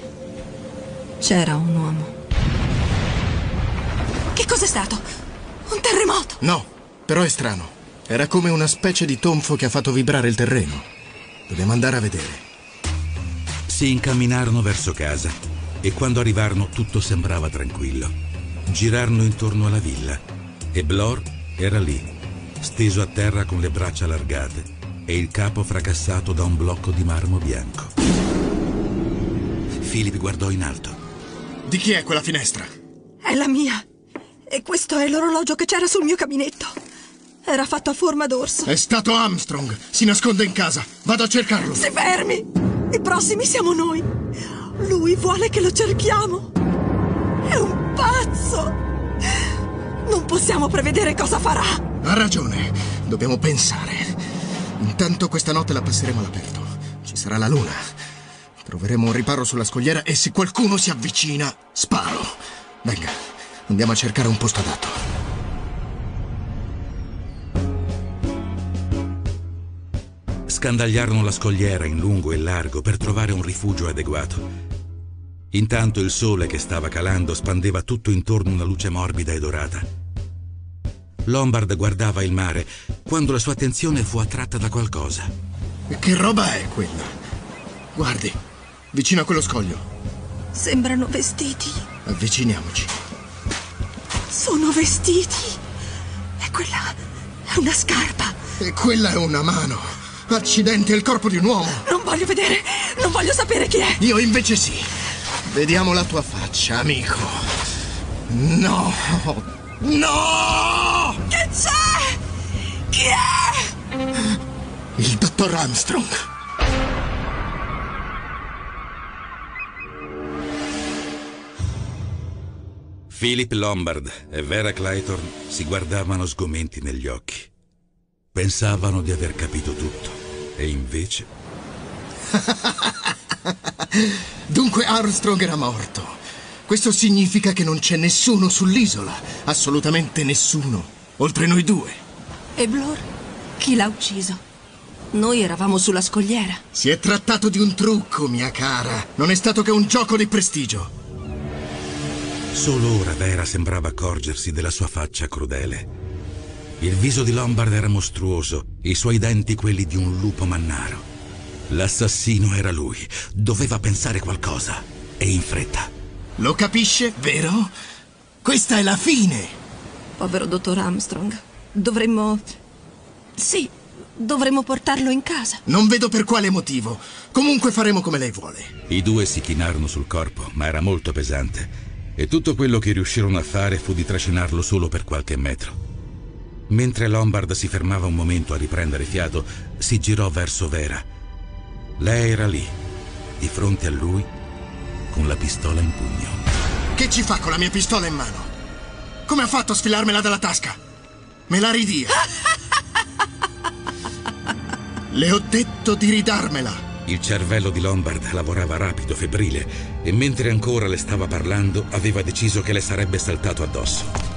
C'era un uomo. Che cos'è stato? Un terremoto? No, però è strano. Era come una specie di tonfo che ha fatto vibrare il terreno. Dobbiamo andare a vedere. Si incamminarono verso casa e quando arrivarono tutto sembrava tranquillo. Girarono intorno alla villa e Blor era lì, steso a terra con le braccia allargate e il capo fracassato da un blocco di marmo bianco. Philip guardò in alto. Di chi è quella finestra? È la mia. E questo è l'orologio che c'era sul mio cabinetto. Era fatto a forma d'orso. È stato Armstrong. Si nasconde in casa. Vado a cercarlo. Si fermi! I prossimi siamo noi. Lui vuole che lo cerchiamo. È un pazzo. Non possiamo prevedere cosa farà. Ha ragione. Dobbiamo pensare. Intanto questa notte la passeremo all'aperto. Ci sarà la luna. Troveremo un riparo sulla scogliera e se qualcuno si avvicina, sparo. Venga, andiamo a cercare un posto adatto. Scandagliarono la scogliera in lungo e largo per trovare un rifugio adeguato. Intanto il sole che stava calando spandeva tutto intorno una luce morbida e dorata. Lombard guardava il mare quando la sua attenzione fu attratta da qualcosa. Che roba è quella? Guardi, vicino a quello scoglio. Sembrano vestiti. Avviciniamoci. Sono vestiti. E quella è una scarpa. E quella è una mano. Accidenti, è il corpo di un uomo. Non voglio vedere, non voglio sapere chi è. Io invece sì. Vediamo la tua faccia, amico. No! No! Che c'è? Chi è? Il dottor Armstrong. Philip Lombard e Vera Clayton si guardavano sgomenti negli occhi. Pensavano di aver capito tutto. E invece... Dunque Armstrong era morto. Questo significa che non c'è nessuno sull'isola. Assolutamente nessuno. Oltre noi due. E Blur? Chi l'ha ucciso? Noi eravamo sulla scogliera. Si è trattato di un trucco, mia cara. Non è stato che un gioco di prestigio. Solo ora Vera sembrava accorgersi della sua faccia crudele. Il viso di Lombard era mostruoso, i suoi denti quelli di un lupo mannaro. L'assassino era lui. Doveva pensare qualcosa. E in fretta. Lo capisce, vero? Questa è la fine. Povero dottor Armstrong. Dovremmo... Sì, dovremmo portarlo in casa. Non vedo per quale motivo. Comunque faremo come lei vuole. I due si chinarono sul corpo, ma era molto pesante. E tutto quello che riuscirono a fare fu di trascinarlo solo per qualche metro. Mentre Lombard si fermava un momento a riprendere fiato, si girò verso Vera. Lei era lì, di fronte a lui, con la pistola in pugno. Che ci fa con la mia pistola in mano? Come ha fatto a sfilarmela dalla tasca? Me la ridia. Le ho detto di ridarmela. Il cervello di Lombard lavorava rapido, febbrile, e mentre ancora le stava parlando, aveva deciso che le sarebbe saltato addosso.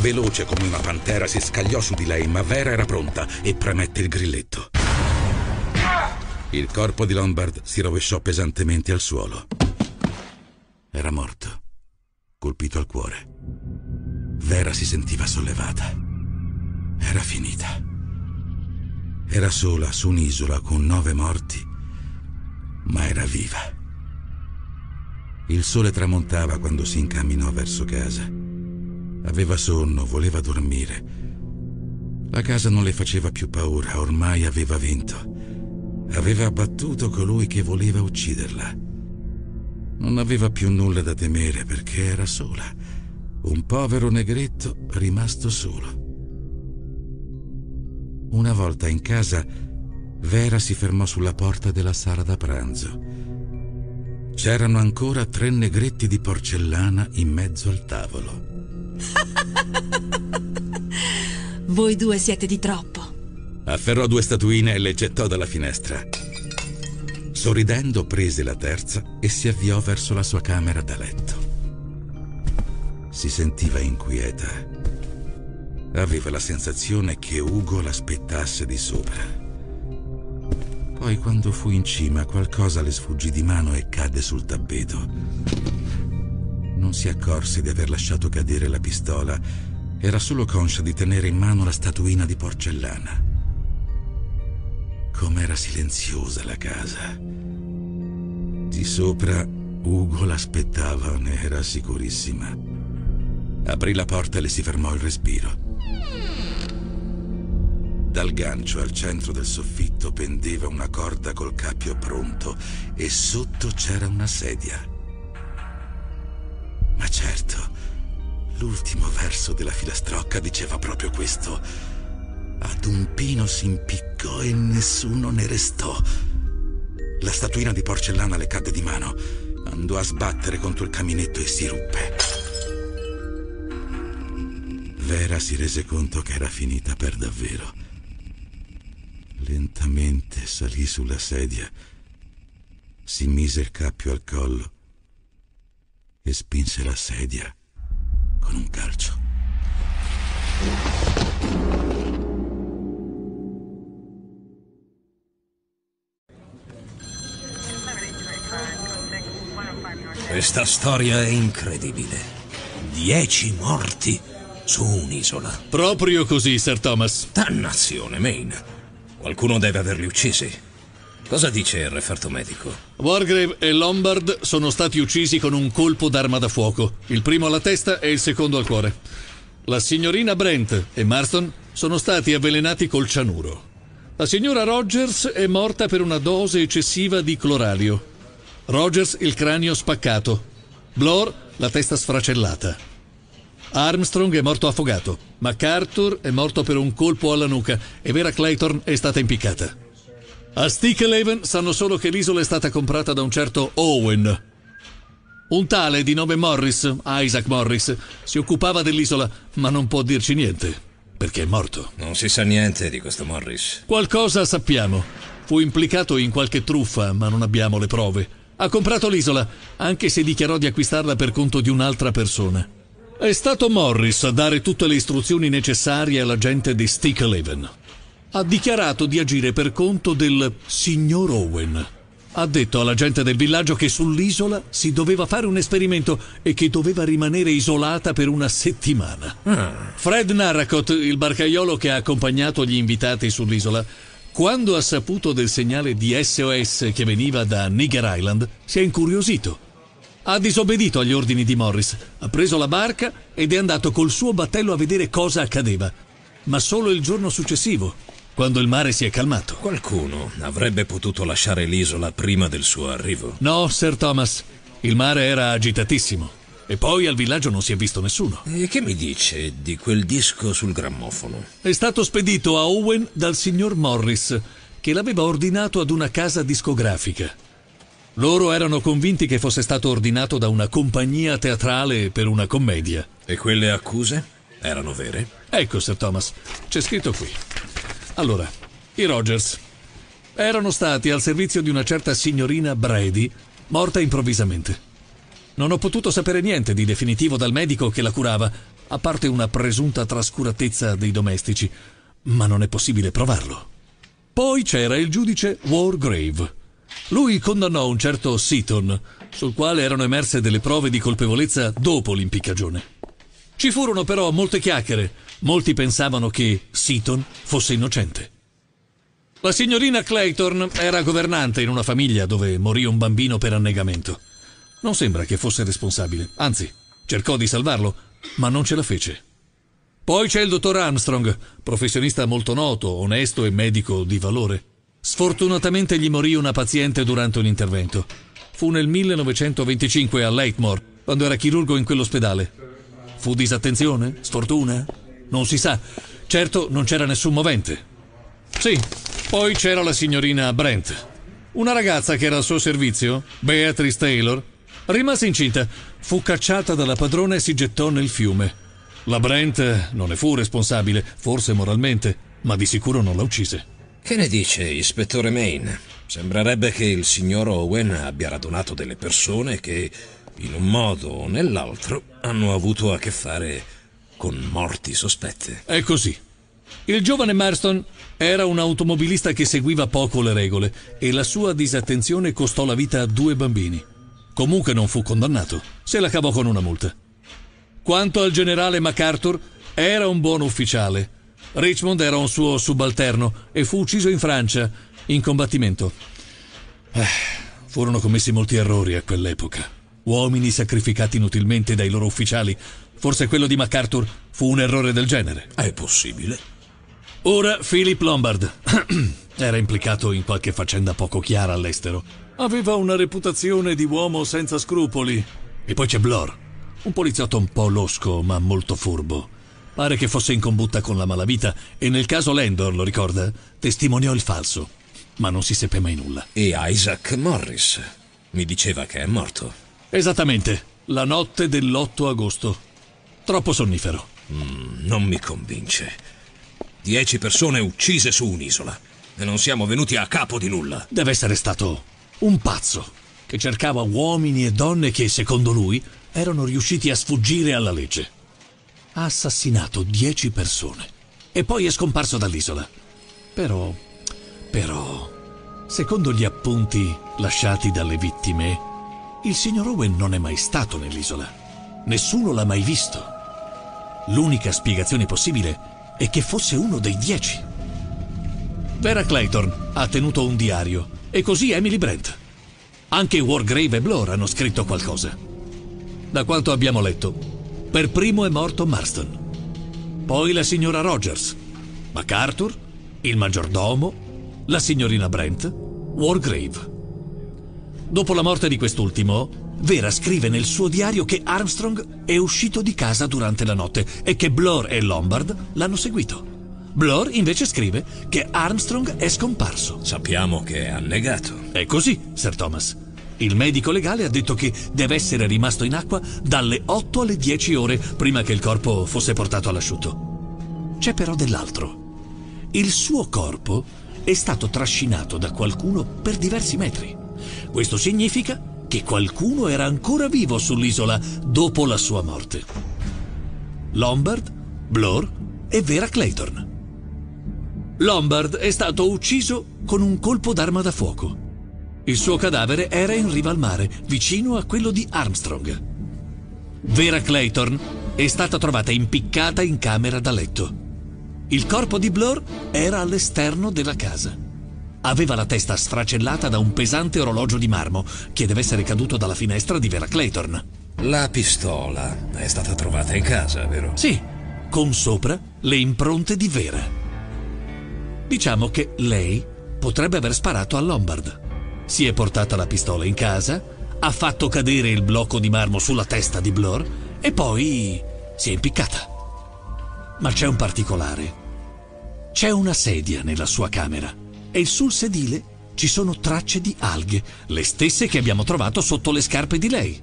Veloce come una pantera si scagliò su di lei, ma Vera era pronta e premette il grilletto. Il corpo di Lombard si rovesciò pesantemente al suolo. Era morto, colpito al cuore. Vera si sentiva sollevata. Era finita. Era sola su un'isola con nove morti, ma era viva. Il sole tramontava quando si incamminò verso casa. Aveva sonno, voleva dormire. La casa non le faceva più paura, ormai aveva vinto. Aveva abbattuto colui che voleva ucciderla. Non aveva più nulla da temere perché era sola. Un povero negretto rimasto solo. Una volta in casa, Vera si fermò sulla porta della sala da pranzo. C'erano ancora tre negretti di porcellana in mezzo al tavolo. Voi due siete di troppo. Afferrò due statuine e le gettò dalla finestra. Sorridendo prese la terza e si avviò verso la sua camera da letto. Si sentiva inquieta. Aveva la sensazione che Ugo l'aspettasse di sopra. Poi quando fu in cima qualcosa le sfuggì di mano e cadde sul tappeto. Non si accorse di aver lasciato cadere la pistola, era solo conscia di tenere in mano la statuina di porcellana. Com'era silenziosa la casa. Di sopra Ugo l'aspettava, ne era sicurissima. Aprì la porta e le si fermò il respiro. Dal gancio al centro del soffitto pendeva una corda col cappio pronto e sotto c'era una sedia. Certo, l'ultimo verso della filastrocca diceva proprio questo. Ad un pino si impiccò e nessuno ne restò. La statuina di porcellana le cadde di mano. Andò a sbattere contro il caminetto e si ruppe. Vera si rese conto che era finita per davvero. Lentamente salì sulla sedia, si mise il cappio al collo e spinse la sedia con un calcio. Questa storia è incredibile. Dieci morti su un'isola. Proprio così, Sir Thomas. Dannazione, Maine. Qualcuno deve averli uccisi. Cosa dice il referto medico? Wargrave e Lombard sono stati uccisi con un colpo d'arma da fuoco, il primo alla testa e il secondo al cuore. La signorina Brent e Marston sono stati avvelenati col cianuro. La signora Rogers è morta per una dose eccessiva di cloralio. Rogers il cranio spaccato. Blore la testa sfracellata. Armstrong è morto affogato. MacArthur è morto per un colpo alla nuca e Vera Clayton è stata impiccata. A Sticklehaven sanno solo che l'isola è stata comprata da un certo Owen. Un tale di nome Morris, Isaac Morris, si occupava dell'isola, ma non può dirci niente. perché è morto. Non si sa niente di questo Morris. Qualcosa sappiamo. Fu implicato in qualche truffa, ma non abbiamo le prove. Ha comprato l'isola, anche se dichiarò di acquistarla per conto di un'altra persona. È stato Morris a dare tutte le istruzioni necessarie alla gente di Sticklehaven. Ha dichiarato di agire per conto del signor Owen. Ha detto alla gente del villaggio che sull'isola si doveva fare un esperimento e che doveva rimanere isolata per una settimana. Ah. Fred Narracott, il barcaiolo che ha accompagnato gli invitati sull'isola, quando ha saputo del segnale di SOS che veniva da Nigger Island, si è incuriosito. Ha disobbedito agli ordini di Morris, ha preso la barca ed è andato col suo battello a vedere cosa accadeva. Ma solo il giorno successivo, quando il mare si è calmato. Qualcuno avrebbe potuto lasciare l'isola prima del suo arrivo. No, Sir Thomas, il mare era agitatissimo. E poi al villaggio non si è visto nessuno. E che mi dice di quel disco sul grammofono? È stato spedito a Owen dal signor Morris, che l'aveva ordinato ad una casa discografica. Loro erano convinti che fosse stato ordinato da una compagnia teatrale per una commedia. E quelle accuse erano vere? Ecco, Sir Thomas, c'è scritto qui. Allora, i Rogers erano stati al servizio di una certa signorina Brady, morta improvvisamente. Non ho potuto sapere niente di definitivo dal medico che la curava, a parte una presunta trascuratezza dei domestici, ma non è possibile provarlo. Poi c'era il giudice Wargrave. Lui condannò un certo Seaton, sul quale erano emerse delle prove di colpevolezza dopo l'impiccagione. Ci furono però molte chiacchiere. Molti pensavano che Seaton fosse innocente. La signorina Clayton era governante in una famiglia dove morì un bambino per annegamento. Non sembra che fosse responsabile, anzi, cercò di salvarlo, ma non ce la fece. Poi c'è il dottor Armstrong, professionista molto noto, onesto e medico di valore. Sfortunatamente gli morì una paziente durante un intervento. Fu nel 1925 a Lakemore, quando era chirurgo in quell'ospedale. Fu disattenzione? Sfortuna? Non si sa. Certo, non c'era nessun movente. Sì, poi c'era la signorina Brent. Una ragazza che era al suo servizio, Beatrice Taylor, rimase incinta, fu cacciata dalla padrona e si gettò nel fiume. La Brent non ne fu responsabile, forse moralmente, ma di sicuro non la uccise. Che ne dice, ispettore Maine? Sembrerebbe che il signor Owen abbia radunato delle persone che, in un modo o nell'altro, hanno avuto a che fare con morti sospette. È così. Il giovane Marston era un automobilista che seguiva poco le regole e la sua disattenzione costò la vita a due bambini. Comunque non fu condannato, se la cavò con una multa. Quanto al generale MacArthur, era un buon ufficiale. Richmond era un suo subalterno e fu ucciso in Francia, in combattimento. Eh, furono commessi molti errori a quell'epoca. Uomini sacrificati inutilmente dai loro ufficiali. Forse quello di MacArthur fu un errore del genere. È possibile. Ora Philip Lombard. Era implicato in qualche faccenda poco chiara all'estero. Aveva una reputazione di uomo senza scrupoli. E poi c'è Blor, un poliziotto un po' losco ma molto furbo. Pare che fosse in combutta con la malavita e nel caso Landor, lo ricorda, testimoniò il falso. Ma non si seppe mai nulla. E Isaac Morris mi diceva che è morto. Esattamente, la notte dell'8 agosto. Troppo sonnifero. Mm, non mi convince. Dieci persone uccise su un'isola e non siamo venuti a capo di nulla. Deve essere stato un pazzo che cercava uomini e donne che, secondo lui, erano riusciti a sfuggire alla legge. Ha assassinato dieci persone e poi è scomparso dall'isola. Però, però, secondo gli appunti lasciati dalle vittime, il signor Owen non è mai stato nell'isola. Nessuno l'ha mai visto. L'unica spiegazione possibile è che fosse uno dei dieci. Vera Clayton ha tenuto un diario e così Emily Brent. Anche Wargrave e Blore hanno scritto qualcosa. Da quanto abbiamo letto, per primo è morto Marston. Poi la signora Rogers, MacArthur, il maggiordomo, la signorina Brent, Wargrave. Dopo la morte di quest'ultimo, Vera scrive nel suo diario che Armstrong è uscito di casa durante la notte e che Blore e Lombard l'hanno seguito. Blore invece scrive che Armstrong è scomparso. Sappiamo che è annegato. È così, Sir Thomas. Il medico legale ha detto che deve essere rimasto in acqua dalle 8 alle 10 ore prima che il corpo fosse portato all'asciutto. C'è però dell'altro. Il suo corpo è stato trascinato da qualcuno per diversi metri. Questo significa che qualcuno era ancora vivo sull'isola dopo la sua morte. Lombard, Blur e Vera Clayton. Lombard è stato ucciso con un colpo d'arma da fuoco. Il suo cadavere era in riva al mare, vicino a quello di Armstrong. Vera Clayton è stata trovata impiccata in camera da letto. Il corpo di Blur era all'esterno della casa. Aveva la testa sfracellata da un pesante orologio di marmo che deve essere caduto dalla finestra di Vera Clayton. La pistola è stata trovata in casa, vero? Sì, con sopra le impronte di Vera. Diciamo che lei potrebbe aver sparato a Lombard. Si è portata la pistola in casa, ha fatto cadere il blocco di marmo sulla testa di Blur e poi si è impiccata. Ma c'è un particolare. C'è una sedia nella sua camera e sul sedile ci sono tracce di alghe, le stesse che abbiamo trovato sotto le scarpe di lei.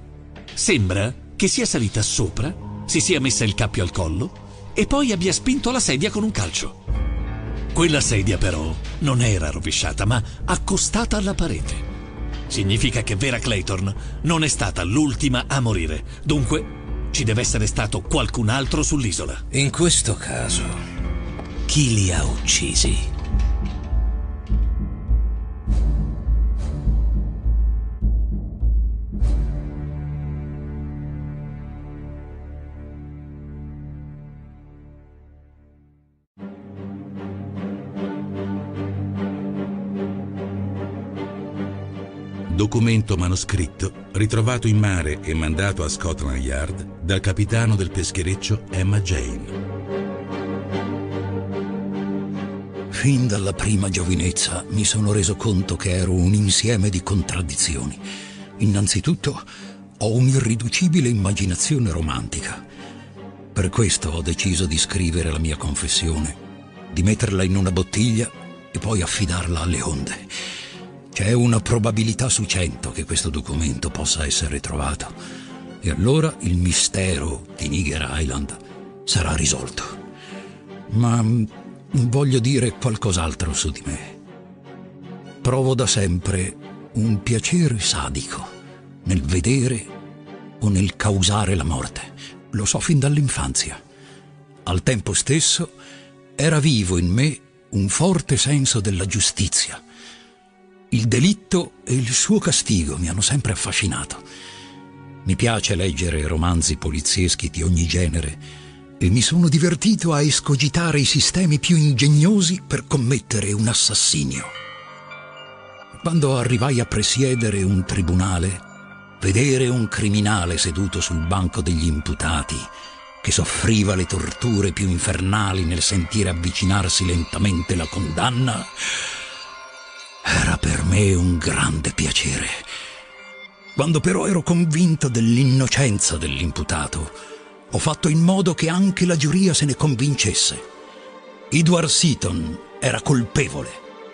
Sembra che sia salita sopra, si sia messa il cappio al collo e poi abbia spinto la sedia con un calcio. Quella sedia però non era rovesciata, ma accostata alla parete. Significa che Vera Clayton non è stata l'ultima a morire. Dunque, ci deve essere stato qualcun altro sull'isola. In questo caso, chi li ha uccisi? Documento manoscritto ritrovato in mare e mandato a Scotland Yard dal capitano del peschereccio Emma Jane. Fin dalla prima giovinezza mi sono reso conto che ero un insieme di contraddizioni. Innanzitutto ho un'irriducibile immaginazione romantica. Per questo ho deciso di scrivere la mia confessione, di metterla in una bottiglia e poi affidarla alle onde. C'è una probabilità su cento che questo documento possa essere trovato. E allora il mistero di Niger Island sarà risolto. Ma mm, voglio dire qualcos'altro su di me. Provo da sempre un piacere sadico nel vedere o nel causare la morte. Lo so fin dall'infanzia. Al tempo stesso era vivo in me un forte senso della giustizia il delitto e il suo castigo mi hanno sempre affascinato. Mi piace leggere romanzi polizieschi di ogni genere e mi sono divertito a escogitare i sistemi più ingegnosi per commettere un assassinio. Quando arrivai a presiedere un tribunale, vedere un criminale seduto sul banco degli imputati, che soffriva le torture più infernali nel sentire avvicinarsi lentamente la condanna, era per me un grande piacere. Quando però ero convinto dell'innocenza dell'imputato, ho fatto in modo che anche la giuria se ne convincesse. Edward Seaton era colpevole.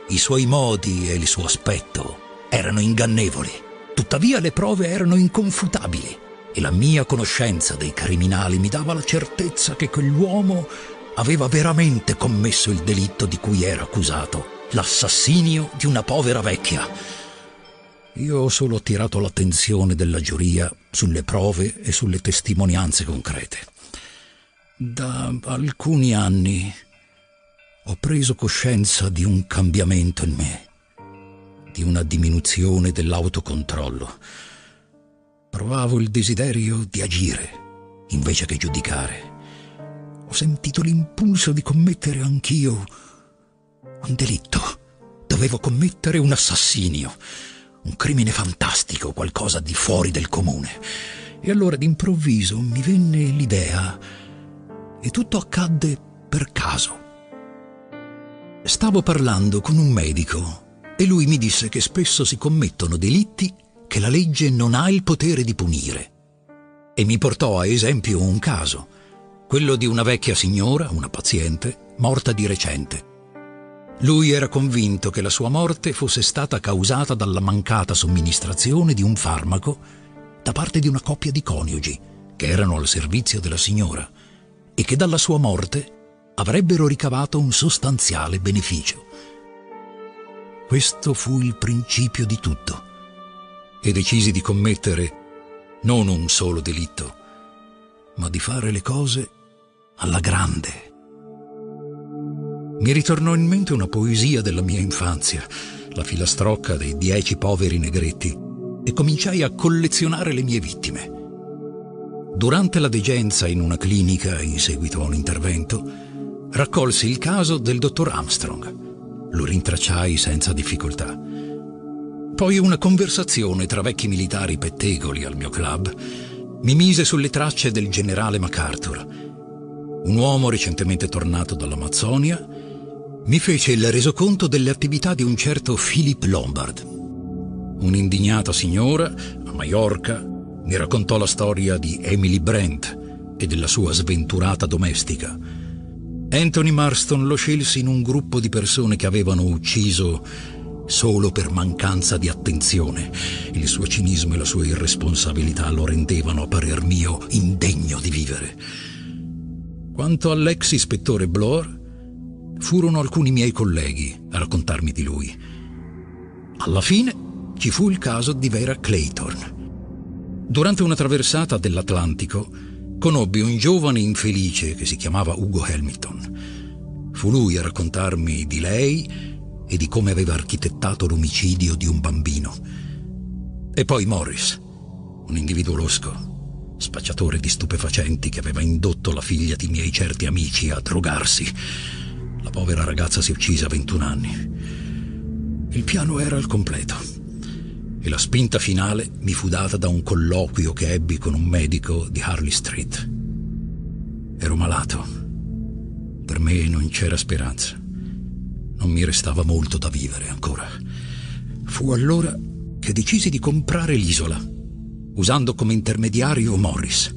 I suoi modi e il suo aspetto erano ingannevoli. Tuttavia le prove erano inconfutabili e la mia conoscenza dei criminali mi dava la certezza che quell'uomo aveva veramente commesso il delitto di cui era accusato l'assassinio di una povera vecchia. Io ho solo attirato l'attenzione della giuria sulle prove e sulle testimonianze concrete. Da alcuni anni ho preso coscienza di un cambiamento in me, di una diminuzione dell'autocontrollo. Provavo il desiderio di agire invece che giudicare. Ho sentito l'impulso di commettere anch'io un delitto. Dovevo commettere un assassinio, un crimine fantastico, qualcosa di fuori del comune. E allora d'improvviso mi venne l'idea e tutto accadde per caso. Stavo parlando con un medico e lui mi disse che spesso si commettono delitti che la legge non ha il potere di punire. E mi portò a esempio un caso, quello di una vecchia signora, una paziente, morta di recente. Lui era convinto che la sua morte fosse stata causata dalla mancata somministrazione di un farmaco da parte di una coppia di coniugi che erano al servizio della signora e che dalla sua morte avrebbero ricavato un sostanziale beneficio. Questo fu il principio di tutto e decisi di commettere non un solo delitto, ma di fare le cose alla grande. Mi ritornò in mente una poesia della mia infanzia, la filastrocca dei dieci poveri negretti, e cominciai a collezionare le mie vittime. Durante la degenza in una clinica, in seguito a un intervento, raccolsi il caso del dottor Armstrong. Lo rintracciai senza difficoltà. Poi una conversazione tra vecchi militari pettegoli al mio club mi mise sulle tracce del generale MacArthur, un uomo recentemente tornato dall'Amazzonia, mi fece il resoconto delle attività di un certo Philip Lombard. Un'indignata signora, a Maiorca, mi raccontò la storia di Emily Brent e della sua sventurata domestica. Anthony Marston lo scelsi in un gruppo di persone che avevano ucciso solo per mancanza di attenzione. Il suo cinismo e la sua irresponsabilità lo rendevano, a parer mio, indegno di vivere. Quanto all'ex ispettore Bloor, furono alcuni miei colleghi a raccontarmi di lui. Alla fine ci fu il caso di Vera Clayton. Durante una traversata dell'Atlantico conobbi un giovane infelice che si chiamava Ugo Hamilton. Fu lui a raccontarmi di lei e di come aveva architettato l'omicidio di un bambino. E poi Morris, un individuo losco, spacciatore di stupefacenti che aveva indotto la figlia di miei certi amici a drogarsi. La povera ragazza si uccise a 21 anni. Il piano era al completo e la spinta finale mi fu data da un colloquio che ebbi con un medico di Harley Street. Ero malato. Per me non c'era speranza. Non mi restava molto da vivere ancora. Fu allora che decisi di comprare l'isola, usando come intermediario Morris.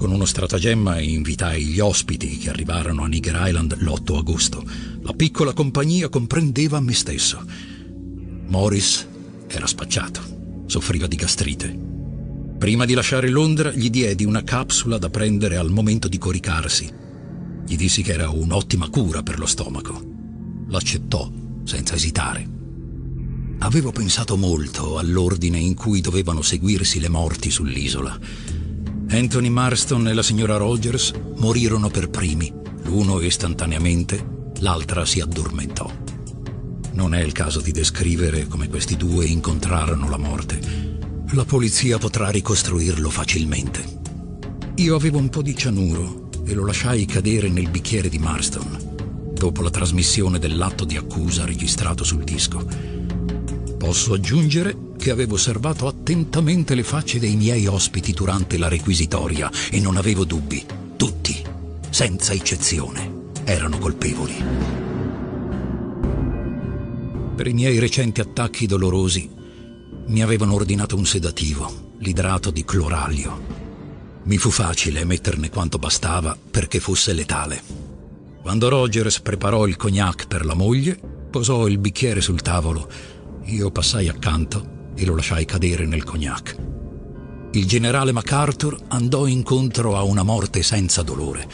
Con uno stratagemma invitai gli ospiti che arrivarono a Nigger Island l'8 agosto. La piccola compagnia comprendeva me stesso. Morris era spacciato, soffriva di gastrite. Prima di lasciare Londra gli diedi una capsula da prendere al momento di coricarsi. Gli dissi che era un'ottima cura per lo stomaco. L'accettò senza esitare. Avevo pensato molto all'ordine in cui dovevano seguirsi le morti sull'isola Anthony Marston e la signora Rogers morirono per primi, l'uno istantaneamente, l'altra si addormentò. Non è il caso di descrivere come questi due incontrarono la morte. La polizia potrà ricostruirlo facilmente. Io avevo un po' di cianuro e lo lasciai cadere nel bicchiere di Marston, dopo la trasmissione dell'atto di accusa registrato sul disco. Posso aggiungere che avevo osservato attentamente le facce dei miei ospiti durante la requisitoria e non avevo dubbi. Tutti, senza eccezione, erano colpevoli. Per i miei recenti attacchi dolorosi mi avevano ordinato un sedativo, l'idrato di cloralio. Mi fu facile metterne quanto bastava perché fosse letale. Quando Rogers preparò il cognac per la moglie, posò il bicchiere sul tavolo. Io passai accanto e lo lasciai cadere nel cognac. Il generale MacArthur andò incontro a una morte senza dolore.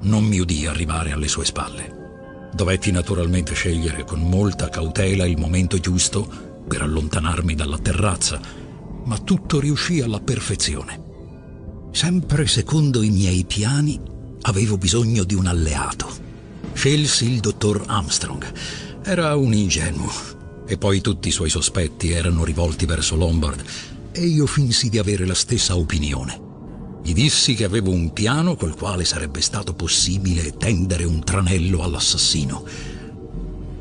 Non mi udì arrivare alle sue spalle. Dovetti naturalmente scegliere con molta cautela il momento giusto per allontanarmi dalla terrazza, ma tutto riuscì alla perfezione. Sempre secondo i miei piani, avevo bisogno di un alleato. Scelsi il dottor Armstrong. Era un ingenuo, e poi tutti i suoi sospetti erano rivolti verso Lombard e io finsi di avere la stessa opinione. Gli dissi che avevo un piano col quale sarebbe stato possibile tendere un tranello all'assassino.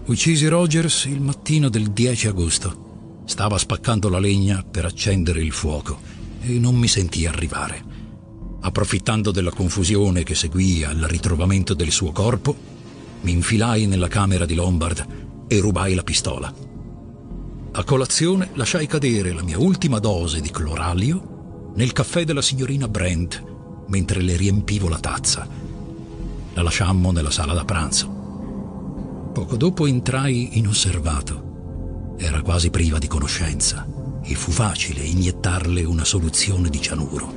Uccisi Rogers il mattino del 10 agosto. Stava spaccando la legna per accendere il fuoco e non mi sentì arrivare. Approfittando della confusione che seguì al ritrovamento del suo corpo, mi infilai nella camera di Lombard e rubai la pistola. A colazione lasciai cadere la mia ultima dose di cloralio nel caffè della signorina Brent mentre le riempivo la tazza. La lasciammo nella sala da pranzo. Poco dopo entrai inosservato. Era quasi priva di conoscenza e fu facile iniettarle una soluzione di cianuro.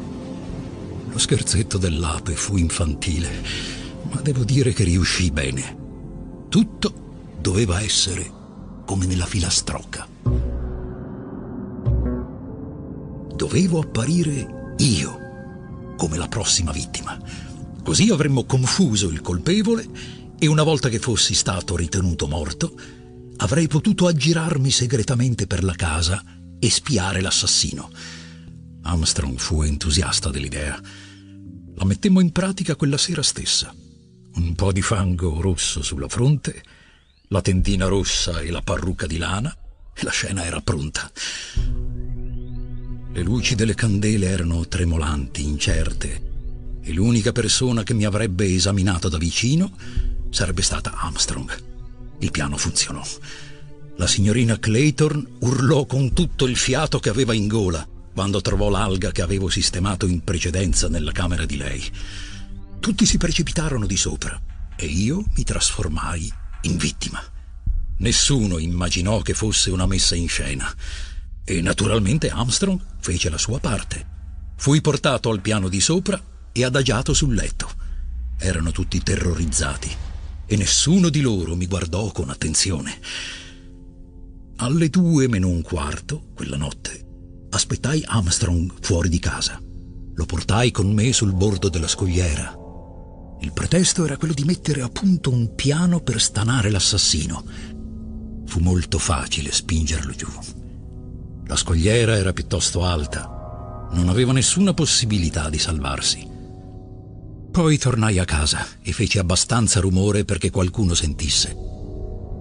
Lo scherzetto dell'ape fu infantile, Ma devo dire che riuscì bene. Tutto doveva essere come nella filastrocca. Dovevo apparire io come la prossima vittima. Così avremmo confuso il colpevole e una volta che fossi stato ritenuto morto, avrei potuto aggirarmi segretamente per la casa e spiare l'assassino. Armstrong fu entusiasta dell'idea. La mettemmo in pratica quella sera stessa. Un po' di fango rosso sulla fronte, la tendina rossa e la parrucca di lana, la scena era pronta. Le luci delle candele erano tremolanti, incerte, e l'unica persona che mi avrebbe esaminato da vicino sarebbe stata Armstrong. Il piano funzionò. La signorina Clayton urlò con tutto il fiato che aveva in gola quando trovò l'alga che avevo sistemato in precedenza nella camera di lei. Tutti si precipitarono di sopra e io mi trasformai in vittima. Nessuno immaginò che fosse una messa in scena e naturalmente Armstrong fece la sua parte. Fui portato al piano di sopra e adagiato sul letto. Erano tutti terrorizzati e nessuno di loro mi guardò con attenzione. Alle due meno un quarto, quella notte, aspettai Armstrong fuori di casa. Lo portai con me sul bordo della scogliera. Il pretesto era quello di mettere a punto un piano per stanare l'assassino. Fu molto facile spingerlo giù. La scogliera era piuttosto alta. Non aveva nessuna possibilità di salvarsi. Poi tornai a casa e feci abbastanza rumore perché qualcuno sentisse.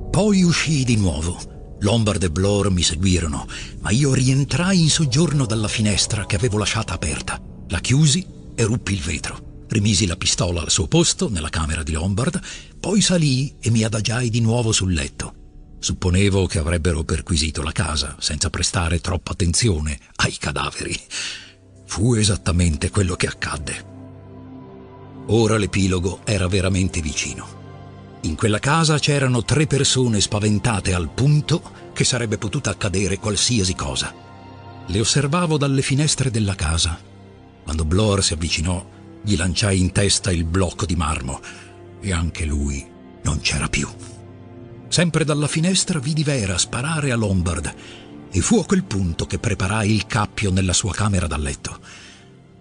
Poi uscii di nuovo Lombard e Blore mi seguirono, ma io rientrai in soggiorno dalla finestra che avevo lasciata aperta. La chiusi e ruppi il vetro. Rimisi la pistola al suo posto nella camera di Lombard, poi salii e mi adagiai di nuovo sul letto. Supponevo che avrebbero perquisito la casa senza prestare troppa attenzione ai cadaveri. Fu esattamente quello che accadde. Ora l'epilogo era veramente vicino. In quella casa c'erano tre persone spaventate al punto che sarebbe potuta accadere qualsiasi cosa. Le osservavo dalle finestre della casa. Quando Blore si avvicinò, gli lanciai in testa il blocco di marmo e anche lui non c'era più. Sempre dalla finestra vidi Vera sparare a Lombard e fu a quel punto che preparai il cappio nella sua camera da letto.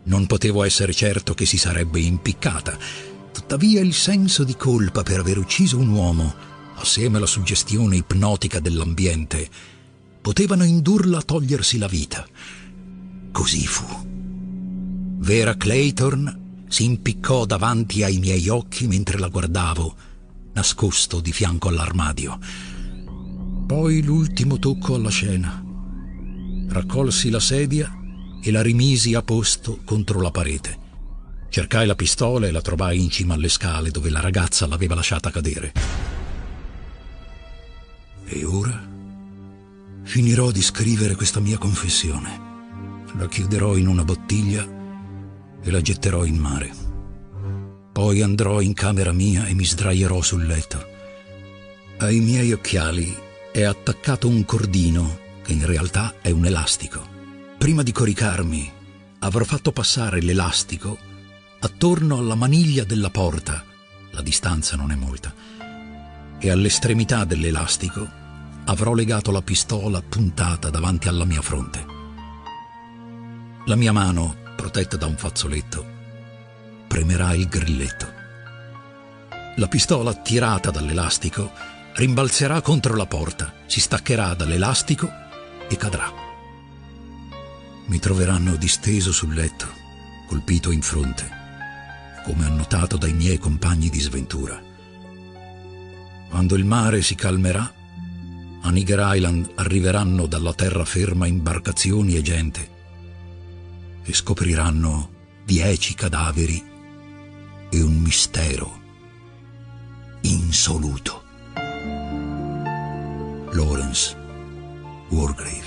Non potevo essere certo che si sarebbe impiccata, Tuttavia il senso di colpa per aver ucciso un uomo, assieme alla suggestione ipnotica dell'ambiente, potevano indurla a togliersi la vita. Così fu. Vera Clayton si impiccò davanti ai miei occhi mentre la guardavo, nascosto di fianco all'armadio. Poi l'ultimo tocco alla scena. Raccolsi la sedia e la rimisi a posto contro la parete. Cercai la pistola e la trovai in cima alle scale dove la ragazza l'aveva lasciata cadere. E ora finirò di scrivere questa mia confessione. La chiuderò in una bottiglia e la getterò in mare. Poi andrò in camera mia e mi sdraierò sul letto. Ai miei occhiali è attaccato un cordino che in realtà è un elastico. Prima di coricarmi avrò fatto passare l'elastico attorno alla maniglia della porta, la distanza non è molta, e all'estremità dell'elastico avrò legato la pistola puntata davanti alla mia fronte. La mia mano, protetta da un fazzoletto, premerà il grilletto. La pistola tirata dall'elastico rimbalzerà contro la porta, si staccherà dall'elastico e cadrà. Mi troveranno disteso sul letto, colpito in fronte come annotato dai miei compagni di sventura. Quando il mare si calmerà, a Niger Island arriveranno dalla terraferma imbarcazioni e gente e scopriranno dieci cadaveri e un mistero insoluto. Lawrence Wargrave